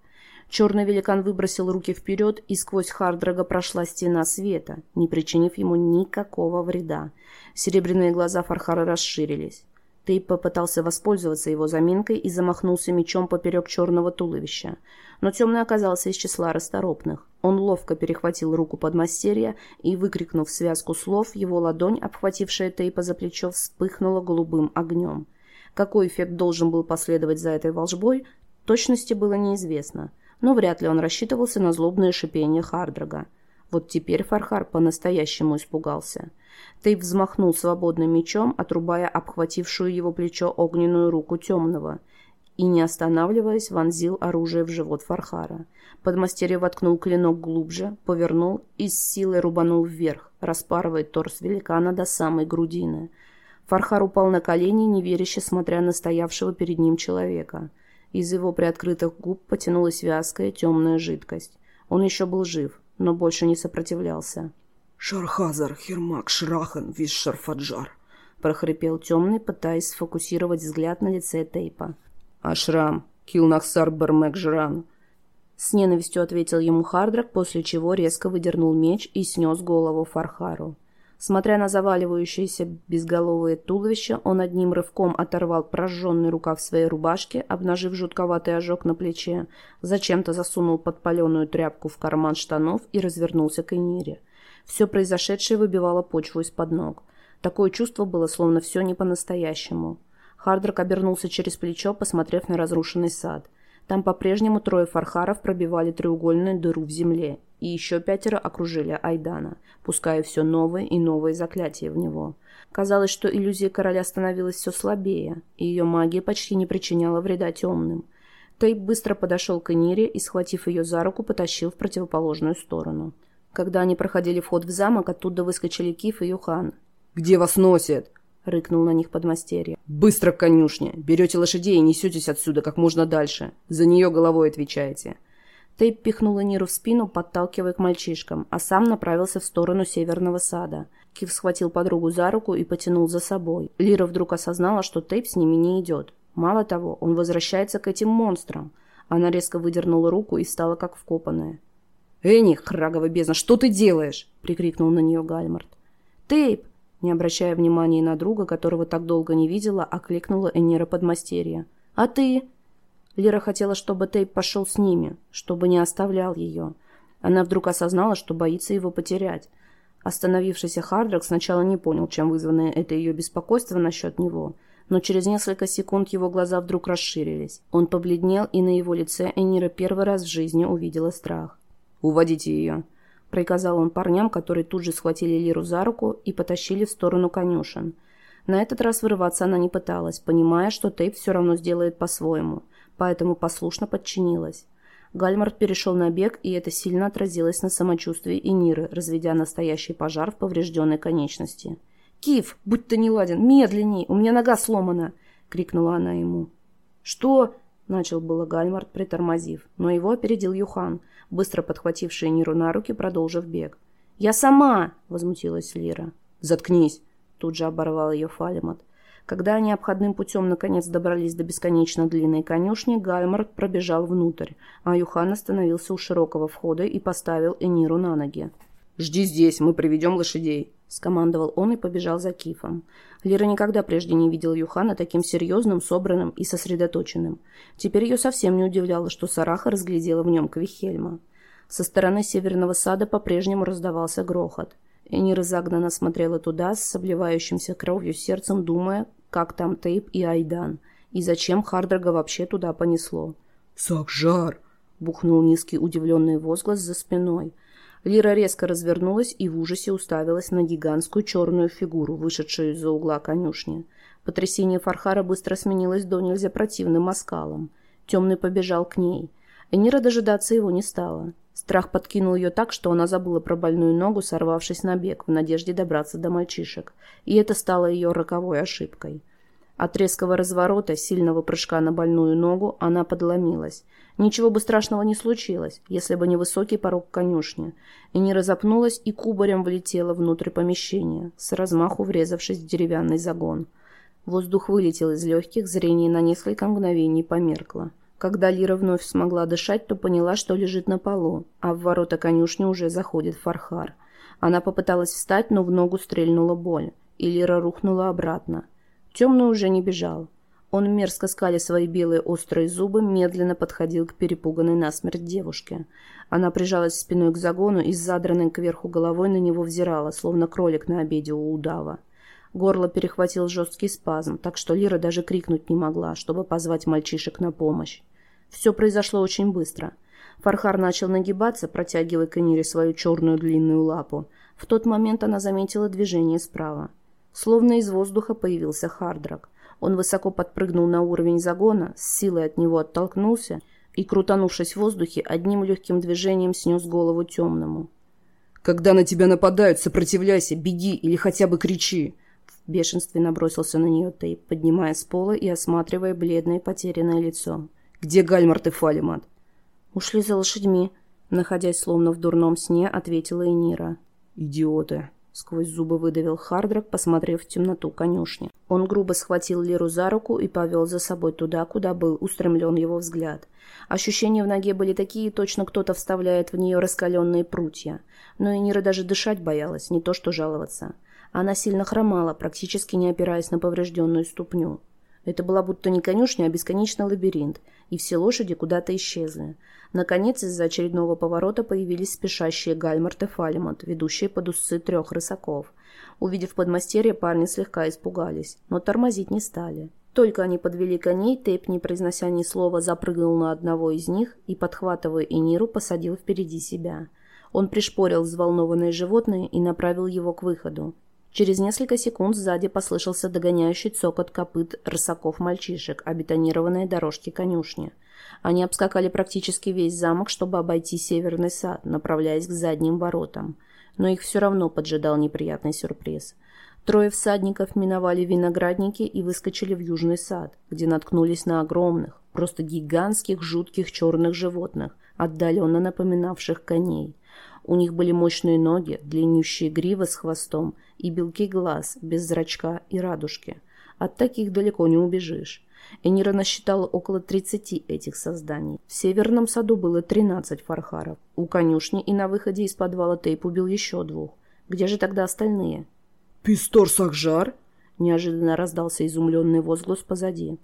Черный великан выбросил руки вперед, и сквозь Хардрага прошла стена света, не причинив ему никакого вреда. Серебряные глаза Фархара расширились. Тейп попытался воспользоваться его заминкой и замахнулся мечом поперек черного туловища. Но темный оказался из числа расторопных. Он ловко перехватил руку подмастерья и, выкрикнув связку слов, его ладонь, обхватившая Тейпа за плечо, вспыхнула голубым огнем. Какой эффект должен был последовать за этой волжбой, точности было неизвестно, но вряд ли он рассчитывался на злобное шипение Хардрага. Вот теперь Фархар по-настоящему испугался – Тейп взмахнул свободным мечом, отрубая обхватившую его плечо огненную руку темного, и, не останавливаясь, вонзил оружие в живот Фархара. Подмастерье воткнул клинок глубже, повернул и с силой рубанул вверх, распарывая торс великана до самой грудины. Фархар упал на колени, неверяще смотря на стоявшего перед ним человека. Из его приоткрытых губ потянулась вязкая темная жидкость. Он еще был жив, но больше не сопротивлялся. «Шархазар, Хермак, Шрахан, Вишшарфаджар», прохрипел темный, пытаясь сфокусировать взгляд на лице Тейпа. «А шрам? Килнахсар Бармек Жран?» С ненавистью ответил ему Хардрак, после чего резко выдернул меч и снес голову Фархару. Смотря на заваливающееся безголовое туловище, он одним рывком оторвал прожженный рукав своей рубашки, обнажив жутковатый ожог на плече, зачем-то засунул подпаленную тряпку в карман штанов и развернулся к Энире. Все произошедшее выбивало почву из-под ног. Такое чувство было, словно все не по-настоящему. Хардрак обернулся через плечо, посмотрев на разрушенный сад. Там по-прежнему трое фархаров пробивали треугольную дыру в земле, и еще пятеро окружили Айдана, пуская все новые и новые заклятия в него. Казалось, что иллюзия короля становилась все слабее, и ее магия почти не причиняла вреда темным. Тейп быстро подошел к Энире и, схватив ее за руку, потащил в противоположную сторону. Когда они проходили вход в замок, оттуда выскочили Киф и Юхан. «Где вас носит?» — рыкнул на них подмастерье. «Быстро к конюшне! Берете лошадей и несетесь отсюда как можно дальше. За нее головой отвечаете». Тейп пихнул Ниру в спину, подталкивая к мальчишкам, а сам направился в сторону северного сада. Кив схватил подругу за руку и потянул за собой. Лира вдруг осознала, что Тейп с ними не идет. Мало того, он возвращается к этим монстрам. Она резко выдернула руку и стала как вкопанная. «Энни, храгова бездна, что ты делаешь?» — прикрикнул на нее Гальмарт. «Тейп!» — не обращая внимания на друга, которого так долго не видела, окликнула Энира подмастерья. «А ты?» Лира хотела, чтобы Тейп пошел с ними, чтобы не оставлял ее. Она вдруг осознала, что боится его потерять. Остановившийся Хардрак сначала не понял, чем вызвано это ее беспокойство насчет него, но через несколько секунд его глаза вдруг расширились. Он побледнел, и на его лице Энира первый раз в жизни увидела страх. «Уводите ее», — приказал он парням, которые тут же схватили Лиру за руку и потащили в сторону конюшен. На этот раз вырываться она не пыталась, понимая, что Тейп все равно сделает по-своему, поэтому послушно подчинилась. Гальмарт перешел на бег, и это сильно отразилось на самочувствии Эниры, разведя настоящий пожар в поврежденной конечности. «Киф, будь ты неладен, медленней, у меня нога сломана!» — крикнула она ему. «Что?» — начал было Гальмарт, притормозив, но его опередил Юхан — быстро подхватившая Ниру на руки, продолжив бег. «Я сама!» — возмутилась Лира. «Заткнись!» — тут же оборвал ее Фалимат. Когда они обходным путем наконец добрались до бесконечно длинной конюшни, Гальмарт пробежал внутрь, а Юхан остановился у широкого входа и поставил Эниру на ноги. «Жди здесь, мы приведем лошадей», — скомандовал он и побежал за Кифом. Лира никогда прежде не видела Юхана таким серьезным, собранным и сосредоточенным. Теперь ее совсем не удивляло, что Сараха разглядела в нем Квихельма. Со стороны северного сада по-прежнему раздавался грохот. Энира загнанно смотрела туда с обливающимся кровью сердцем, думая, как там Тейп и Айдан, и зачем Хардрага вообще туда понесло. «Сакжар!» — бухнул низкий удивленный возглас за спиной. Лира резко развернулась и в ужасе уставилась на гигантскую черную фигуру, вышедшую из-за угла конюшни. Потрясение Фархара быстро сменилось до нельзя противным оскалом. Темный побежал к ней. Энира дожидаться его не стала. Страх подкинул ее так, что она забыла про больную ногу, сорвавшись на бег, в надежде добраться до мальчишек. И это стало ее роковой ошибкой. От резкого разворота, сильного прыжка на больную ногу, она подломилась. Ничего бы страшного не случилось, если бы не высокий порог конюшни. И не разопнулась и кубарем влетела внутрь помещения, с размаху врезавшись в деревянный загон. Воздух вылетел из легких, зрение на несколько мгновений померкло. Когда Лира вновь смогла дышать, то поняла, что лежит на полу, а в ворота конюшни уже заходит Фархар. Она попыталась встать, но в ногу стрельнула боль, и Лира рухнула обратно. Темный уже не бежал. Он, мерзко скали свои белые острые зубы, медленно подходил к перепуганной насмерть девушке. Она прижалась спиной к загону и с задранной кверху головой на него взирала, словно кролик на обеде у удава. Горло перехватил жесткий спазм, так что Лира даже крикнуть не могла, чтобы позвать мальчишек на помощь. Все произошло очень быстро. Фархар начал нагибаться, протягивая к Энире свою черную длинную лапу. В тот момент она заметила движение справа. Словно из воздуха появился Хардрак. Он высоко подпрыгнул на уровень загона, с силой от него оттолкнулся и, крутанувшись в воздухе, одним легким движением снес голову темному. «Когда на тебя нападают, сопротивляйся, беги или хотя бы кричи!» В бешенстве набросился на нее Тейп, поднимая с пола и осматривая бледное потерянное лицо. «Где Гальмарт и Фалимат?» «Ушли за лошадьми», — находясь словно в дурном сне, ответила Энира. «Идиоты!» Сквозь зубы выдавил Хардрак, посмотрев в темноту конюшни. Он грубо схватил Лиру за руку и повел за собой туда, куда был устремлен его взгляд. Ощущения в ноге были такие, точно кто-то вставляет в нее раскаленные прутья. Но и Нира даже дышать боялась, не то что жаловаться. Она сильно хромала, практически не опираясь на поврежденную ступню. Это была будто не конюшня, а бесконечный лабиринт, и все лошади куда-то исчезли. Наконец, из-за очередного поворота появились спешащие Гальмарт и Фалимонт, ведущие под усы трех рысаков. Увидев подмастерье, парни слегка испугались, но тормозить не стали. Только они подвели коней, Тейп, не произнося ни слова, запрыгнул на одного из них и, подхватывая Эниру, посадил впереди себя. Он пришпорил взволнованное животное и направил его к выходу. Через несколько секунд сзади послышался догоняющий цокот копыт рысаков-мальчишек, обетонированные дорожки конюшни. Они обскакали практически весь замок, чтобы обойти северный сад, направляясь к задним воротам. Но их все равно поджидал неприятный сюрприз. Трое всадников миновали виноградники и выскочили в южный сад, где наткнулись на огромных, просто гигантских жутких черных животных, отдаленно напоминавших коней. У них были мощные ноги, длиннющие гривы с хвостом и белки глаз, без зрачка и радужки. От таких далеко не убежишь. Энира насчитала около 30 этих созданий. В северном саду было 13 фархаров. У конюшни и на выходе из подвала Тейп убил еще двух. Где же тогда остальные? «Пистор Сахжар?» Неожиданно раздался изумленный возглас позади.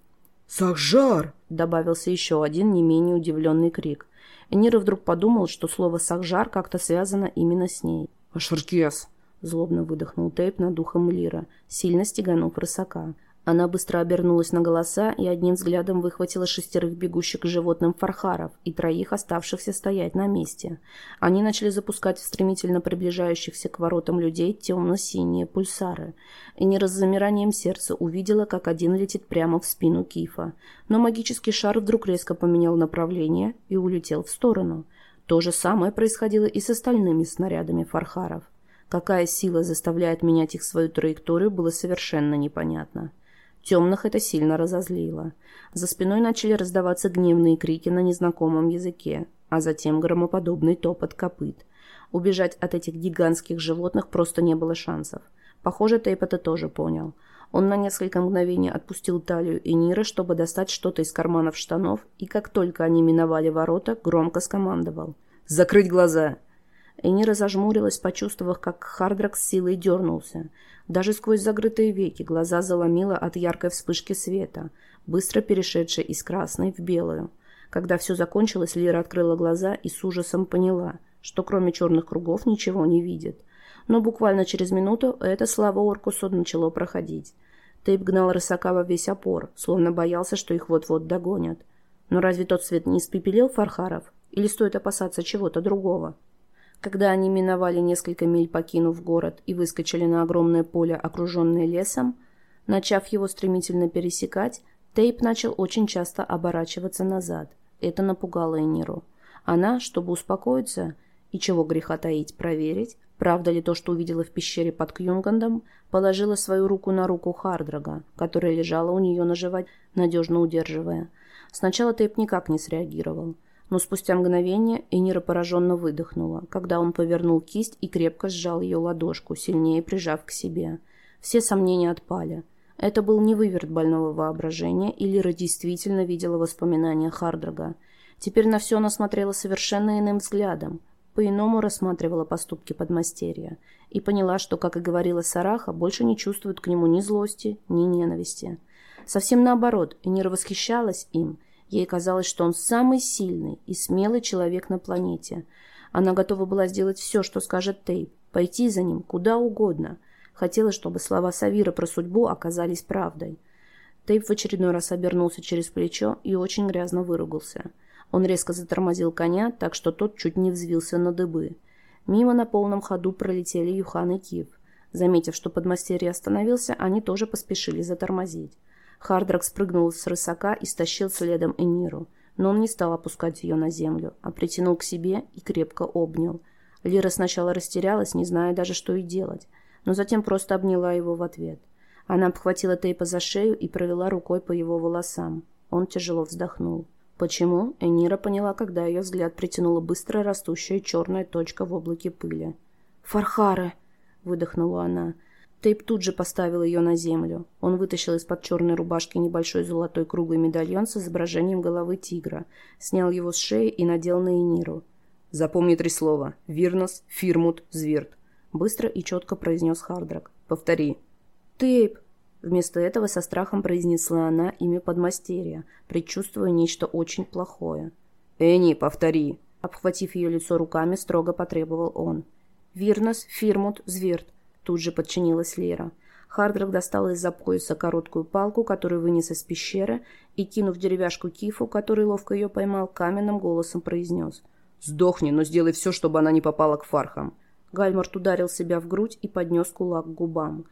«Сахжар!» Добавился еще один не менее удивленный крик. Энира вдруг подумал, что слово «сахжар» как-то связано именно с ней. «Ашаркес!» Злобно выдохнул Тейп над духом Лира, сильно стеганув рысака. Она быстро обернулась на голоса и одним взглядом выхватила шестерых бегущих к животным фархаров и троих оставшихся стоять на месте. Они начали запускать в стремительно приближающихся к воротам людей темно-синие пульсары. И не с замиранием сердца увидела, как один летит прямо в спину Кифа. Но магический шар вдруг резко поменял направление и улетел в сторону. То же самое происходило и с остальными снарядами фархаров. Какая сила заставляет менять их свою траекторию, было совершенно непонятно. Темных это сильно разозлило. За спиной начали раздаваться гневные крики на незнакомом языке, а затем громоподобный топот копыт. Убежать от этих гигантских животных просто не было шансов. Похоже, Тейп это тоже понял. Он на несколько мгновений отпустил талию Энира, чтобы достать что-то из карманов штанов, и как только они миновали ворота, громко скомандовал. «Закрыть глаза!» Энира зажмурилась, почувствовав, как Хардрак с силой дернулся. Даже сквозь закрытые веки глаза заломило от яркой вспышки света, быстро перешедшей из красной в белую. Когда все закончилось, Лира открыла глаза и с ужасом поняла, что кроме черных кругов ничего не видит. Но буквально через минуту это слава Оркусу начало проходить. Тейп гнал рысака во весь опор, словно боялся, что их вот-вот догонят. Но разве тот свет не испепелил Фархаров? Или стоит опасаться чего-то другого? Когда они миновали несколько миль, покинув город, и выскочили на огромное поле, окруженное лесом, начав его стремительно пересекать, Тейп начал очень часто оборачиваться назад. Это напугало Эниру. Она, чтобы успокоиться и чего греха таить, проверить, правда ли то, что увидела в пещере под Кьюнгандом, положила свою руку на руку Хардрага, которая лежала у нее на животе, надежно удерживая. Сначала Тейп никак не среагировал – но спустя мгновение Энира пораженно выдохнула, когда он повернул кисть и крепко сжал ее ладошку, сильнее прижав к себе. Все сомнения отпали. Это был не выверт больного воображения, и Лира действительно видела воспоминания Хардрага. Теперь на все она смотрела совершенно иным взглядом, по-иному рассматривала поступки подмастерья и поняла, что, как и говорила Сараха, больше не чувствует к нему ни злости, ни ненависти. Совсем наоборот, Энира восхищалась им – Ей казалось, что он самый сильный и смелый человек на планете. Она готова была сделать все, что скажет Тейп, пойти за ним куда угодно. Хотела, чтобы слова Савира про судьбу оказались правдой. Тейп в очередной раз обернулся через плечо и очень грязно выругался. Он резко затормозил коня, так что тот чуть не взвился на дыбы. Мимо на полном ходу пролетели Юхан и Кив. Заметив, что подмастерье остановился, они тоже поспешили затормозить. Хардрак спрыгнул с рысака и стащил следом Эниру. Но он не стал опускать ее на землю, а притянул к себе и крепко обнял. Лира сначала растерялась, не зная даже, что и делать, но затем просто обняла его в ответ. Она обхватила Тейпа за шею и провела рукой по его волосам. Он тяжело вздохнул. Почему? Энира поняла, когда ее взгляд притянула быстро растущая черная точка в облаке пыли. «Фархары!» выдохнула она. Тейп тут же поставил ее на землю. Он вытащил из-под черной рубашки небольшой золотой круглый медальон с изображением головы тигра, снял его с шеи и надел на Эниру. «Запомни три слова. Вирнос, Фирмут, Зверт», — быстро и четко произнес Хардрак. «Повтори». «Тейп!» Вместо этого со страхом произнесла она имя подмастерья, предчувствуя нечто очень плохое. «Энни, повтори!» Обхватив ее лицо руками, строго потребовал он. «Вирнос, Фирмут, Зверт», — тут же подчинилась Лера. Хардрак достал из-за пояса короткую палку, которую вынес из пещеры, и, кинув деревяшку Кифу, который ловко ее поймал, каменным голосом произнес. «Сдохни, но сделай все, чтобы она не попала к фархам». Гальмарт ударил себя в грудь и поднес кулак к губам.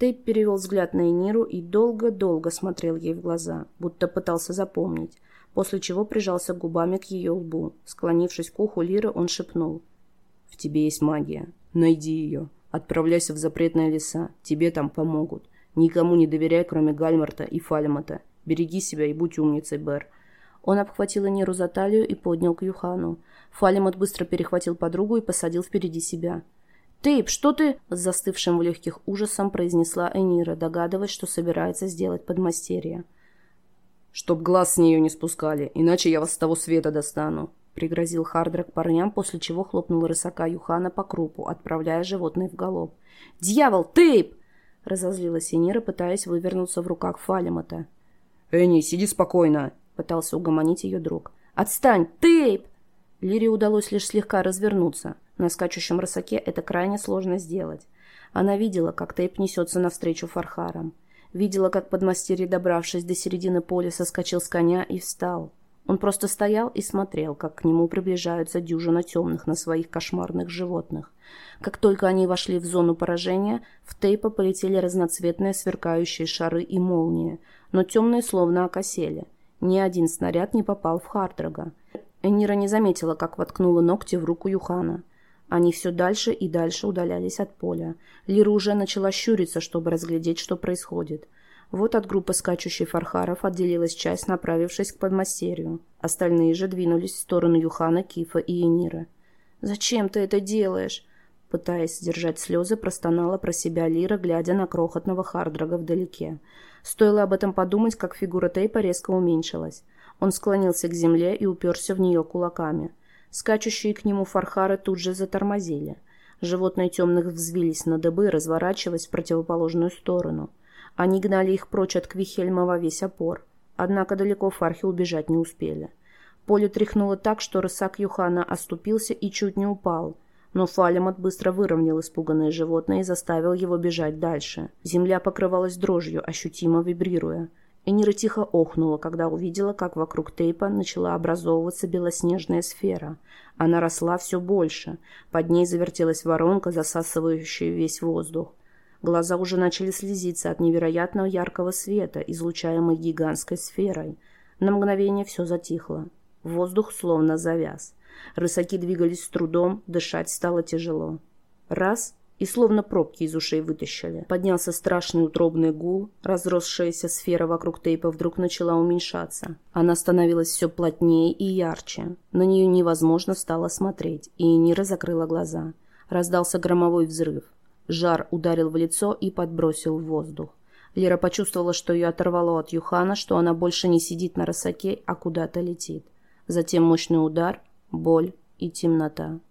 Тейп перевел взгляд на Эниру и долго-долго смотрел ей в глаза, будто пытался запомнить, после чего прижался губами к ее лбу. Склонившись к уху Лиры, он шепнул. «В тебе есть магия. Найди ее. Отправляйся в запретные леса. Тебе там помогут. Никому не доверяй, кроме Гальмарта и Фальмата. Береги себя и будь умницей, Бэр». Он обхватил Эниру за талию и поднял к Юхану. Фалимот быстро перехватил подругу и посадил впереди себя. «Тейп, что ты...» — с застывшим в легких ужасом произнесла Энира, догадываясь, что собирается сделать подмастерье. «Чтоб глаз с нее не спускали, иначе я вас с того света достану», — пригрозил Хардрак парням, после чего хлопнул рысака Юхана по крупу, отправляя животное в галоп. «Дьявол, Тейп!» — разозлилась Энира, пытаясь вывернуться в руках Фалимата. «Энни, сиди спокойно!» — пытался угомонить ее друг. «Отстань, Тейп!» Лире удалось лишь слегка развернуться. На скачущем рысаке это крайне сложно сделать. Она видела, как Тейп несется навстречу Фархарам. Видела, как подмастерье, добравшись до середины поля, соскочил с коня и встал. Он просто стоял и смотрел, как к нему приближаются дюжина темных на своих кошмарных животных. Как только они вошли в зону поражения, в Тейпа полетели разноцветные сверкающие шары и молнии, но темные словно окосели. Ни один снаряд не попал в Хардрага. Энира не заметила, как воткнула ногти в руку Юхана. Они все дальше и дальше удалялись от поля. Лира уже начала щуриться, чтобы разглядеть, что происходит. Вот от группы скачущей фархаров отделилась часть, направившись к подмастерью. Остальные же двинулись в сторону Юхана, Кифа и Эниры. «Зачем ты это делаешь?» Пытаясь сдержать слезы, простонала про себя Лира, глядя на крохотного Хардрага вдалеке. Стоило об этом подумать, как фигура Тейпа резко уменьшилась. Он склонился к земле и уперся в нее кулаками. Скачущие к нему фархары тут же затормозили. Животные темных взвились на дыбы, разворачиваясь в противоположную сторону. Они гнали их прочь от Квихельма во весь опор. Однако далеко фархи убежать не успели. Поле тряхнуло так, что рысак Юхана оступился и чуть не упал. Но Фалемот быстро выровнял испуганное животное и заставил его бежать дальше. Земля покрывалась дрожью, ощутимо вибрируя. Энира тихо охнула, когда увидела, как вокруг тейпа начала образовываться белоснежная сфера. Она росла все больше. Под ней завертелась воронка, засасывающая весь воздух. Глаза уже начали слезиться от невероятного яркого света, излучаемой гигантской сферой. На мгновение все затихло. Воздух словно завяз. Рысаки двигались с трудом, дышать стало тяжело. Раз — и словно пробки из ушей вытащили. Поднялся страшный утробный гул, разросшаяся сфера вокруг тейпа вдруг начала уменьшаться. Она становилась все плотнее и ярче. На нее невозможно стало смотреть, и Нира закрыла глаза. Раздался громовой взрыв. Жар ударил в лицо и подбросил в воздух. Лера почувствовала, что ее оторвало от Юхана, что она больше не сидит на росаке, а куда-то летит. Затем мощный удар, боль и темнота.